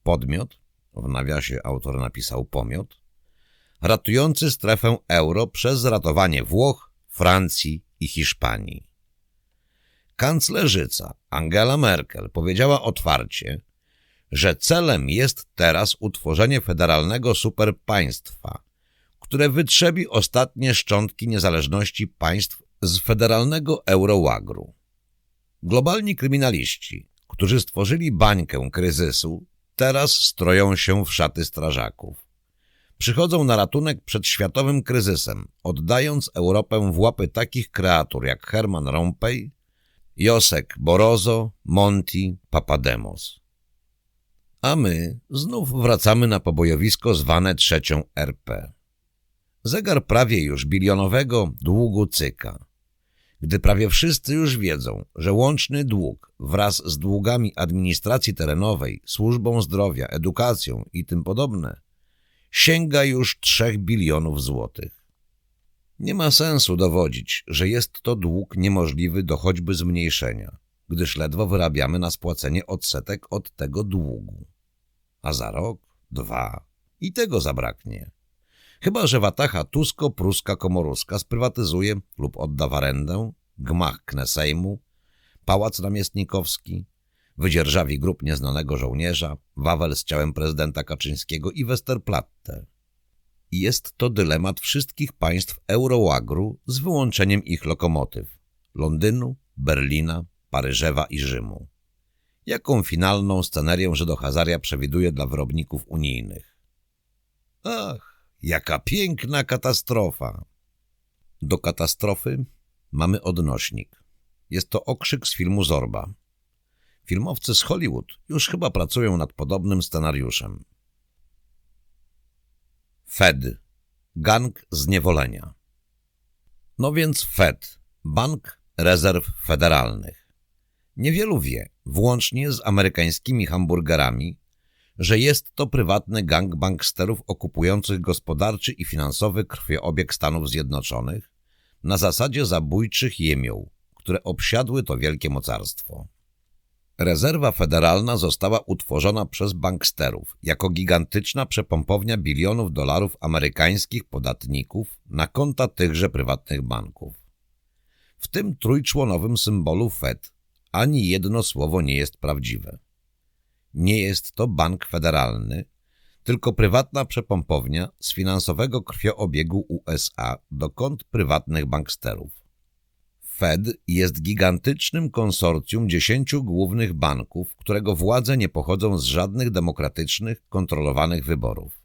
Podmiot, w nawiasie autor napisał pomiot, ratujący strefę euro przez ratowanie Włoch, Francji i Hiszpanii. Kanclerzyca Angela Merkel powiedziała otwarcie, że celem jest teraz utworzenie federalnego superpaństwa, które wytrzebi ostatnie szczątki niezależności państw z federalnego eurołagru. Globalni kryminaliści, którzy stworzyli bańkę kryzysu, teraz stroją się w szaty strażaków. Przychodzą na ratunek przed światowym kryzysem, oddając Europę w łapy takich kreatur jak Herman Rompuy, Josek Borozo, Monti, Papademos. A my znów wracamy na pobojowisko zwane trzecią RP. Zegar prawie już bilionowego długu cyka gdy prawie wszyscy już wiedzą, że łączny dług wraz z długami administracji terenowej, służbą zdrowia, edukacją i tym podobne sięga już 3 bilionów złotych. Nie ma sensu dowodzić, że jest to dług niemożliwy do choćby zmniejszenia, gdyż ledwo wyrabiamy na spłacenie odsetek od tego długu. A za rok, dwa i tego zabraknie. Chyba, że Watacha Tusko-Pruska Komoruska sprywatyzuje lub odda w arendę gmach Knesejmu, pałac namiestnikowski, wydzierżawi grup nieznanego żołnierza, Wawel z ciałem prezydenta Kaczyńskiego i Westerplatte. Jest to dylemat wszystkich państw Eurołagru z wyłączeniem ich lokomotyw Londynu, Berlina, Paryżewa i Rzymu. Jaką finalną scenerię Żydohazaria przewiduje dla wyrobników unijnych? Ach, jaka piękna katastrofa! Do katastrofy mamy odnośnik. Jest to okrzyk z filmu Zorba. Filmowcy z Hollywood już chyba pracują nad podobnym scenariuszem. Fed. Gang zniewolenia. No więc Fed. Bank Rezerw Federalnych. Niewielu wie, włącznie z amerykańskimi hamburgerami, że jest to prywatny gang banksterów okupujących gospodarczy i finansowy krwioobieg Stanów Zjednoczonych na zasadzie zabójczych jemioł, które obsiadły to wielkie mocarstwo. Rezerwa Federalna została utworzona przez banksterów jako gigantyczna przepompownia bilionów dolarów amerykańskich podatników na konta tychże prywatnych banków. W tym trójczłonowym symbolu Fed ani jedno słowo nie jest prawdziwe. Nie jest to bank federalny, tylko prywatna przepompownia z finansowego krwioobiegu USA do kont prywatnych banksterów. Fed jest gigantycznym konsorcjum dziesięciu głównych banków, którego władze nie pochodzą z żadnych demokratycznych, kontrolowanych wyborów.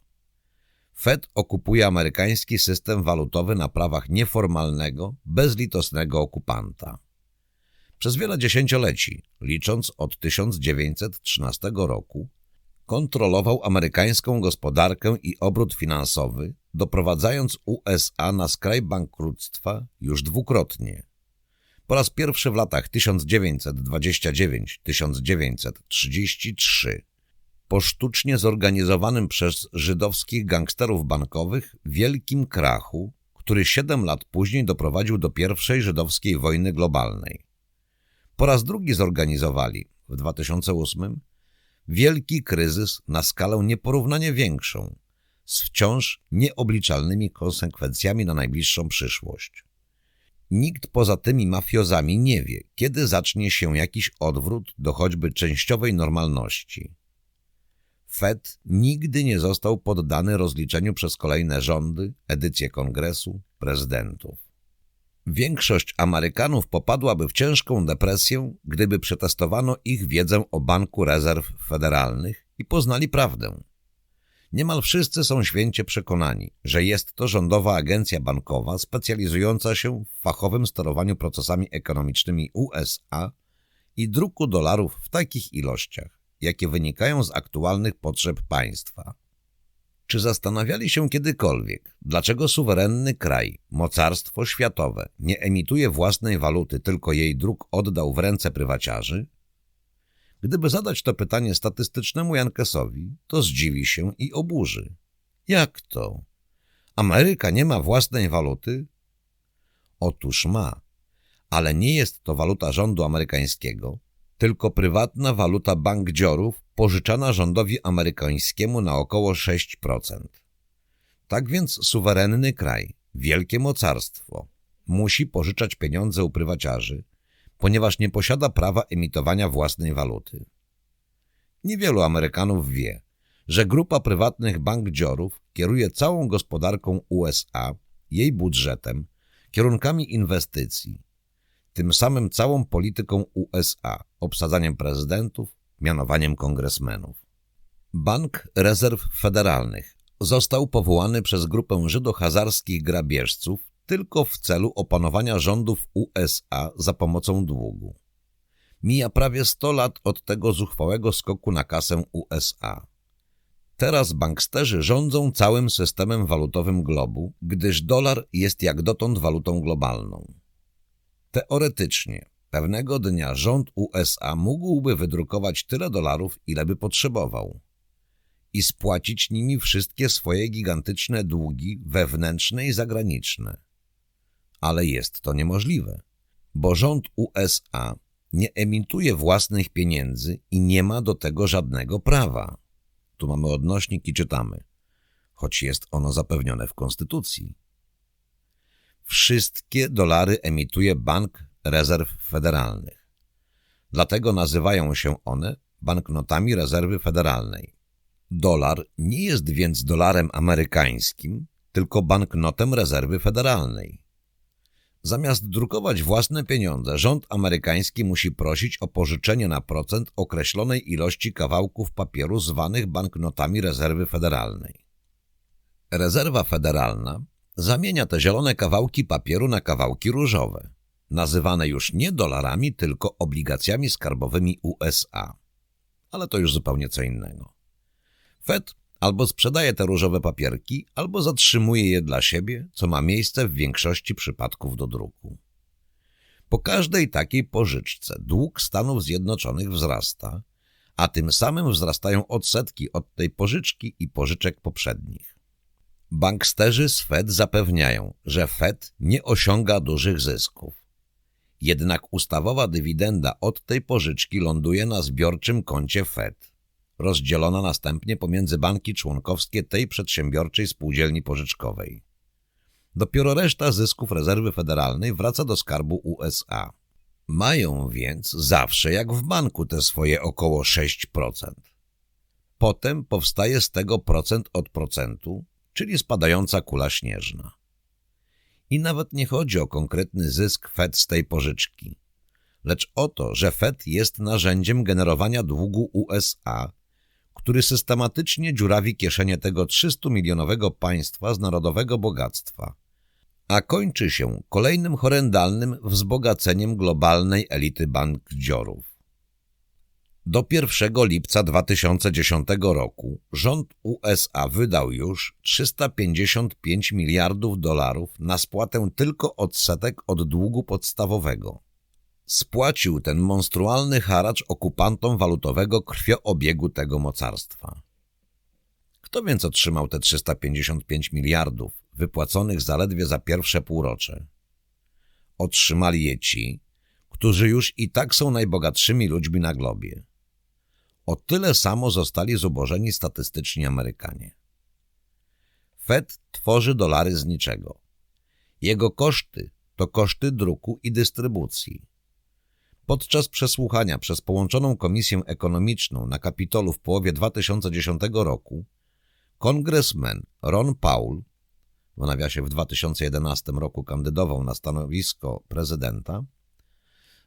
Fed okupuje amerykański system walutowy na prawach nieformalnego, bezlitosnego okupanta. Przez wiele dziesięcioleci, licząc od 1913 roku, kontrolował amerykańską gospodarkę i obrót finansowy, doprowadzając USA na skraj bankructwa już dwukrotnie – po raz pierwszy w latach 1929-1933 po sztucznie zorganizowanym przez żydowskich gangsterów bankowych wielkim krachu, który siedem lat później doprowadził do pierwszej żydowskiej wojny globalnej. Po raz drugi zorganizowali w 2008 wielki kryzys na skalę nieporównanie większą, z wciąż nieobliczalnymi konsekwencjami na najbliższą przyszłość. Nikt poza tymi mafiozami nie wie, kiedy zacznie się jakiś odwrót do choćby częściowej normalności. Fed nigdy nie został poddany rozliczeniu przez kolejne rządy, edycje kongresu, prezydentów. Większość Amerykanów popadłaby w ciężką depresję, gdyby przetestowano ich wiedzę o Banku Rezerw Federalnych i poznali prawdę. Niemal wszyscy są święcie przekonani, że jest to rządowa agencja bankowa specjalizująca się w fachowym sterowaniu procesami ekonomicznymi USA i druku dolarów w takich ilościach, jakie wynikają z aktualnych potrzeb państwa. Czy zastanawiali się kiedykolwiek, dlaczego suwerenny kraj, mocarstwo światowe, nie emituje własnej waluty, tylko jej druk oddał w ręce prywaciarzy? Gdyby zadać to pytanie statystycznemu Jankesowi, to zdziwi się i oburzy. Jak to? Ameryka nie ma własnej waluty? Otóż ma, ale nie jest to waluta rządu amerykańskiego, tylko prywatna waluta bankdziorów pożyczana rządowi amerykańskiemu na około 6%. Tak więc suwerenny kraj, wielkie mocarstwo, musi pożyczać pieniądze u prywaciarzy, ponieważ nie posiada prawa emitowania własnej waluty. Niewielu Amerykanów wie, że grupa prywatnych bankdziorów kieruje całą gospodarką USA, jej budżetem, kierunkami inwestycji, tym samym całą polityką USA, obsadzaniem prezydentów, mianowaniem kongresmenów. Bank Rezerw Federalnych został powołany przez grupę żydohazarskich grabieżców tylko w celu opanowania rządów USA za pomocą długu. Mija prawie 100 lat od tego zuchwałego skoku na kasę USA. Teraz banksterzy rządzą całym systemem walutowym globu, gdyż dolar jest jak dotąd walutą globalną. Teoretycznie, pewnego dnia rząd USA mógłby wydrukować tyle dolarów, ile by potrzebował i spłacić nimi wszystkie swoje gigantyczne długi wewnętrzne i zagraniczne ale jest to niemożliwe, bo rząd USA nie emituje własnych pieniędzy i nie ma do tego żadnego prawa. Tu mamy odnośnik i czytamy, choć jest ono zapewnione w Konstytucji. Wszystkie dolary emituje Bank Rezerw Federalnych. Dlatego nazywają się one banknotami rezerwy federalnej. Dolar nie jest więc dolarem amerykańskim, tylko banknotem rezerwy federalnej. Zamiast drukować własne pieniądze, rząd amerykański musi prosić o pożyczenie na procent określonej ilości kawałków papieru zwanych banknotami rezerwy federalnej. Rezerwa federalna zamienia te zielone kawałki papieru na kawałki różowe, nazywane już nie dolarami, tylko obligacjami skarbowymi USA. Ale to już zupełnie co innego. Fed albo sprzedaje te różowe papierki, albo zatrzymuje je dla siebie, co ma miejsce w większości przypadków do druku. Po każdej takiej pożyczce dług Stanów Zjednoczonych wzrasta, a tym samym wzrastają odsetki od tej pożyczki i pożyczek poprzednich. Banksterzy z Fed zapewniają, że Fed nie osiąga dużych zysków. Jednak ustawowa dywidenda od tej pożyczki ląduje na zbiorczym koncie Fed rozdzielona następnie pomiędzy banki członkowskie tej przedsiębiorczej spółdzielni pożyczkowej. Dopiero reszta zysków rezerwy federalnej wraca do skarbu USA. Mają więc zawsze jak w banku te swoje około 6%. Potem powstaje z tego procent od procentu, czyli spadająca kula śnieżna. I nawet nie chodzi o konkretny zysk Fed z tej pożyczki, lecz o to, że Fed jest narzędziem generowania długu USA który systematycznie dziurawi kieszenie tego 300-milionowego państwa z narodowego bogactwa, a kończy się kolejnym horrendalnym wzbogaceniem globalnej elity bankdziorów. Do 1 lipca 2010 roku rząd USA wydał już 355 miliardów dolarów na spłatę tylko odsetek od długu podstawowego spłacił ten monstrualny haracz okupantom walutowego krwioobiegu tego mocarstwa. Kto więc otrzymał te 355 miliardów, wypłaconych zaledwie za pierwsze półrocze? Otrzymali je ci, którzy już i tak są najbogatszymi ludźmi na globie. O tyle samo zostali zubożeni statystyczni Amerykanie. Fed tworzy dolary z niczego. Jego koszty to koszty druku i dystrybucji. Podczas przesłuchania przez połączoną Komisję Ekonomiczną na Kapitolu w połowie 2010 roku kongresmen Ron Paul, w nawiasie w 2011 roku kandydował na stanowisko prezydenta,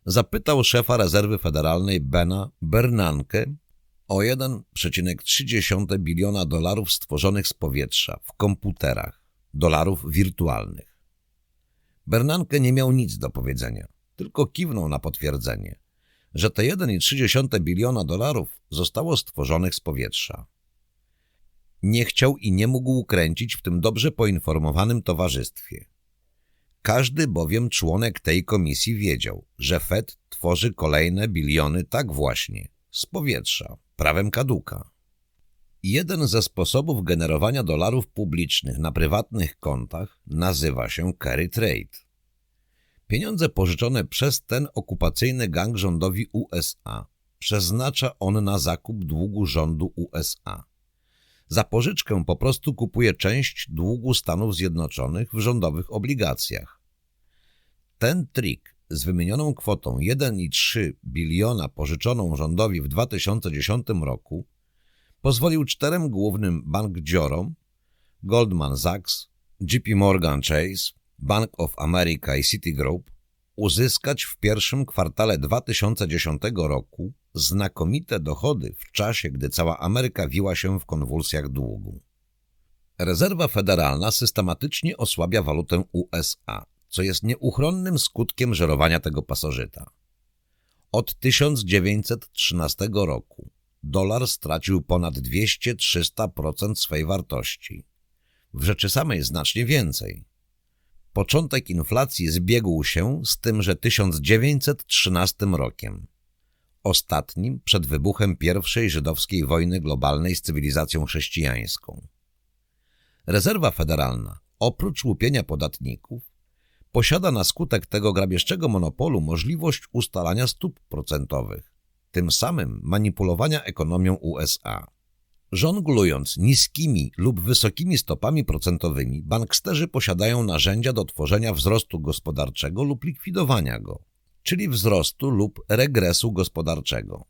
zapytał szefa rezerwy federalnej Bena Bernanke o 1,3 biliona dolarów stworzonych z powietrza w komputerach, dolarów wirtualnych. Bernanke nie miał nic do powiedzenia tylko kiwnął na potwierdzenie, że te 1,3 biliona dolarów zostało stworzonych z powietrza. Nie chciał i nie mógł kręcić w tym dobrze poinformowanym towarzystwie. Każdy bowiem członek tej komisji wiedział, że Fed tworzy kolejne biliony tak właśnie, z powietrza, prawem kaduka. Jeden ze sposobów generowania dolarów publicznych na prywatnych kontach nazywa się carry trade. Pieniądze pożyczone przez ten okupacyjny gang rządowi USA przeznacza on na zakup długu rządu USA. Za pożyczkę po prostu kupuje część długu Stanów Zjednoczonych w rządowych obligacjach. Ten trik z wymienioną kwotą 1,3 biliona pożyczoną rządowi w 2010 roku pozwolił czterem głównym bankdziorom Goldman Sachs, JP Morgan Chase, Bank of America i Citigroup uzyskać w pierwszym kwartale 2010 roku znakomite dochody w czasie, gdy cała Ameryka wiła się w konwulsjach długu. Rezerwa Federalna systematycznie osłabia walutę USA, co jest nieuchronnym skutkiem żerowania tego pasożyta. Od 1913 roku dolar stracił ponad 200-300% swej wartości. W rzeczy samej znacznie więcej. Początek inflacji zbiegł się z tym, że 1913 rokiem, ostatnim przed wybuchem I żydowskiej wojny globalnej z cywilizacją chrześcijańską. Rezerwa Federalna, oprócz łupienia podatników, posiada na skutek tego grabieżczego monopolu możliwość ustalania stóp procentowych, tym samym manipulowania ekonomią USA. Żonglując niskimi lub wysokimi stopami procentowymi, banksterzy posiadają narzędzia do tworzenia wzrostu gospodarczego lub likwidowania go, czyli wzrostu lub regresu gospodarczego.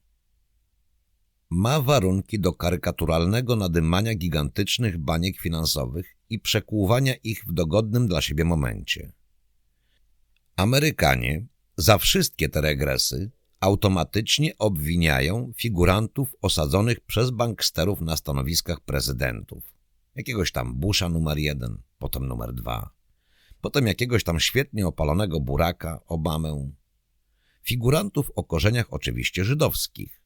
Ma warunki do karykaturalnego nadymania gigantycznych baniek finansowych i przekłuwania ich w dogodnym dla siebie momencie. Amerykanie za wszystkie te regresy automatycznie obwiniają figurantów osadzonych przez banksterów na stanowiskach prezydentów. Jakiegoś tam Busha numer jeden, potem numer dwa, potem jakiegoś tam świetnie opalonego Buraka, Obamę. Figurantów o korzeniach oczywiście żydowskich.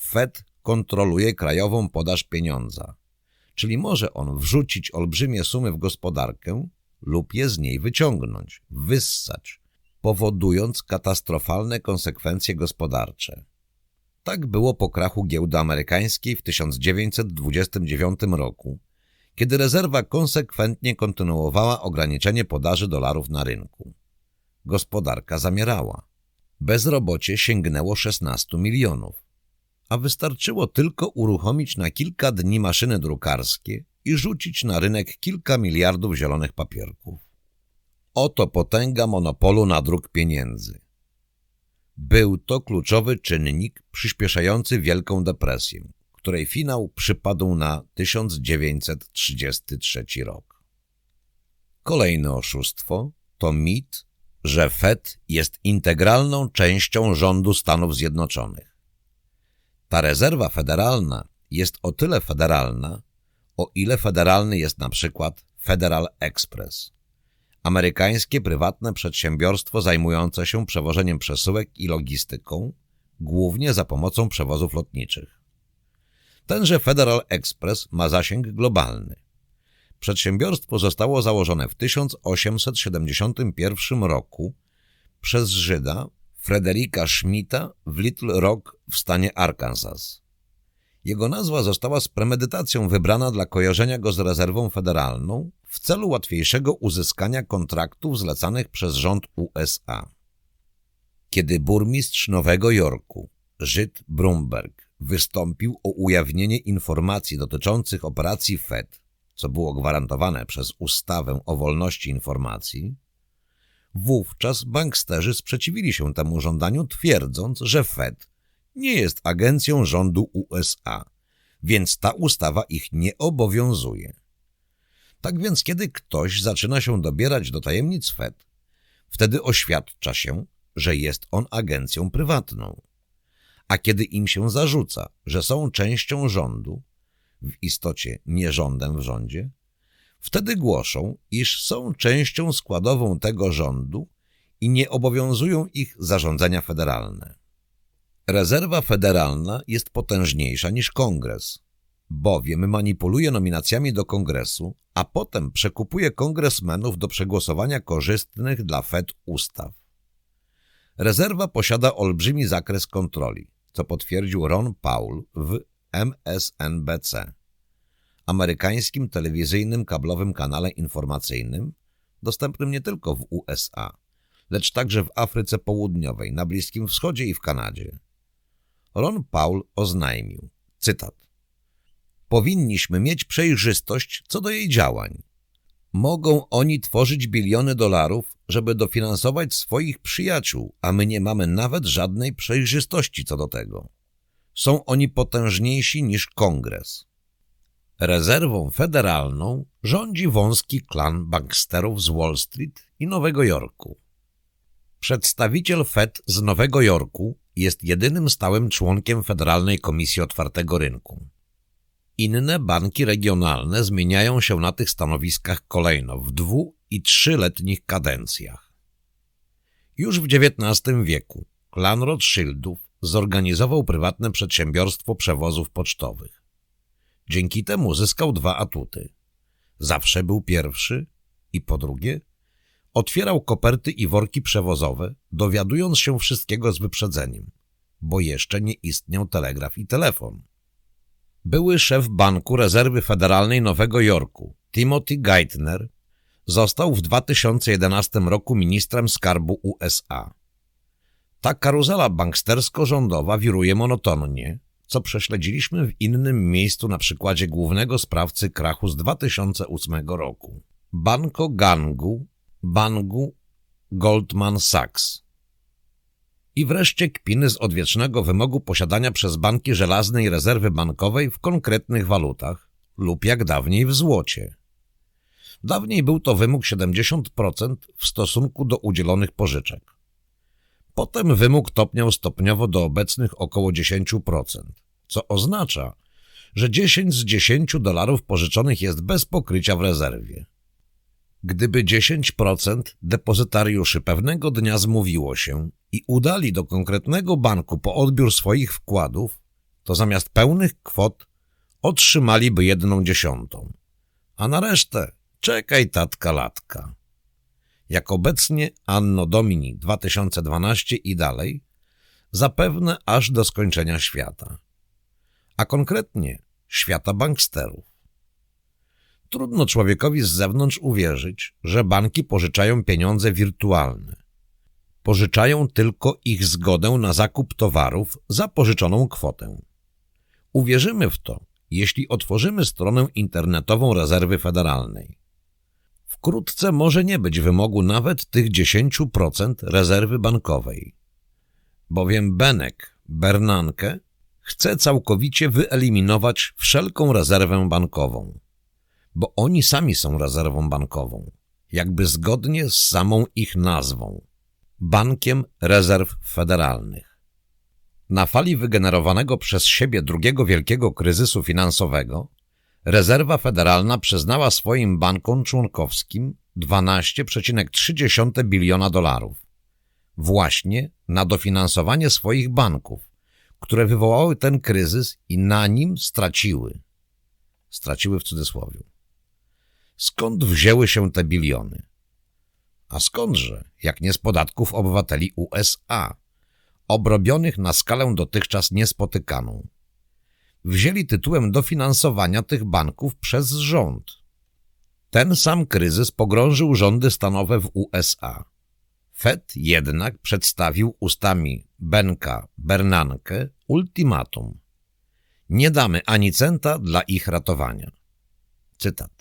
Fed kontroluje krajową podaż pieniądza, czyli może on wrzucić olbrzymie sumy w gospodarkę lub je z niej wyciągnąć, wyssać, powodując katastrofalne konsekwencje gospodarcze. Tak było po krachu giełdy amerykańskiej w 1929 roku, kiedy rezerwa konsekwentnie kontynuowała ograniczenie podaży dolarów na rynku. Gospodarka zamierała. Bezrobocie sięgnęło 16 milionów, a wystarczyło tylko uruchomić na kilka dni maszyny drukarskie i rzucić na rynek kilka miliardów zielonych papierków. Oto potęga monopolu na druk pieniędzy. Był to kluczowy czynnik przyspieszający Wielką Depresję, której finał przypadł na 1933 rok. Kolejne oszustwo to mit, że Fed jest integralną częścią rządu Stanów Zjednoczonych. Ta rezerwa federalna jest o tyle federalna, o ile federalny jest na przykład Federal Express, amerykańskie prywatne przedsiębiorstwo zajmujące się przewożeniem przesyłek i logistyką, głównie za pomocą przewozów lotniczych. Tenże Federal Express ma zasięg globalny. Przedsiębiorstwo zostało założone w 1871 roku przez Żyda Frederika Schmidta w Little Rock w stanie Arkansas. Jego nazwa została z premedytacją wybrana dla kojarzenia go z rezerwą federalną w celu łatwiejszego uzyskania kontraktów zlecanych przez rząd USA. Kiedy burmistrz Nowego Jorku, Żyd Brumberg, wystąpił o ujawnienie informacji dotyczących operacji Fed, co było gwarantowane przez ustawę o wolności informacji, wówczas banksterzy sprzeciwili się temu żądaniu, twierdząc, że Fed nie jest agencją rządu USA, więc ta ustawa ich nie obowiązuje. Tak więc kiedy ktoś zaczyna się dobierać do tajemnic Fed, wtedy oświadcza się, że jest on agencją prywatną. A kiedy im się zarzuca, że są częścią rządu, w istocie nie rządem w rządzie, wtedy głoszą, iż są częścią składową tego rządu i nie obowiązują ich zarządzenia federalne. Rezerwa federalna jest potężniejsza niż kongres, bowiem manipuluje nominacjami do kongresu, a potem przekupuje kongresmenów do przegłosowania korzystnych dla Fed ustaw. Rezerwa posiada olbrzymi zakres kontroli, co potwierdził Ron Paul w MSNBC, amerykańskim telewizyjnym kablowym kanale informacyjnym, dostępnym nie tylko w USA, lecz także w Afryce Południowej, na Bliskim Wschodzie i w Kanadzie. Ron Paul oznajmił, cytat, Powinniśmy mieć przejrzystość co do jej działań. Mogą oni tworzyć biliony dolarów, żeby dofinansować swoich przyjaciół, a my nie mamy nawet żadnej przejrzystości co do tego. Są oni potężniejsi niż kongres. Rezerwą federalną rządzi wąski klan banksterów z Wall Street i Nowego Jorku. Przedstawiciel Fed z Nowego Jorku jest jedynym stałym członkiem Federalnej Komisji Otwartego Rynku. Inne banki regionalne zmieniają się na tych stanowiskach kolejno w dwu- i trzyletnich kadencjach. Już w XIX wieku klan Rothschildów zorganizował prywatne przedsiębiorstwo przewozów pocztowych. Dzięki temu zyskał dwa atuty. Zawsze był pierwszy i po drugie otwierał koperty i worki przewozowe, dowiadując się wszystkiego z wyprzedzeniem, bo jeszcze nie istniał telegraf i telefon. Były szef Banku Rezerwy Federalnej Nowego Jorku, Timothy Geithner, został w 2011 roku ministrem skarbu USA. Ta karuzela bankstersko-rządowa wiruje monotonnie, co prześledziliśmy w innym miejscu na przykładzie głównego sprawcy krachu z 2008 roku. Banko Gangu, Bangu Goldman Sachs. I wreszcie kpiny z odwiecznego wymogu posiadania przez banki żelaznej rezerwy bankowej w konkretnych walutach lub jak dawniej w złocie. Dawniej był to wymóg 70% w stosunku do udzielonych pożyczek. Potem wymóg topniał stopniowo do obecnych około 10%, co oznacza, że 10 z 10 dolarów pożyczonych jest bez pokrycia w rezerwie. Gdyby 10% depozytariuszy pewnego dnia zmówiło się i udali do konkretnego banku po odbiór swoich wkładów, to zamiast pełnych kwot otrzymaliby jedną dziesiątą. A na resztę czekaj tatka latka. Jak obecnie Anno Domini 2012 i dalej, zapewne aż do skończenia świata. A konkretnie świata banksterów. Trudno człowiekowi z zewnątrz uwierzyć, że banki pożyczają pieniądze wirtualne. Pożyczają tylko ich zgodę na zakup towarów za pożyczoną kwotę. Uwierzymy w to, jeśli otworzymy stronę internetową Rezerwy Federalnej. Wkrótce może nie być wymogu nawet tych 10% rezerwy bankowej. Bowiem Benek, Bernanke, chce całkowicie wyeliminować wszelką rezerwę bankową bo oni sami są rezerwą bankową, jakby zgodnie z samą ich nazwą Bankiem Rezerw Federalnych. Na fali wygenerowanego przez siebie drugiego wielkiego kryzysu finansowego Rezerwa Federalna przyznała swoim bankom członkowskim 12,3 biliona dolarów właśnie na dofinansowanie swoich banków, które wywołały ten kryzys i na nim straciły. Straciły w cudzysłowie skąd wzięły się te biliony. A skądże, jak nie z podatków obywateli USA, obrobionych na skalę dotychczas niespotykaną. Wzięli tytułem dofinansowania tych banków przez rząd. Ten sam kryzys pogrążył rządy stanowe w USA. Fed jednak przedstawił ustami Benka Bernanke ultimatum. Nie damy ani centa dla ich ratowania. Cytat.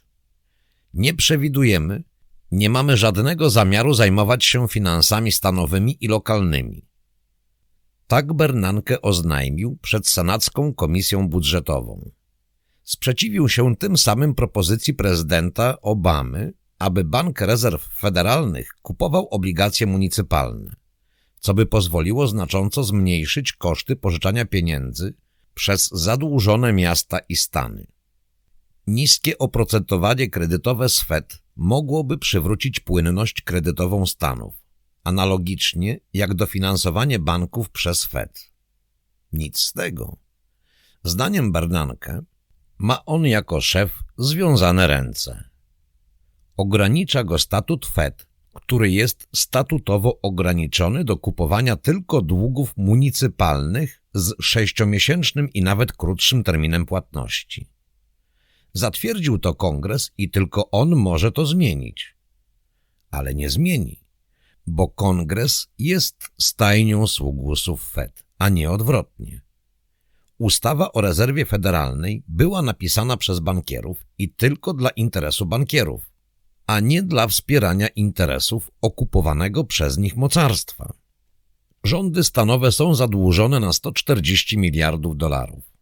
Nie przewidujemy, nie mamy żadnego zamiaru zajmować się finansami stanowymi i lokalnymi. Tak Bernanke oznajmił przed Senacką Komisją Budżetową. Sprzeciwił się tym samym propozycji prezydenta Obamy, aby Bank Rezerw Federalnych kupował obligacje municypalne, co by pozwoliło znacząco zmniejszyć koszty pożyczania pieniędzy przez zadłużone miasta i stany. Niskie oprocentowanie kredytowe z Fed mogłoby przywrócić płynność kredytową Stanów, analogicznie jak dofinansowanie banków przez Fed. Nic z tego. Zdaniem Bernanke ma on jako szef związane ręce. Ogranicza go statut Fed, który jest statutowo ograniczony do kupowania tylko długów municypalnych z sześciomiesięcznym i nawet krótszym terminem płatności. Zatwierdził to kongres i tylko on może to zmienić. Ale nie zmieni, bo kongres jest stajnią sługusów Fed, a nie odwrotnie. Ustawa o rezerwie federalnej była napisana przez bankierów i tylko dla interesu bankierów, a nie dla wspierania interesów okupowanego przez nich mocarstwa. Rządy stanowe są zadłużone na 140 miliardów dolarów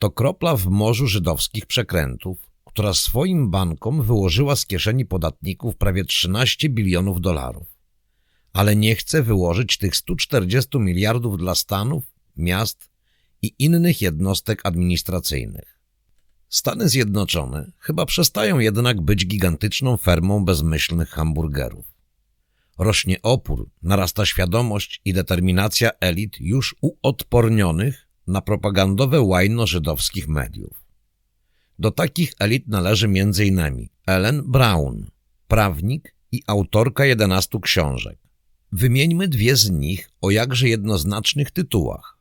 to kropla w morzu żydowskich przekrętów, która swoim bankom wyłożyła z kieszeni podatników prawie 13 bilionów dolarów. Ale nie chce wyłożyć tych 140 miliardów dla Stanów, miast i innych jednostek administracyjnych. Stany Zjednoczone chyba przestają jednak być gigantyczną fermą bezmyślnych hamburgerów. Rośnie opór, narasta świadomość i determinacja elit już uodpornionych na propagandowe łajno żydowskich mediów. Do takich elit należy m.in. Ellen Brown, prawnik i autorka 11 książek. Wymieńmy dwie z nich o jakże jednoznacznych tytułach.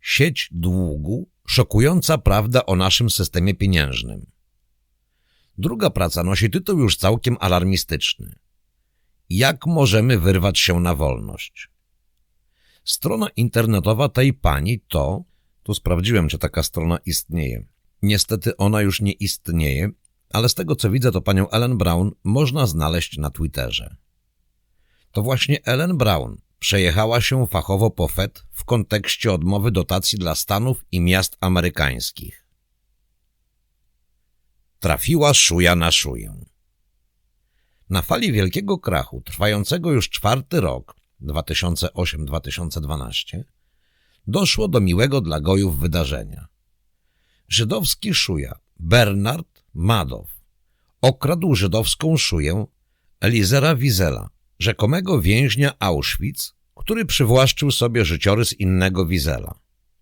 Sieć długu, szokująca prawda o naszym systemie pieniężnym. Druga praca nosi tytuł już całkiem alarmistyczny. Jak możemy wyrwać się na wolność? Strona internetowa tej pani to... Tu sprawdziłem, czy taka strona istnieje. Niestety ona już nie istnieje, ale z tego co widzę, to panią Ellen Brown można znaleźć na Twitterze. To właśnie Ellen Brown przejechała się fachowo po FED w kontekście odmowy dotacji dla Stanów i miast amerykańskich. Trafiła szuja na szuję. Na fali wielkiego krachu, trwającego już czwarty rok, 2008-2012, doszło do miłego dla gojów wydarzenia. Żydowski szuja Bernard Madow okradł żydowską szuję Elizera Wizela, rzekomego więźnia Auschwitz, który przywłaszczył sobie życiorys innego Wizela,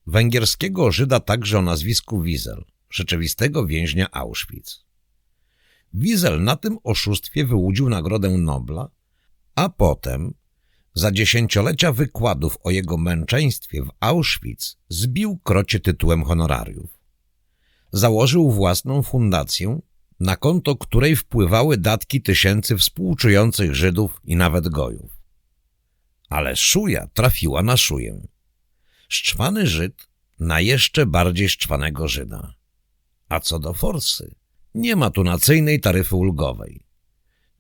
węgierskiego Żyda także o nazwisku Wizel, rzeczywistego więźnia Auschwitz. Wizel na tym oszustwie wyłudził Nagrodę Nobla, a potem za dziesięciolecia wykładów o jego męczeństwie w Auschwitz zbił krocie tytułem honorariów. Założył własną fundację, na konto której wpływały datki tysięcy współczujących Żydów i nawet Gojów. Ale szuja trafiła na szuję. Szczwany Żyd na jeszcze bardziej szczwanego Żyda. A co do forsy, nie ma tu nacyjnej taryfy ulgowej.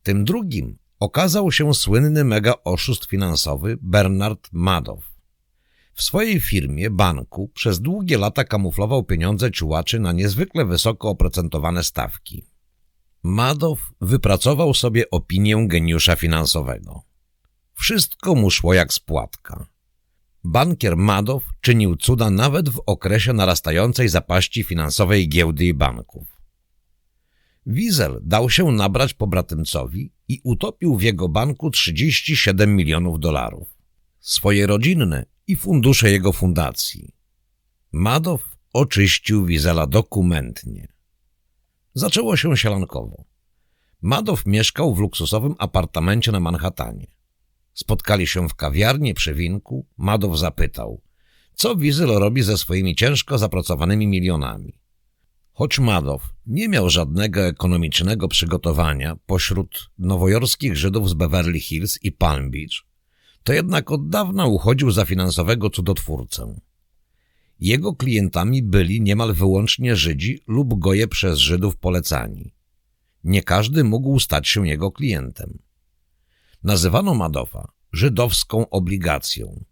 Tym drugim okazał się słynny mega oszust finansowy Bernard Madow. W swojej firmie, banku, przez długie lata kamuflował pieniądze ciułaczy na niezwykle wysoko oprocentowane stawki. Madow wypracował sobie opinię geniusza finansowego. Wszystko mu szło jak spłatka. Bankier Madow czynił cuda nawet w okresie narastającej zapaści finansowej giełdy i banków. Wiesel dał się nabrać po bratymcowi i utopił w jego banku 37 milionów dolarów. Swoje rodzinne i fundusze jego fundacji. Madow oczyścił Wiesela dokumentnie. Zaczęło się sielankowo. Madow mieszkał w luksusowym apartamencie na Manhattanie. Spotkali się w kawiarni przy winku. Madow zapytał, co Wiesel robi ze swoimi ciężko zapracowanymi milionami. Choć Madow nie miał żadnego ekonomicznego przygotowania pośród nowojorskich Żydów z Beverly Hills i Palm Beach, to jednak od dawna uchodził za finansowego cudotwórcę. Jego klientami byli niemal wyłącznie Żydzi lub goje przez Żydów polecani. Nie każdy mógł stać się jego klientem. Nazywano Madowa żydowską obligacją.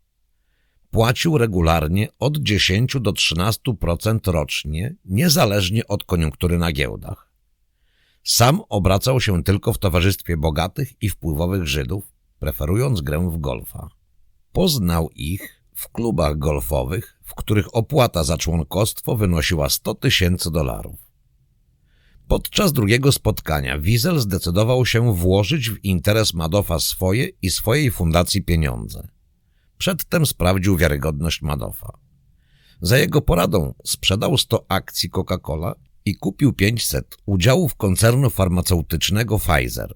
Płacił regularnie od 10 do 13% rocznie, niezależnie od koniunktury na giełdach. Sam obracał się tylko w towarzystwie bogatych i wpływowych Żydów, preferując grę w golfa. Poznał ich w klubach golfowych, w których opłata za członkostwo wynosiła 100 tysięcy dolarów. Podczas drugiego spotkania Wiesel zdecydował się włożyć w interes Madofa swoje i swojej fundacji pieniądze. Przedtem sprawdził wiarygodność Madofa. Za jego poradą sprzedał 100 akcji Coca-Cola i kupił 500 udziałów koncernu farmaceutycznego Pfizer.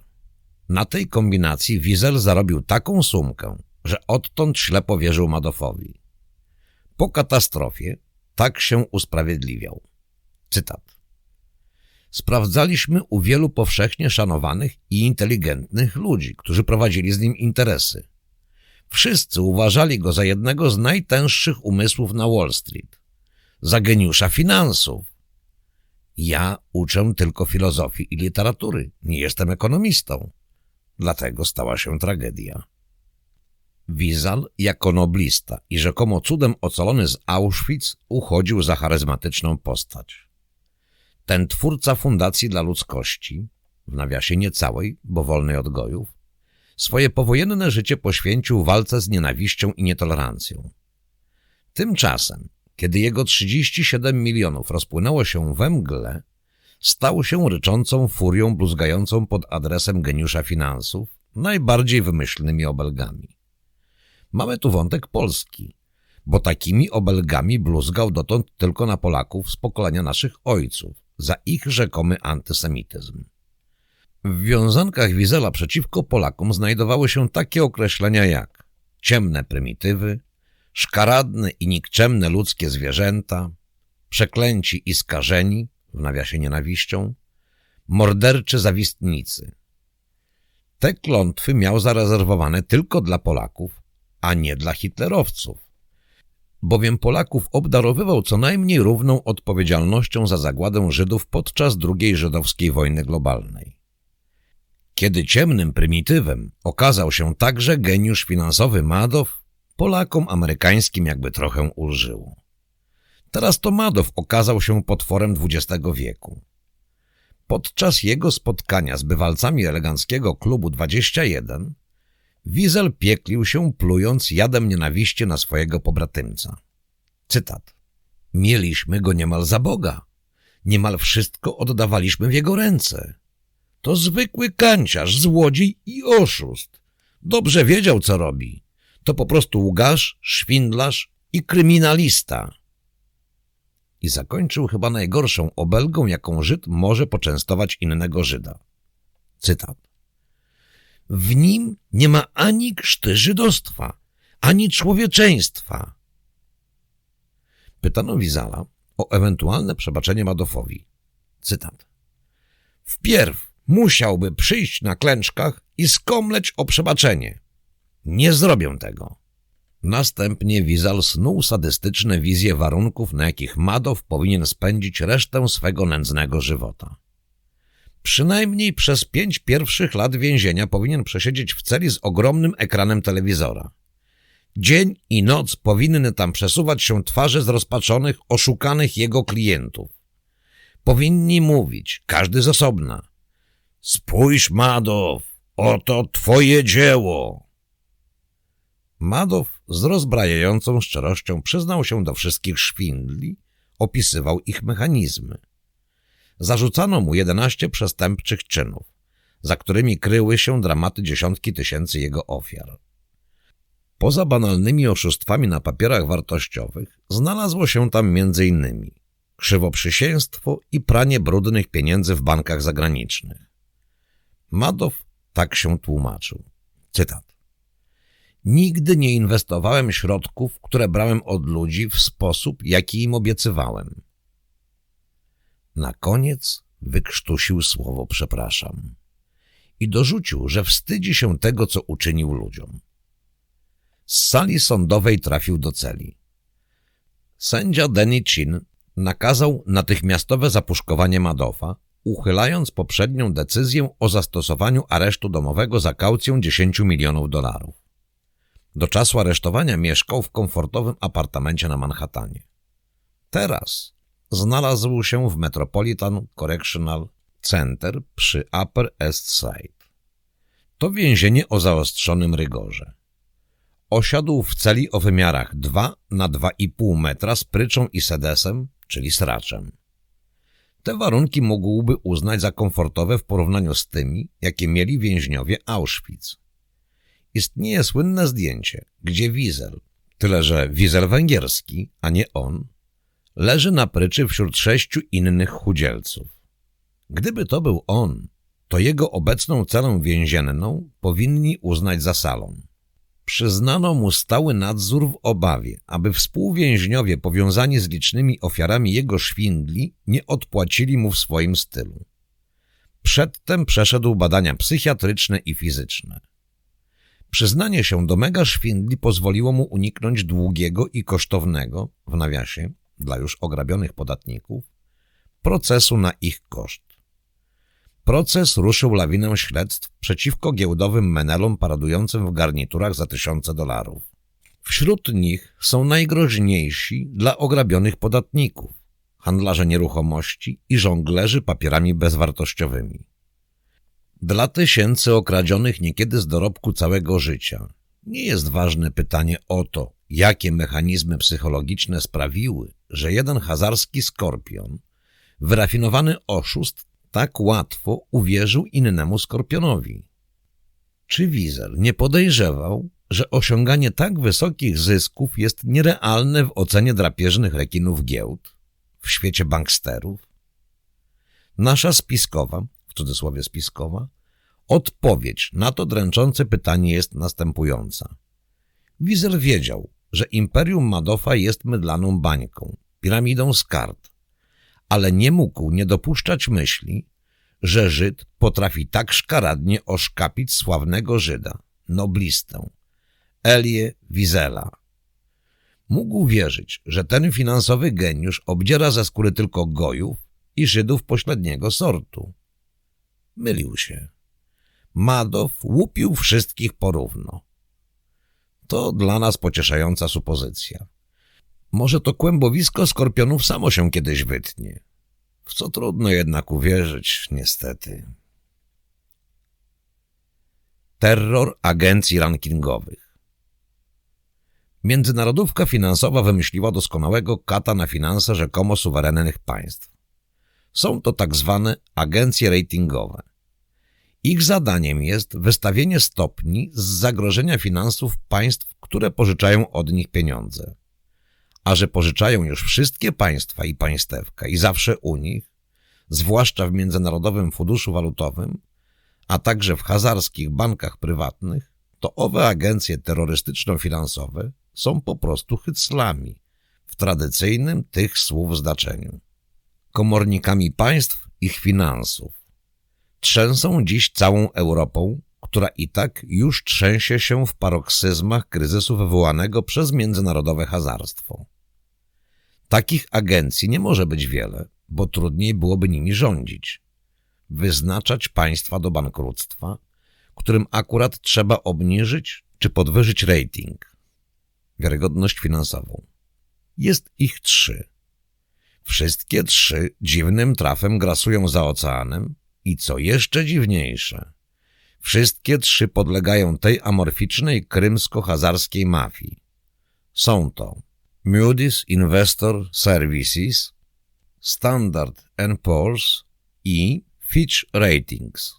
Na tej kombinacji Wiesel zarobił taką sumkę, że odtąd ślepo wierzył Madofowi. Po katastrofie tak się usprawiedliwiał. Cytat. Sprawdzaliśmy u wielu powszechnie szanowanych i inteligentnych ludzi, którzy prowadzili z nim interesy. Wszyscy uważali go za jednego z najtęższych umysłów na Wall Street, za geniusza finansów. Ja uczę tylko filozofii i literatury, nie jestem ekonomistą. Dlatego stała się tragedia. Wizal jako noblista i rzekomo cudem ocalony z Auschwitz uchodził za charyzmatyczną postać. Ten twórca fundacji dla ludzkości, w nawiasie nie całej, bo wolnej od gojów, swoje powojenne życie poświęcił walce z nienawiścią i nietolerancją. Tymczasem, kiedy jego 37 milionów rozpłynęło się we mgle, stał się ryczącą furią bluzgającą pod adresem geniusza finansów najbardziej wymyślnymi obelgami. Mamy tu wątek polski, bo takimi obelgami bluzgał dotąd tylko na Polaków z pokolenia naszych ojców za ich rzekomy antysemityzm. W wiązankach Wizela przeciwko Polakom znajdowały się takie określenia jak ciemne prymitywy, szkaradne i nikczemne ludzkie zwierzęta, przeklęci i skażeni, w nawiasie nienawiścią, morderczy zawistnicy. Te klątwy miał zarezerwowane tylko dla Polaków, a nie dla hitlerowców, bowiem Polaków obdarowywał co najmniej równą odpowiedzialnością za zagładę Żydów podczas II żydowskiej wojny globalnej. Kiedy ciemnym prymitywem okazał się także geniusz finansowy Madow, Polakom amerykańskim jakby trochę ulżyło. Teraz to Madow okazał się potworem XX wieku. Podczas jego spotkania z bywalcami eleganckiego klubu 21 Wiesel pieklił się, plując jadem nienawiści na swojego pobratymca. Cytat. Mieliśmy go niemal za Boga. Niemal wszystko oddawaliśmy w jego ręce. To zwykły kanciarz, złodziej i oszust. Dobrze wiedział, co robi. To po prostu łgarz, szwindlarz i kryminalista. I zakończył chyba najgorszą obelgą, jaką Żyd może poczęstować innego Żyda. Cytat. W nim nie ma ani krzty żydostwa, ani człowieczeństwa. Pytano Wizala o ewentualne przebaczenie Madofowi. Cytat. Wpierw musiałby przyjść na klęczkach i skomleć o przebaczenie. Nie zrobię tego. Następnie Wizal snuł sadystyczne wizje warunków, na jakich Madow powinien spędzić resztę swego nędznego żywota. Przynajmniej przez pięć pierwszych lat więzienia powinien przesiedzieć w celi z ogromnym ekranem telewizora. Dzień i noc powinny tam przesuwać się twarze zrozpaczonych, oszukanych jego klientów. Powinni mówić, każdy z osobna. Spójrz, Madow, oto twoje dzieło. Madow z rozbrajającą szczerością przyznał się do wszystkich szwindli, opisywał ich mechanizmy. Zarzucano mu jedenaście przestępczych czynów, za którymi kryły się dramaty dziesiątki tysięcy jego ofiar. Poza banalnymi oszustwami na papierach wartościowych znalazło się tam m.in. krzywoprzysięstwo i pranie brudnych pieniędzy w bankach zagranicznych. Madow tak się tłumaczył. Cytat. Nigdy nie inwestowałem środków, które brałem od ludzi w sposób, jaki im obiecywałem. Na koniec wykrztusił słowo przepraszam i dorzucił, że wstydzi się tego, co uczynił ludziom. Z sali sądowej trafił do celi. Sędzia Denny Chin nakazał natychmiastowe zapuszkowanie Madofa, uchylając poprzednią decyzję o zastosowaniu aresztu domowego za kaucję 10 milionów dolarów. Do czasu aresztowania mieszkał w komfortowym apartamencie na Manhattanie. Teraz znalazł się w Metropolitan Correctional Center przy Upper East Side. To więzienie o zaostrzonym rygorze. Osiadł w celi o wymiarach 2 na 2,5 metra z pryczą i sedesem, czyli sraczem. Te warunki mógłby uznać za komfortowe w porównaniu z tymi, jakie mieli więźniowie Auschwitz. Istnieje słynne zdjęcie, gdzie Wiesel, tyle że Wiesel węgierski, a nie on, leży na pryczy wśród sześciu innych chudzielców. Gdyby to był on, to jego obecną celę więzienną powinni uznać za salą. Przyznano mu stały nadzór w obawie, aby współwięźniowie powiązani z licznymi ofiarami jego szwindli nie odpłacili mu w swoim stylu. Przedtem przeszedł badania psychiatryczne i fizyczne. Przyznanie się do mega szwindli pozwoliło mu uniknąć długiego i kosztownego, w nawiasie, dla już ograbionych podatników, procesu na ich koszt. Proces ruszył lawinę śledztw przeciwko giełdowym menelom paradującym w garniturach za tysiące dolarów. Wśród nich są najgroźniejsi dla ograbionych podatników, handlarze nieruchomości i żonglerzy papierami bezwartościowymi. Dla tysięcy okradzionych niekiedy z dorobku całego życia nie jest ważne pytanie o to, jakie mechanizmy psychologiczne sprawiły, że jeden hazarski skorpion, wyrafinowany oszust, tak łatwo uwierzył innemu skorpionowi. Czy Wizel nie podejrzewał, że osiąganie tak wysokich zysków jest nierealne w ocenie drapieżnych rekinów giełd, w świecie banksterów? Nasza spiskowa, w cudzysłowie spiskowa, odpowiedź na to dręczące pytanie jest następująca. Wizel wiedział, że imperium Madofa jest mydlaną bańką, piramidą z kart, ale nie mógł nie dopuszczać myśli, że Żyd potrafi tak szkaradnie oszkapić sławnego Żyda, noblistę, Elię Wizela. Mógł wierzyć, że ten finansowy geniusz obdziera ze skóry tylko gojów i Żydów pośredniego sortu. Mylił się. Madow łupił wszystkich porówno. To dla nas pocieszająca supozycja. Może to kłębowisko skorpionów samo się kiedyś wytnie. W co trudno jednak uwierzyć, niestety. Terror agencji rankingowych Międzynarodówka finansowa wymyśliła doskonałego kata na finanse rzekomo suwerennych państw. Są to tak zwane agencje ratingowe. Ich zadaniem jest wystawienie stopni z zagrożenia finansów państw, które pożyczają od nich pieniądze. A że pożyczają już wszystkie państwa i państewka i zawsze u nich, zwłaszcza w Międzynarodowym Funduszu Walutowym, a także w hazarskich bankach prywatnych, to owe agencje terrorystyczno-finansowe są po prostu hyclami w tradycyjnym tych słów znaczeniu. Komornikami państw ich finansów. Trzęsą dziś całą Europą, która i tak już trzęsie się w paroksyzmach kryzysu wywołanego przez międzynarodowe hazarstwo. Takich agencji nie może być wiele, bo trudniej byłoby nimi rządzić. Wyznaczać państwa do bankructwa, którym akurat trzeba obniżyć czy podwyżyć rating, wiarygodność finansową. Jest ich trzy. Wszystkie trzy dziwnym trafem grasują za oceanem i co jeszcze dziwniejsze, wszystkie trzy podlegają tej amorficznej krymsko-hazarskiej mafii. Są to Moody's Investor Services, Standard Poor's i Fitch Ratings.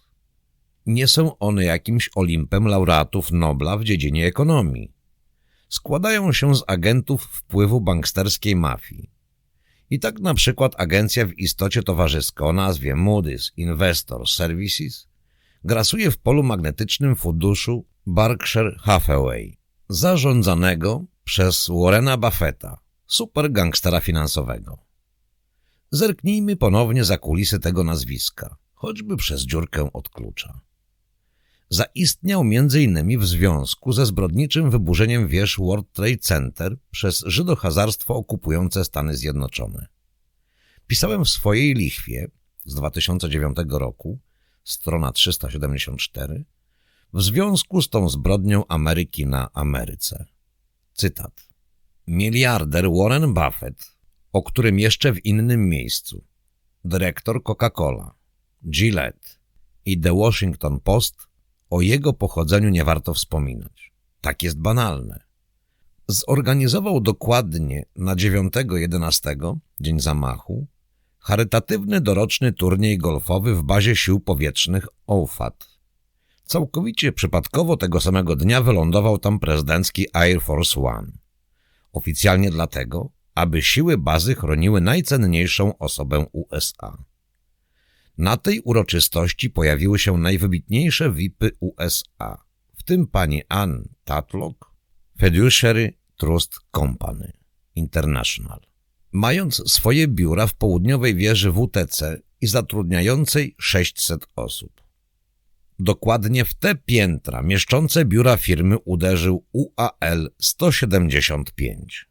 Nie są one jakimś olimpem laureatów Nobla w dziedzinie ekonomii. Składają się z agentów wpływu banksterskiej mafii. I tak na przykład agencja w istocie towarzyska o nazwie Moody's Investor Services grasuje w polu magnetycznym funduszu Berkshire Hathaway, zarządzanego przez Warrena Buffetta, supergangstera finansowego. Zerknijmy ponownie za kulisy tego nazwiska, choćby przez dziurkę od klucza. Zaistniał m.in. w związku ze zbrodniczym wyburzeniem wież World Trade Center przez żydohazarstwo okupujące Stany Zjednoczone. Pisałem w swojej lichwie z 2009 roku, strona 374, w związku z tą zbrodnią Ameryki na Ameryce. Cytat. Miliarder Warren Buffett, o którym jeszcze w innym miejscu, dyrektor Coca-Cola, Gillette i The Washington Post o jego pochodzeniu nie warto wspominać. Tak jest banalne. Zorganizował dokładnie na 9-11, dzień zamachu, charytatywny doroczny turniej golfowy w bazie sił powietrznych OFAT. Całkowicie przypadkowo tego samego dnia wylądował tam prezydencki Air Force One. Oficjalnie dlatego, aby siły bazy chroniły najcenniejszą osobę USA. Na tej uroczystości pojawiły się najwybitniejsze VIPy USA, w tym pani Ann Tatlock, Fiduciary Trust Company International. Mając swoje biura w południowej wieży WTC i zatrudniającej 600 osób. Dokładnie w te piętra mieszczące biura firmy uderzył UAL 175.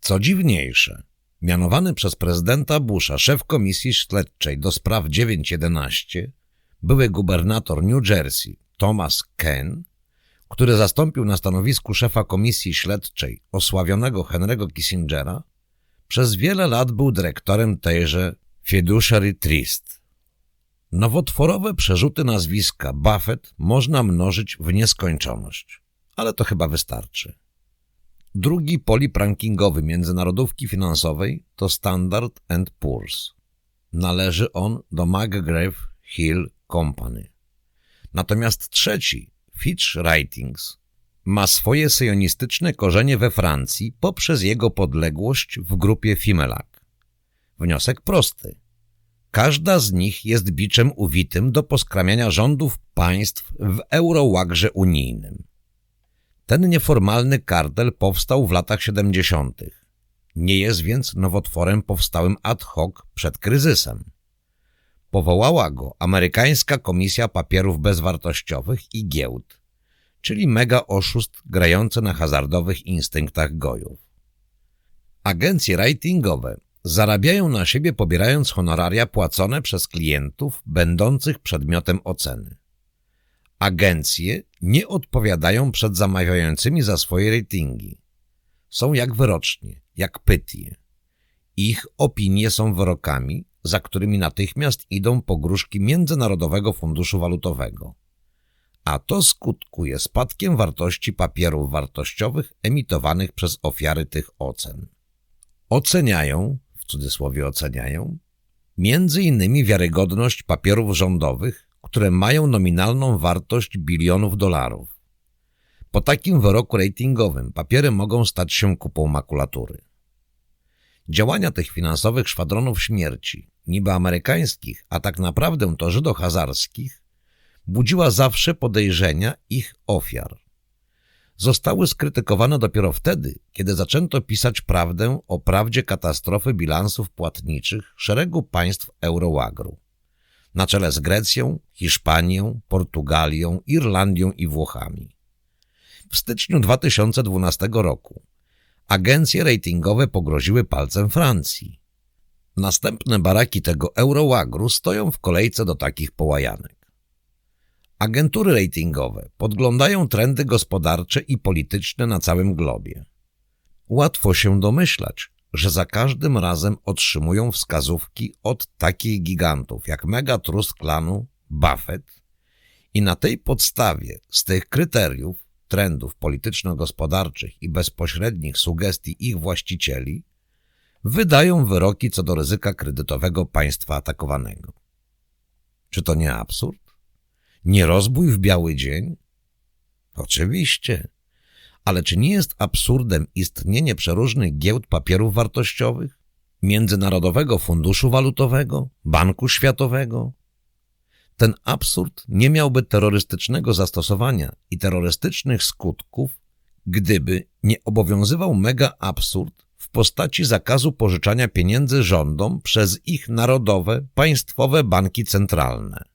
Co dziwniejsze, mianowany przez prezydenta Busha szef komisji śledczej do spraw 911, były gubernator New Jersey Thomas Ken, który zastąpił na stanowisku szefa komisji śledczej osławionego Henry'ego Kissingera, przez wiele lat był dyrektorem tejże Fiduciary Trust. Nowotworowe przerzuty nazwiska Buffett można mnożyć w nieskończoność, ale to chyba wystarczy. Drugi polip rankingowy międzynarodówki finansowej to Standard Poor's. Należy on do McGraw Hill Company. Natomiast trzeci, Fitch Ratings, ma swoje syjonistyczne korzenie we Francji poprzez jego podległość w grupie Fimelac. Wniosek prosty. Każda z nich jest biczem uwitym do poskramiania rządów państw w eurołagrze unijnym. Ten nieformalny kartel powstał w latach 70. Nie jest więc nowotworem powstałym ad hoc przed kryzysem. Powołała go amerykańska Komisja Papierów Bezwartościowych i Giełd, czyli mega oszust grający na hazardowych instynktach gojów. Agencje ratingowe zarabiają na siebie pobierając honoraria płacone przez klientów będących przedmiotem oceny. Agencje nie odpowiadają przed zamawiającymi za swoje ratingi. Są jak wyrocznie, jak pytie. Ich opinie są wyrokami, za którymi natychmiast idą pogróżki Międzynarodowego Funduszu Walutowego. A to skutkuje spadkiem wartości papierów wartościowych emitowanych przez ofiary tych ocen. Oceniają, w cudzysłowie oceniają, między innymi wiarygodność papierów rządowych, które mają nominalną wartość bilionów dolarów. Po takim wyroku ratingowym papiery mogą stać się kupą makulatury. Działania tych finansowych szwadronów śmierci, niby amerykańskich, a tak naprawdę to żydohazarskich, budziła zawsze podejrzenia ich ofiar. Zostały skrytykowane dopiero wtedy, kiedy zaczęto pisać prawdę o prawdzie katastrofy bilansów płatniczych szeregu państw Eurołagru, na czele z Grecją, Hiszpanią, Portugalią, Irlandią i Włochami. W styczniu 2012 roku agencje ratingowe pogroziły palcem Francji. Następne baraki tego Eurołagru stoją w kolejce do takich połajanek. Agentury ratingowe podglądają trendy gospodarcze i polityczne na całym globie. Łatwo się domyślać, że za każdym razem otrzymują wskazówki od takich gigantów jak Megatrust klanu, Buffett i na tej podstawie, z tych kryteriów, trendów polityczno-gospodarczych i bezpośrednich sugestii ich właścicieli, wydają wyroki co do ryzyka kredytowego państwa atakowanego. Czy to nie absurd? Nie rozbój w biały dzień? Oczywiście. Ale czy nie jest absurdem istnienie przeróżnych giełd papierów wartościowych? Międzynarodowego Funduszu Walutowego? Banku Światowego? Ten absurd nie miałby terrorystycznego zastosowania i terrorystycznych skutków, gdyby nie obowiązywał mega absurd w postaci zakazu pożyczania pieniędzy rządom przez ich narodowe, państwowe banki centralne.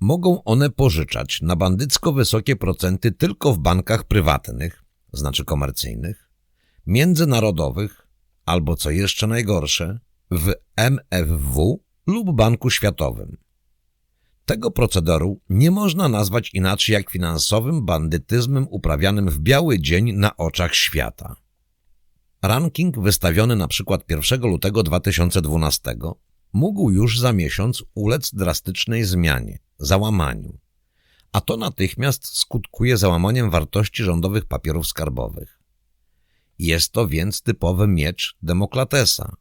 Mogą one pożyczać na bandycko wysokie procenty tylko w bankach prywatnych, znaczy komercyjnych, międzynarodowych albo, co jeszcze najgorsze, w MFW lub Banku Światowym. Tego procederu nie można nazwać inaczej jak finansowym bandytyzmem uprawianym w biały dzień na oczach świata. Ranking wystawiony na przykład 1 lutego 2012 mógł już za miesiąc ulec drastycznej zmianie, załamaniu, a to natychmiast skutkuje załamaniem wartości rządowych papierów skarbowych. Jest to więc typowy miecz Demoklatesa.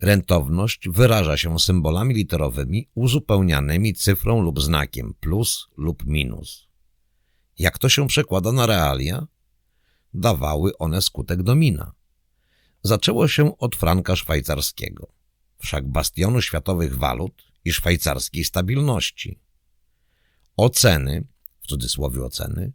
Rentowność wyraża się symbolami literowymi uzupełnianymi cyfrą lub znakiem plus lub minus. Jak to się przekłada na realia? Dawały one skutek domina. Zaczęło się od franka szwajcarskiego, wszak bastionu światowych walut i szwajcarskiej stabilności. Oceny, w cudzysłowie oceny,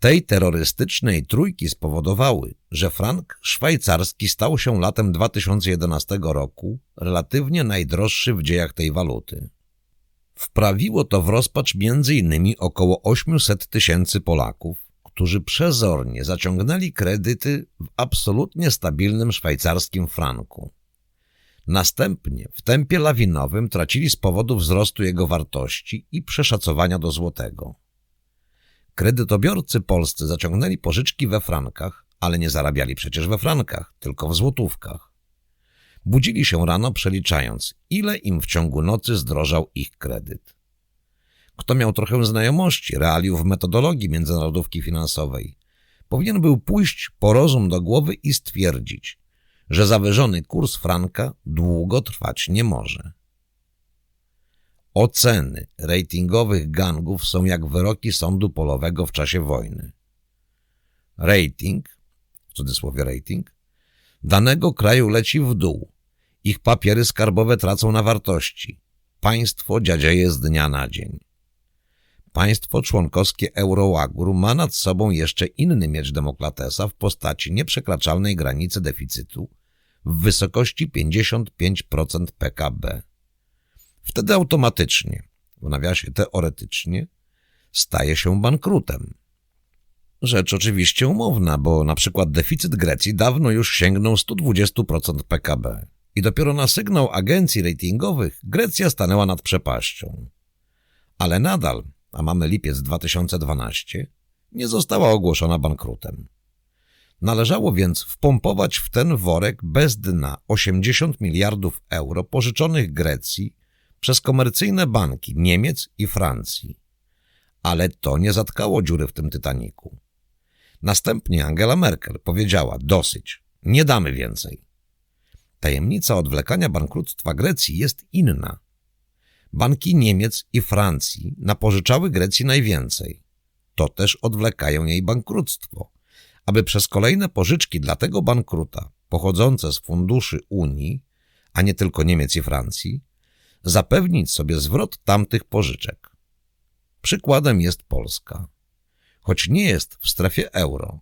tej terrorystycznej trójki spowodowały, że frank szwajcarski stał się latem 2011 roku relatywnie najdroższy w dziejach tej waluty. Wprawiło to w rozpacz m.in. około 800 tysięcy Polaków, którzy przezornie zaciągnęli kredyty w absolutnie stabilnym szwajcarskim franku. Następnie w tempie lawinowym tracili z powodu wzrostu jego wartości i przeszacowania do złotego. Kredytobiorcy polscy zaciągnęli pożyczki we frankach, ale nie zarabiali przecież we frankach, tylko w złotówkach. Budzili się rano przeliczając, ile im w ciągu nocy zdrożał ich kredyt. Kto miał trochę znajomości, realiów metodologii międzynarodówki finansowej, powinien był pójść po rozum do głowy i stwierdzić, że zawyżony kurs franka długo trwać nie może. Oceny ratingowych gangów są jak wyroki sądu polowego w czasie wojny. Rating, w cudzysłowie rating, danego kraju leci w dół. Ich papiery skarbowe tracą na wartości. Państwo dziadzieje z dnia na dzień. Państwo członkowskie Eurołagru ma nad sobą jeszcze inny miecz Demoklatesa w postaci nieprzekraczalnej granicy deficytu w wysokości 55% PKB. Wtedy automatycznie, w nawiasie teoretycznie, staje się bankrutem. Rzecz oczywiście umowna, bo na przykład deficyt Grecji dawno już sięgnął 120% PKB i dopiero na sygnał agencji ratingowych Grecja stanęła nad przepaścią. Ale nadal a mamy lipiec 2012, nie została ogłoszona bankrutem. Należało więc wpompować w ten worek bez dna 80 miliardów euro pożyczonych Grecji przez komercyjne banki Niemiec i Francji. Ale to nie zatkało dziury w tym Titaniku. Następnie Angela Merkel powiedziała dosyć, nie damy więcej. Tajemnica odwlekania bankructwa Grecji jest inna. Banki Niemiec i Francji napożyczały Grecji najwięcej. To też odwlekają jej bankructwo, aby przez kolejne pożyczki dla tego bankruta, pochodzące z funduszy Unii, a nie tylko Niemiec i Francji, zapewnić sobie zwrot tamtych pożyczek. Przykładem jest Polska. Choć nie jest w strefie euro,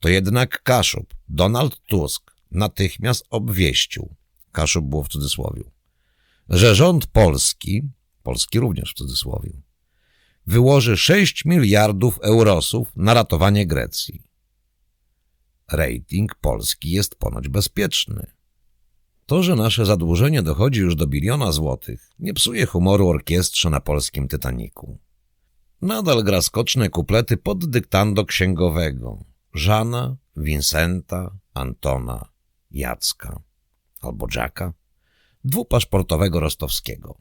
to jednak Kaszub, Donald Tusk, natychmiast obwieścił, Kaszub było w cudzysłowie, że rząd polski, polski również w cudzysłowie, wyłoży 6 miliardów eurosów na ratowanie Grecji. Rating Polski jest ponoć bezpieczny. To, że nasze zadłużenie dochodzi już do biliona złotych, nie psuje humoru orkiestrze na polskim Tytaniku. Nadal gra skoczne kuplety pod dyktando księgowego Żana, Vincenta, Antona, Jacka albo Jacka, dwupaszportowego rostowskiego.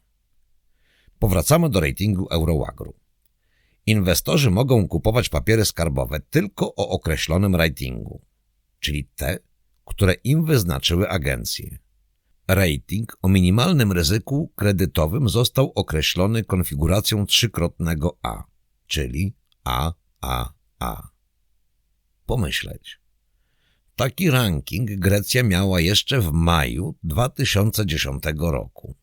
Powracamy do ratingu Eurowagru. Inwestorzy mogą kupować papiery skarbowe tylko o określonym ratingu, czyli te, które im wyznaczyły agencje. Rating o minimalnym ryzyku kredytowym został określony konfiguracją trzykrotnego A, czyli AAA. Pomyśleć. Taki ranking Grecja miała jeszcze w maju 2010 roku.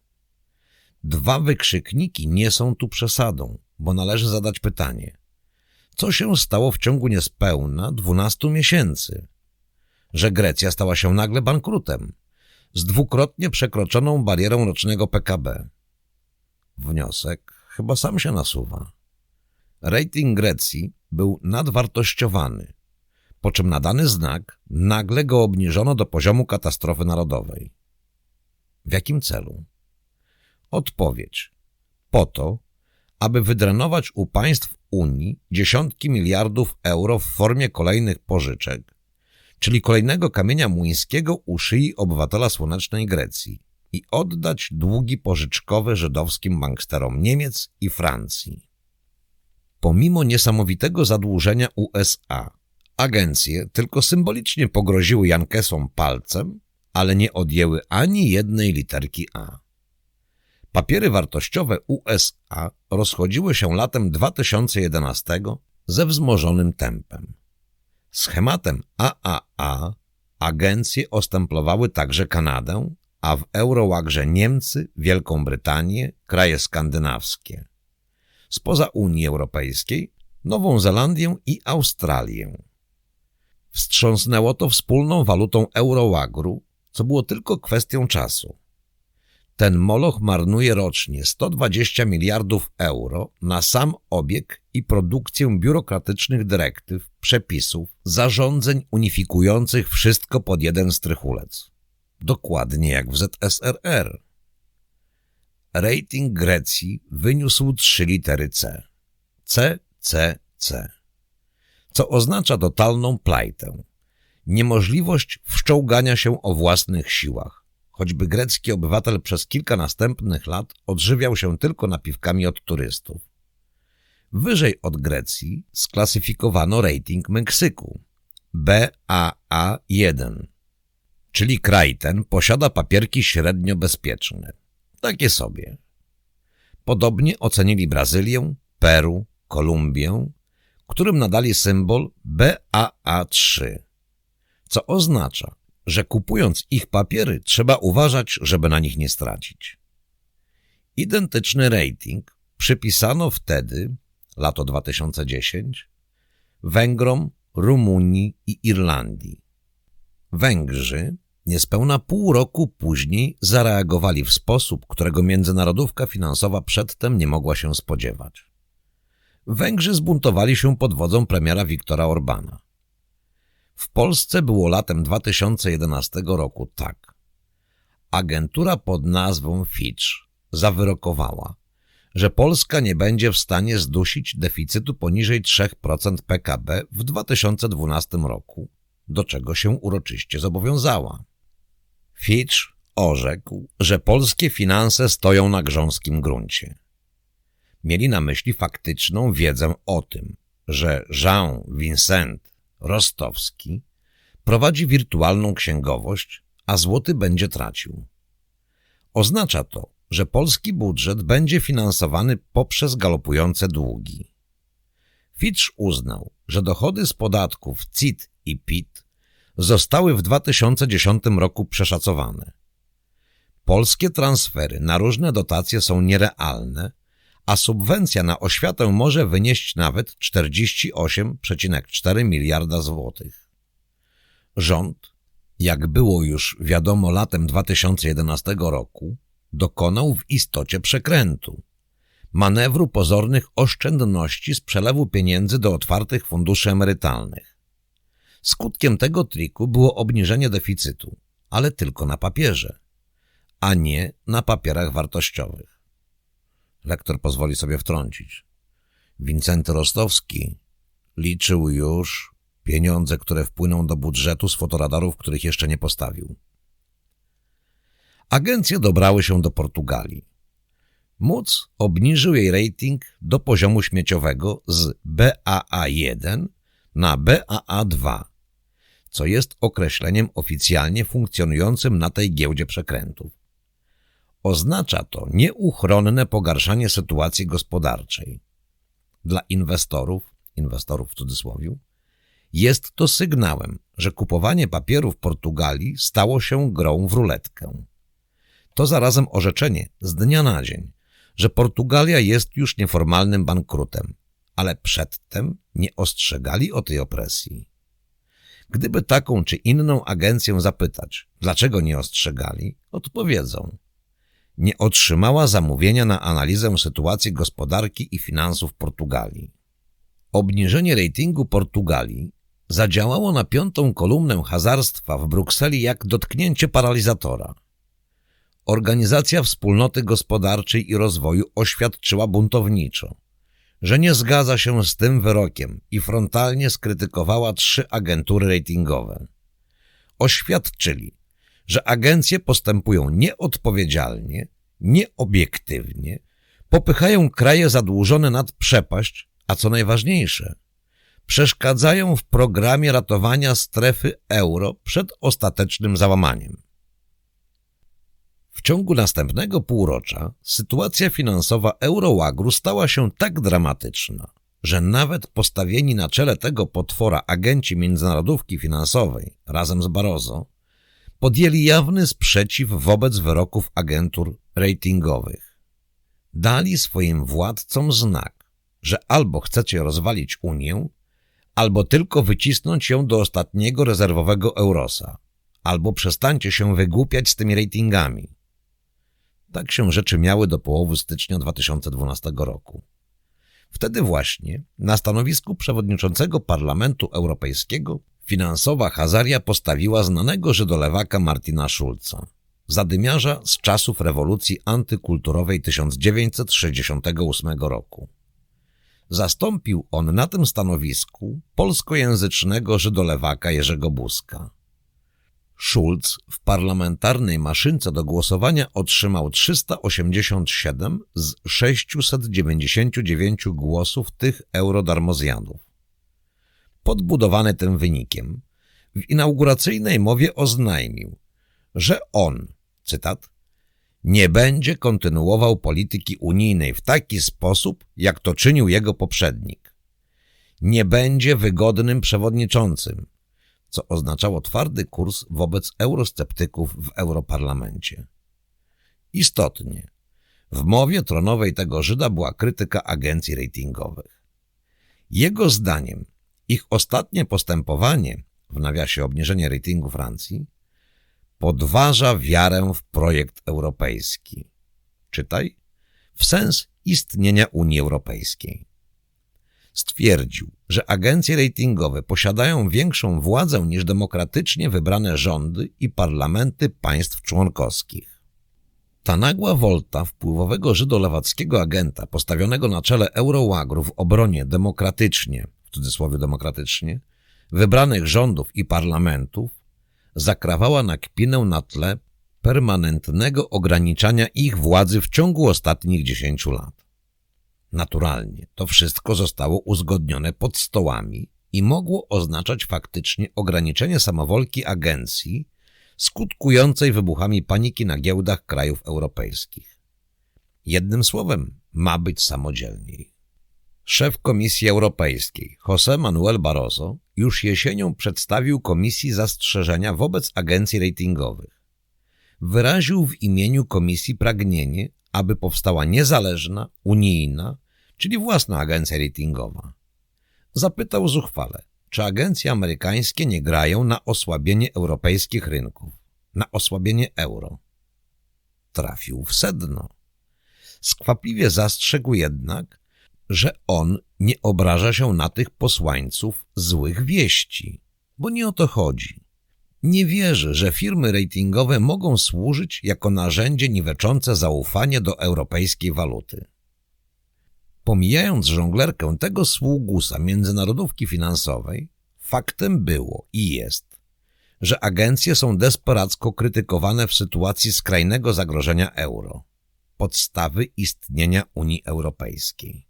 Dwa wykrzykniki nie są tu przesadą, bo należy zadać pytanie. Co się stało w ciągu niespełna 12 miesięcy? Że Grecja stała się nagle bankrutem z dwukrotnie przekroczoną barierą rocznego PKB. Wniosek chyba sam się nasuwa. Rating Grecji był nadwartościowany, po czym nadany znak nagle go obniżono do poziomu katastrofy narodowej. W jakim celu? Odpowiedź. Po to, aby wydrenować u państw Unii dziesiątki miliardów euro w formie kolejnych pożyczek, czyli kolejnego kamienia młyńskiego u szyi obywatela słonecznej Grecji i oddać długi pożyczkowe żydowskim banksterom Niemiec i Francji. Pomimo niesamowitego zadłużenia USA, agencje tylko symbolicznie pogroziły Jankesom palcem, ale nie odjęły ani jednej literki A. Papiery wartościowe USA rozchodziły się latem 2011 ze wzmożonym tempem. Schematem AAA agencje ostemplowały także Kanadę, a w Eurołagrze Niemcy, Wielką Brytanię, kraje skandynawskie. Spoza Unii Europejskiej Nową Zelandię i Australię. Wstrząsnęło to wspólną walutą Eurołagru, co było tylko kwestią czasu. Ten moloch marnuje rocznie 120 miliardów euro na sam obieg i produkcję biurokratycznych dyrektyw, przepisów, zarządzeń unifikujących wszystko pod jeden strychulec. Dokładnie jak w ZSRR. Rating Grecji wyniósł trzy litery C. C, C, C. Co oznacza totalną plajtę. Niemożliwość wszczołgania się o własnych siłach choćby grecki obywatel przez kilka następnych lat odżywiał się tylko napiwkami od turystów. Wyżej od Grecji sklasyfikowano rating Meksyku BAA1, czyli kraj ten posiada papierki średnio bezpieczne. Takie sobie. Podobnie ocenili Brazylię, Peru, Kolumbię, którym nadali symbol BAA3, co oznacza, że kupując ich papiery trzeba uważać, żeby na nich nie stracić. Identyczny rating przypisano wtedy, lato 2010, Węgrom, Rumunii i Irlandii. Węgrzy niespełna pół roku później zareagowali w sposób, którego międzynarodówka finansowa przedtem nie mogła się spodziewać. Węgrzy zbuntowali się pod wodzą premiera Viktora Orbana. W Polsce było latem 2011 roku tak. Agentura pod nazwą Fitch zawyrokowała, że Polska nie będzie w stanie zdusić deficytu poniżej 3% PKB w 2012 roku, do czego się uroczyście zobowiązała. Fitch orzekł, że polskie finanse stoją na grząskim gruncie. Mieli na myśli faktyczną wiedzę o tym, że Jean Vincent Rostowski prowadzi wirtualną księgowość, a złoty będzie tracił. Oznacza to, że polski budżet będzie finansowany poprzez galopujące długi. Fitch uznał, że dochody z podatków CIT i PIT zostały w 2010 roku przeszacowane. Polskie transfery na różne dotacje są nierealne, a subwencja na oświatę może wynieść nawet 48,4 miliarda złotych. Rząd, jak było już wiadomo latem 2011 roku, dokonał w istocie przekrętu, manewru pozornych oszczędności z przelewu pieniędzy do otwartych funduszy emerytalnych. Skutkiem tego triku było obniżenie deficytu, ale tylko na papierze, a nie na papierach wartościowych. Lektor pozwoli sobie wtrącić. Wincenty Rostowski liczył już pieniądze, które wpłyną do budżetu z fotoradarów, których jeszcze nie postawił. Agencje dobrały się do Portugalii. Móc obniżył jej rating do poziomu śmieciowego z BAA1 na BAA2, co jest określeniem oficjalnie funkcjonującym na tej giełdzie przekrętów. Oznacza to nieuchronne pogarszanie sytuacji gospodarczej. Dla inwestorów, inwestorów w cudzysłowie, jest to sygnałem, że kupowanie papierów Portugalii stało się grą w ruletkę. To zarazem orzeczenie z dnia na dzień, że Portugalia jest już nieformalnym bankrutem, ale przedtem nie ostrzegali o tej opresji. Gdyby taką czy inną agencję zapytać, dlaczego nie ostrzegali, odpowiedzą. Nie otrzymała zamówienia na analizę sytuacji gospodarki i finansów Portugalii. Obniżenie ratingu Portugalii zadziałało na piątą kolumnę hazarstwa w Brukseli jak dotknięcie paralizatora – Organizacja Wspólnoty Gospodarczej i Rozwoju oświadczyła buntowniczo, że nie zgadza się z tym wyrokiem i frontalnie skrytykowała trzy agentury ratingowe. Oświadczyli, że agencje postępują nieodpowiedzialnie, nieobiektywnie, popychają kraje zadłużone nad przepaść, a co najważniejsze, przeszkadzają w programie ratowania strefy euro przed ostatecznym załamaniem. W ciągu następnego półrocza sytuacja finansowa Eurołagru stała się tak dramatyczna, że nawet postawieni na czele tego potwora agenci międzynarodówki finansowej razem z Barroso podjęli jawny sprzeciw wobec wyroków agentur ratingowych. Dali swoim władcom znak, że albo chcecie rozwalić Unię, albo tylko wycisnąć ją do ostatniego rezerwowego eurosa, albo przestańcie się wygłupiać z tymi ratingami. Tak się rzeczy miały do połowy stycznia 2012 roku. Wtedy właśnie na stanowisku przewodniczącego Parlamentu Europejskiego finansowa Hazaria postawiła znanego żydolewaka Martina Schulza, zadymiarza z czasów rewolucji antykulturowej 1968 roku. Zastąpił on na tym stanowisku polskojęzycznego żydolewaka Jerzego Buzka. Schulz w parlamentarnej maszynce do głosowania otrzymał 387 z 699 głosów tych eurodarmozjanów. Podbudowany tym wynikiem, w inauguracyjnej mowie oznajmił, że on, cytat, nie będzie kontynuował polityki unijnej w taki sposób, jak to czynił jego poprzednik. Nie będzie wygodnym przewodniczącym, co oznaczało twardy kurs wobec eurosceptyków w Europarlamencie. Istotnie, w mowie tronowej tego Żyda była krytyka agencji ratingowych. Jego zdaniem ich ostatnie postępowanie, w nawiasie obniżenie ratingu Francji, podważa wiarę w projekt europejski. Czytaj, w sens istnienia Unii Europejskiej stwierdził, że agencje ratingowe posiadają większą władzę niż demokratycznie wybrane rządy i parlamenty państw członkowskich. Ta nagła wolta wpływowego żydolewackiego agenta postawionego na czele eurołagru w obronie demokratycznie, w cudzysłowie demokratycznie, wybranych rządów i parlamentów zakrawała na kpinę na tle permanentnego ograniczania ich władzy w ciągu ostatnich dziesięciu lat. Naturalnie to wszystko zostało uzgodnione pod stołami i mogło oznaczać faktycznie ograniczenie samowolki agencji skutkującej wybuchami paniki na giełdach krajów europejskich. Jednym słowem, ma być samodzielniej. Szef Komisji Europejskiej, José Manuel Barroso, już jesienią przedstawił Komisji zastrzeżenia wobec agencji ratingowych. Wyraził w imieniu Komisji pragnienie, aby powstała niezależna, unijna, czyli własna agencja ratingowa. Zapytał zuchwale, czy agencje amerykańskie nie grają na osłabienie europejskich rynków, na osłabienie euro. Trafił w sedno. Skwapliwie zastrzegł jednak, że on nie obraża się na tych posłańców złych wieści, bo nie o to chodzi. Nie wierzy, że firmy ratingowe mogą służyć jako narzędzie niweczące zaufanie do europejskiej waluty. Pomijając żonglerkę tego sługusa międzynarodówki finansowej, faktem było i jest, że agencje są desperacko krytykowane w sytuacji skrajnego zagrożenia euro, podstawy istnienia Unii Europejskiej.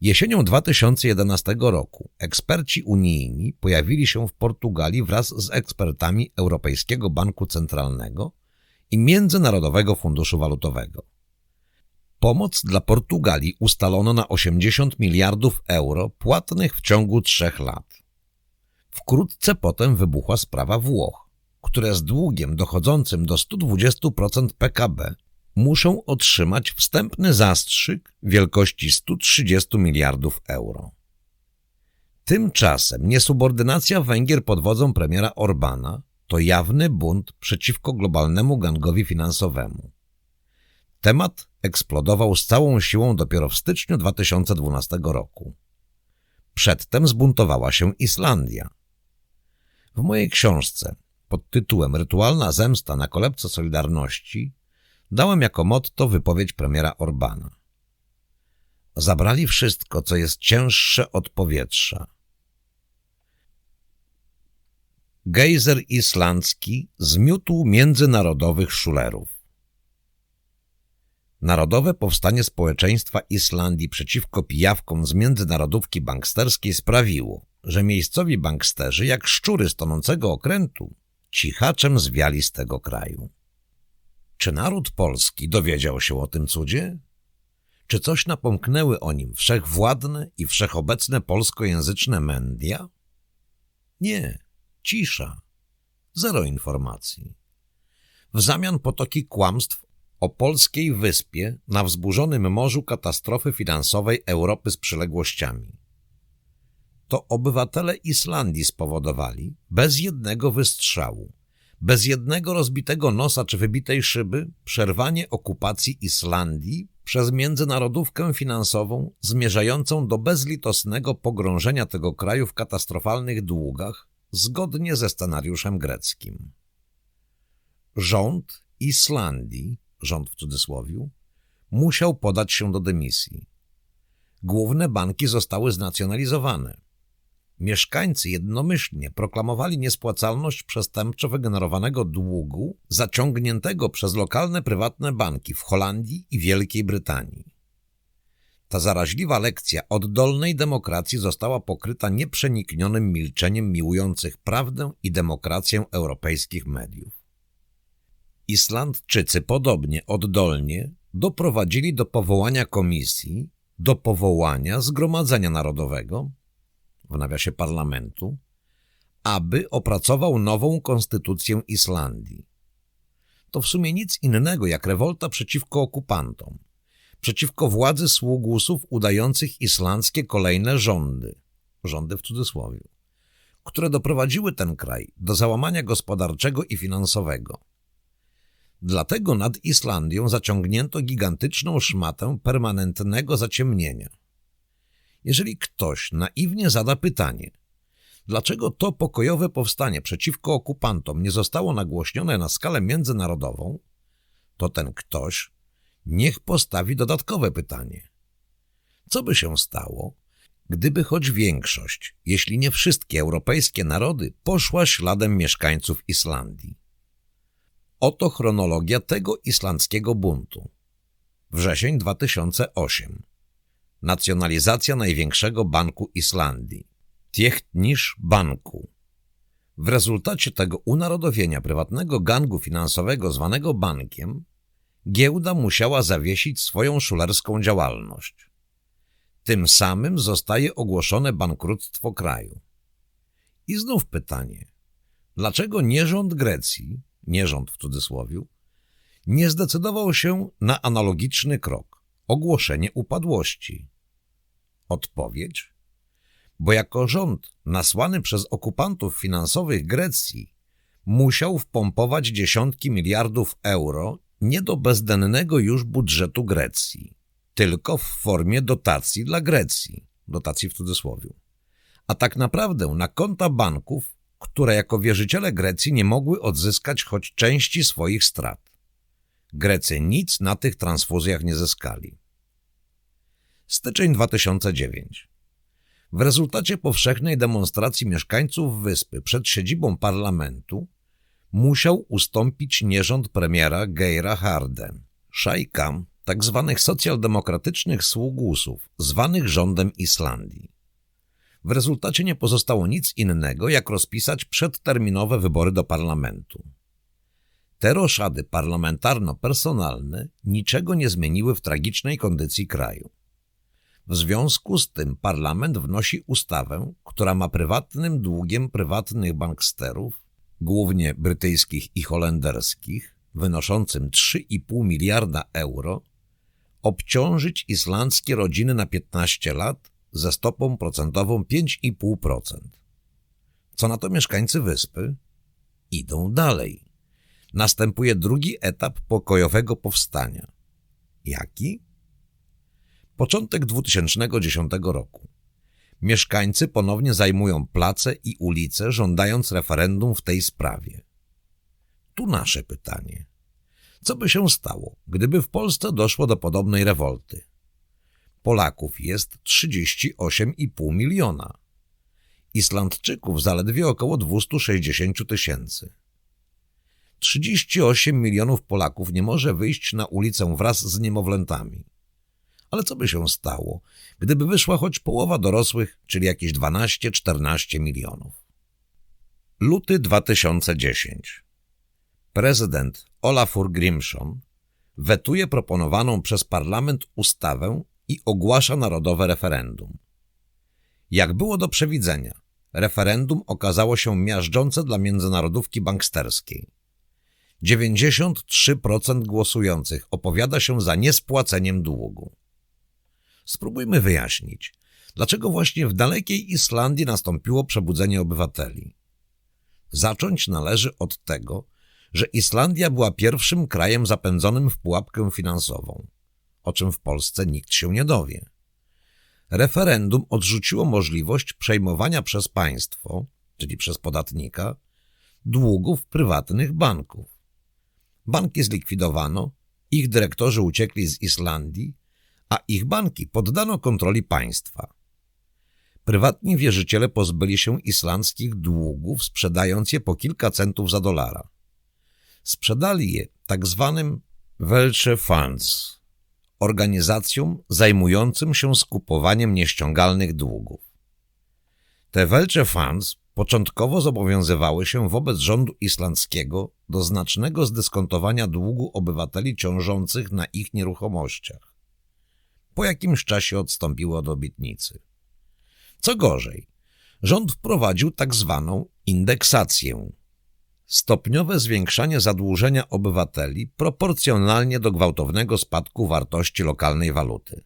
Jesienią 2011 roku eksperci unijni pojawili się w Portugalii wraz z ekspertami Europejskiego Banku Centralnego i Międzynarodowego Funduszu Walutowego. Pomoc dla Portugalii ustalono na 80 miliardów euro płatnych w ciągu trzech lat. Wkrótce potem wybuchła sprawa Włoch, które z długiem dochodzącym do 120% PKB muszą otrzymać wstępny zastrzyk wielkości 130 miliardów euro. Tymczasem niesubordynacja Węgier pod wodzą premiera Orbana to jawny bunt przeciwko globalnemu gangowi finansowemu. Temat eksplodował z całą siłą dopiero w styczniu 2012 roku. Przedtem zbuntowała się Islandia. W mojej książce pod tytułem Rytualna zemsta na kolebce Solidarności dałem jako motto wypowiedź premiera Orbana. Zabrali wszystko, co jest cięższe od powietrza. Gejzer islandzki zmiótł międzynarodowych szulerów. Narodowe Powstanie Społeczeństwa Islandii przeciwko pijawkom z międzynarodówki banksterskiej sprawiło, że miejscowi banksterzy, jak szczury z tonącego okrętu, cichaczem zwiali z tego kraju. Czy naród polski dowiedział się o tym cudzie? Czy coś napomknęły o nim wszechwładne i wszechobecne polskojęzyczne media? Nie, cisza, zero informacji. W zamian potoki kłamstw o polskiej wyspie na wzburzonym morzu katastrofy finansowej Europy z przyległościami. To obywatele Islandii spowodowali, bez jednego wystrzału, bez jednego rozbitego nosa czy wybitej szyby, przerwanie okupacji Islandii przez międzynarodówkę finansową zmierzającą do bezlitosnego pogrążenia tego kraju w katastrofalnych długach, zgodnie ze scenariuszem greckim. Rząd Islandii rząd w cudzysłowiu, musiał podać się do dymisji. Główne banki zostały znacjonalizowane. Mieszkańcy jednomyślnie proklamowali niespłacalność przestępczo wygenerowanego długu zaciągniętego przez lokalne prywatne banki w Holandii i Wielkiej Brytanii. Ta zaraźliwa lekcja oddolnej demokracji została pokryta nieprzeniknionym milczeniem miłujących prawdę i demokrację europejskich mediów. Islandczycy podobnie oddolnie doprowadzili do powołania komisji, do powołania Zgromadzenia Narodowego, w nawiasie parlamentu, aby opracował nową konstytucję Islandii. To w sumie nic innego jak rewolta przeciwko okupantom, przeciwko władzy sługusów udających islandzkie kolejne rządy, rządy w cudzysłowie, które doprowadziły ten kraj do załamania gospodarczego i finansowego, Dlatego nad Islandią zaciągnięto gigantyczną szmatę permanentnego zaciemnienia. Jeżeli ktoś naiwnie zada pytanie, dlaczego to pokojowe powstanie przeciwko okupantom nie zostało nagłośnione na skalę międzynarodową, to ten ktoś niech postawi dodatkowe pytanie. Co by się stało, gdyby choć większość, jeśli nie wszystkie europejskie narody poszła śladem mieszkańców Islandii? Oto chronologia tego islandzkiego buntu. Wrzesień 2008. Nacjonalizacja największego banku Islandii. Tiechtnisz Banku. W rezultacie tego unarodowienia prywatnego gangu finansowego zwanego bankiem, giełda musiała zawiesić swoją szulerską działalność. Tym samym zostaje ogłoszone bankructwo kraju. I znów pytanie, dlaczego nie rząd Grecji, nie rząd w cudzysłowie, nie zdecydował się na analogiczny krok – ogłoszenie upadłości? Odpowiedź? Bo jako rząd nasłany przez okupantów finansowych Grecji musiał wpompować dziesiątki miliardów euro nie do bezdennego już budżetu Grecji, tylko w formie dotacji dla Grecji, dotacji w cudzysłowie. A tak naprawdę na konta banków, które jako wierzyciele Grecji nie mogły odzyskać choć części swoich strat. Grecy nic na tych transfuzjach nie zyskali. Styczeń 2009 W rezultacie powszechnej demonstracji mieszkańców wyspy przed siedzibą parlamentu musiał ustąpić nierząd premiera Geira Harden, szajka tzw. Tak socjaldemokratycznych sługusów, zwanych rządem Islandii. W rezultacie nie pozostało nic innego, jak rozpisać przedterminowe wybory do parlamentu. Te roszady parlamentarno-personalne niczego nie zmieniły w tragicznej kondycji kraju. W związku z tym parlament wnosi ustawę, która ma prywatnym długiem prywatnych banksterów, głównie brytyjskich i holenderskich, wynoszącym 3,5 miliarda euro, obciążyć islandzkie rodziny na 15 lat ze stopą procentową 5,5%. Co na to mieszkańcy wyspy? Idą dalej. Następuje drugi etap pokojowego powstania. Jaki? Początek 2010 roku. Mieszkańcy ponownie zajmują place i ulice, żądając referendum w tej sprawie. Tu nasze pytanie. Co by się stało, gdyby w Polsce doszło do podobnej rewolty? Polaków jest 38,5 miliona. Islandczyków zaledwie około 260 tysięcy. 38 milionów Polaków nie może wyjść na ulicę wraz z niemowlętami. Ale co by się stało, gdyby wyszła choć połowa dorosłych, czyli jakieś 12-14 milionów? Luty 2010 Prezydent Olafur Grimsson wetuje proponowaną przez parlament ustawę i ogłasza narodowe referendum. Jak było do przewidzenia, referendum okazało się miażdżące dla międzynarodówki banksterskiej. 93% głosujących opowiada się za niespłaceniem długu. Spróbujmy wyjaśnić, dlaczego właśnie w dalekiej Islandii nastąpiło przebudzenie obywateli. Zacząć należy od tego, że Islandia była pierwszym krajem zapędzonym w pułapkę finansową, o czym w Polsce nikt się nie dowie. Referendum odrzuciło możliwość przejmowania przez państwo, czyli przez podatnika, długów prywatnych banków. Banki zlikwidowano, ich dyrektorzy uciekli z Islandii, a ich banki poddano kontroli państwa. Prywatni wierzyciele pozbyli się islandzkich długów, sprzedając je po kilka centów za dolara. Sprzedali je tak zwanym Welche Funds, organizacjom zajmującym się skupowaniem nieściągalnych długów. Te Welche Funds początkowo zobowiązywały się wobec rządu islandzkiego do znacznego zdyskontowania długu obywateli ciążących na ich nieruchomościach. Po jakimś czasie odstąpiły od obietnicy. Co gorzej, rząd wprowadził tak zwaną indeksację, stopniowe zwiększanie zadłużenia obywateli proporcjonalnie do gwałtownego spadku wartości lokalnej waluty.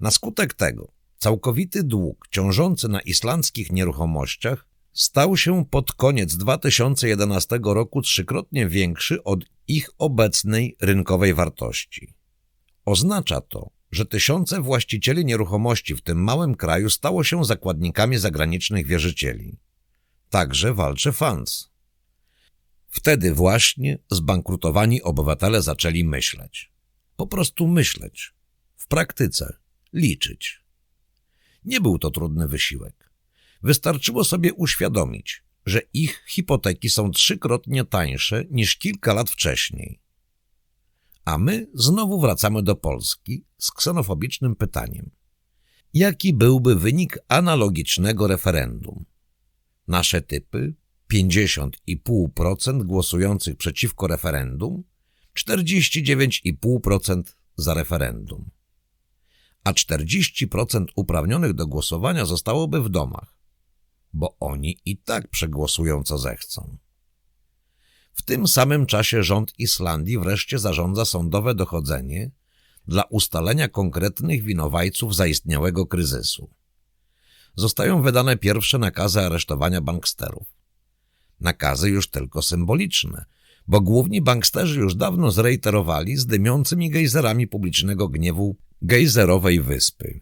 Na skutek tego całkowity dług ciążący na islandzkich nieruchomościach stał się pod koniec 2011 roku trzykrotnie większy od ich obecnej rynkowej wartości. Oznacza to, że tysiące właścicieli nieruchomości w tym małym kraju stało się zakładnikami zagranicznych wierzycieli. Także walczy funds. Wtedy właśnie zbankrutowani obywatele zaczęli myśleć. Po prostu myśleć. W praktyce liczyć. Nie był to trudny wysiłek. Wystarczyło sobie uświadomić, że ich hipoteki są trzykrotnie tańsze niż kilka lat wcześniej. A my znowu wracamy do Polski z ksenofobicznym pytaniem. Jaki byłby wynik analogicznego referendum? Nasze typy 50,5% głosujących przeciwko referendum, 49,5% za referendum. A 40% uprawnionych do głosowania zostałoby w domach, bo oni i tak przegłosują co zechcą. W tym samym czasie rząd Islandii wreszcie zarządza sądowe dochodzenie dla ustalenia konkretnych winowajców zaistniałego kryzysu. Zostają wydane pierwsze nakazy aresztowania banksterów. Nakazy już tylko symboliczne, bo główni banksterzy już dawno zreiterowali z dymiącymi gejzerami publicznego gniewu gejzerowej wyspy.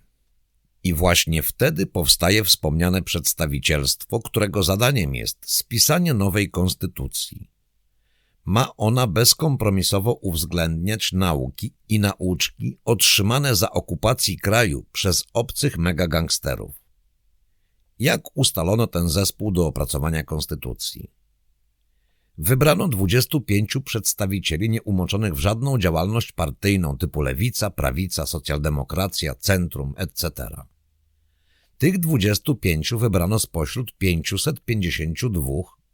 I właśnie wtedy powstaje wspomniane przedstawicielstwo, którego zadaniem jest spisanie nowej konstytucji. Ma ona bezkompromisowo uwzględniać nauki i nauczki otrzymane za okupacji kraju przez obcych megagangsterów. Jak ustalono ten zespół do opracowania konstytucji? Wybrano 25 przedstawicieli nieumoczonych w żadną działalność partyjną typu lewica, prawica, socjaldemokracja, centrum, etc. Tych 25 wybrano spośród 552,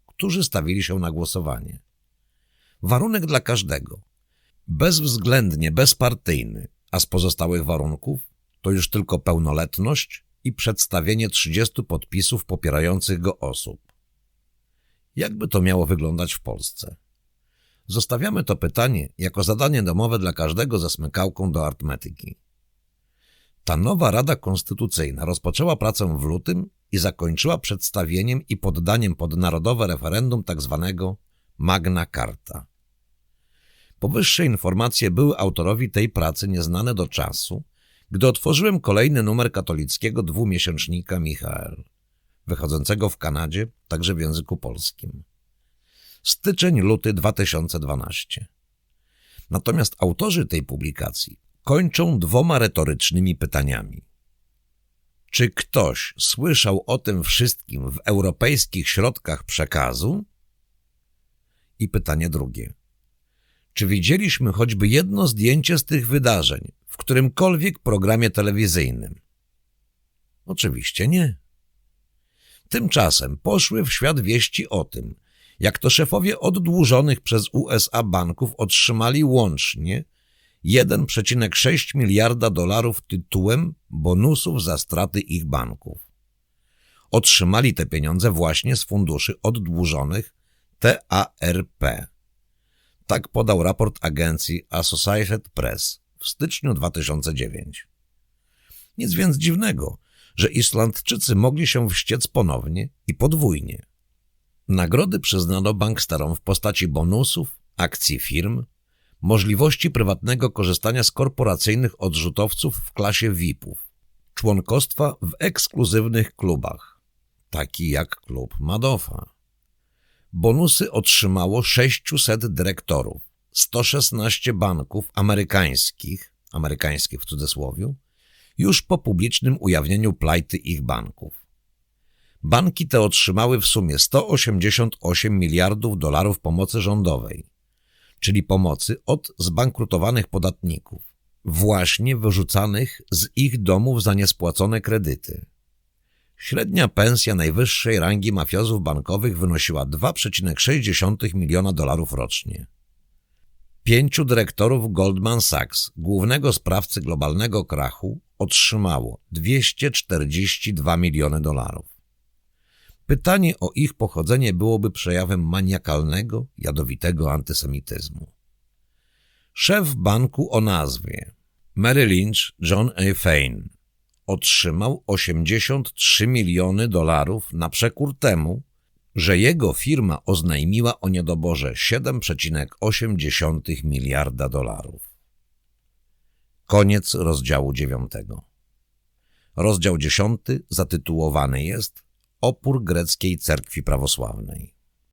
którzy stawili się na głosowanie. Warunek dla każdego. Bezwzględnie bezpartyjny, a z pozostałych warunków to już tylko pełnoletność i przedstawienie 30 podpisów popierających go osób. Jakby to miało wyglądać w Polsce? Zostawiamy to pytanie jako zadanie domowe dla każdego ze smykałką do artmetyki. Ta nowa Rada Konstytucyjna rozpoczęła pracę w lutym i zakończyła przedstawieniem i poddaniem pod narodowe referendum tzw. Tak Magna Carta. Powyższe informacje były autorowi tej pracy nieznane do czasu, gdy otworzyłem kolejny numer katolickiego dwumiesięcznika Michael, wychodzącego w Kanadzie, także w języku polskim. Styczeń-luty 2012. Natomiast autorzy tej publikacji kończą dwoma retorycznymi pytaniami. Czy ktoś słyszał o tym wszystkim w europejskich środkach przekazu? I pytanie drugie. Czy widzieliśmy choćby jedno zdjęcie z tych wydarzeń w którymkolwiek programie telewizyjnym? Oczywiście nie. Tymczasem poszły w świat wieści o tym, jak to szefowie oddłużonych przez USA banków otrzymali łącznie 1,6 miliarda dolarów tytułem bonusów za straty ich banków. Otrzymali te pieniądze właśnie z funduszy oddłużonych TARP. Tak podał raport agencji Associated Press w styczniu 2009. Nic więc dziwnego, że Islandczycy mogli się wściec ponownie i podwójnie. Nagrody przyznano banksterom w postaci bonusów, akcji firm, możliwości prywatnego korzystania z korporacyjnych odrzutowców w klasie VIP-ów, członkostwa w ekskluzywnych klubach, taki jak klub Madofa. Bonusy otrzymało 600 dyrektorów, 116 banków amerykańskich, amerykańskich w cudzysłowie, już po publicznym ujawnieniu plajty ich banków. Banki te otrzymały w sumie 188 miliardów dolarów pomocy rządowej, czyli pomocy od zbankrutowanych podatników, właśnie wyrzucanych z ich domów za niespłacone kredyty. Średnia pensja najwyższej rangi mafiozów bankowych wynosiła 2,6 miliona dolarów rocznie. Pięciu dyrektorów Goldman Sachs, głównego sprawcy globalnego krachu, otrzymało 242 miliony dolarów. Pytanie o ich pochodzenie byłoby przejawem maniakalnego, jadowitego antysemityzmu. Szef banku o nazwie Mary Lynch John A. Fain otrzymał 83 miliony dolarów na przekór temu, że jego firma oznajmiła o niedoborze 7,8 miliarda dolarów. Koniec rozdziału dziewiątego. Rozdział dziesiąty zatytułowany jest Opór greckiej cerkwi prawosławnej.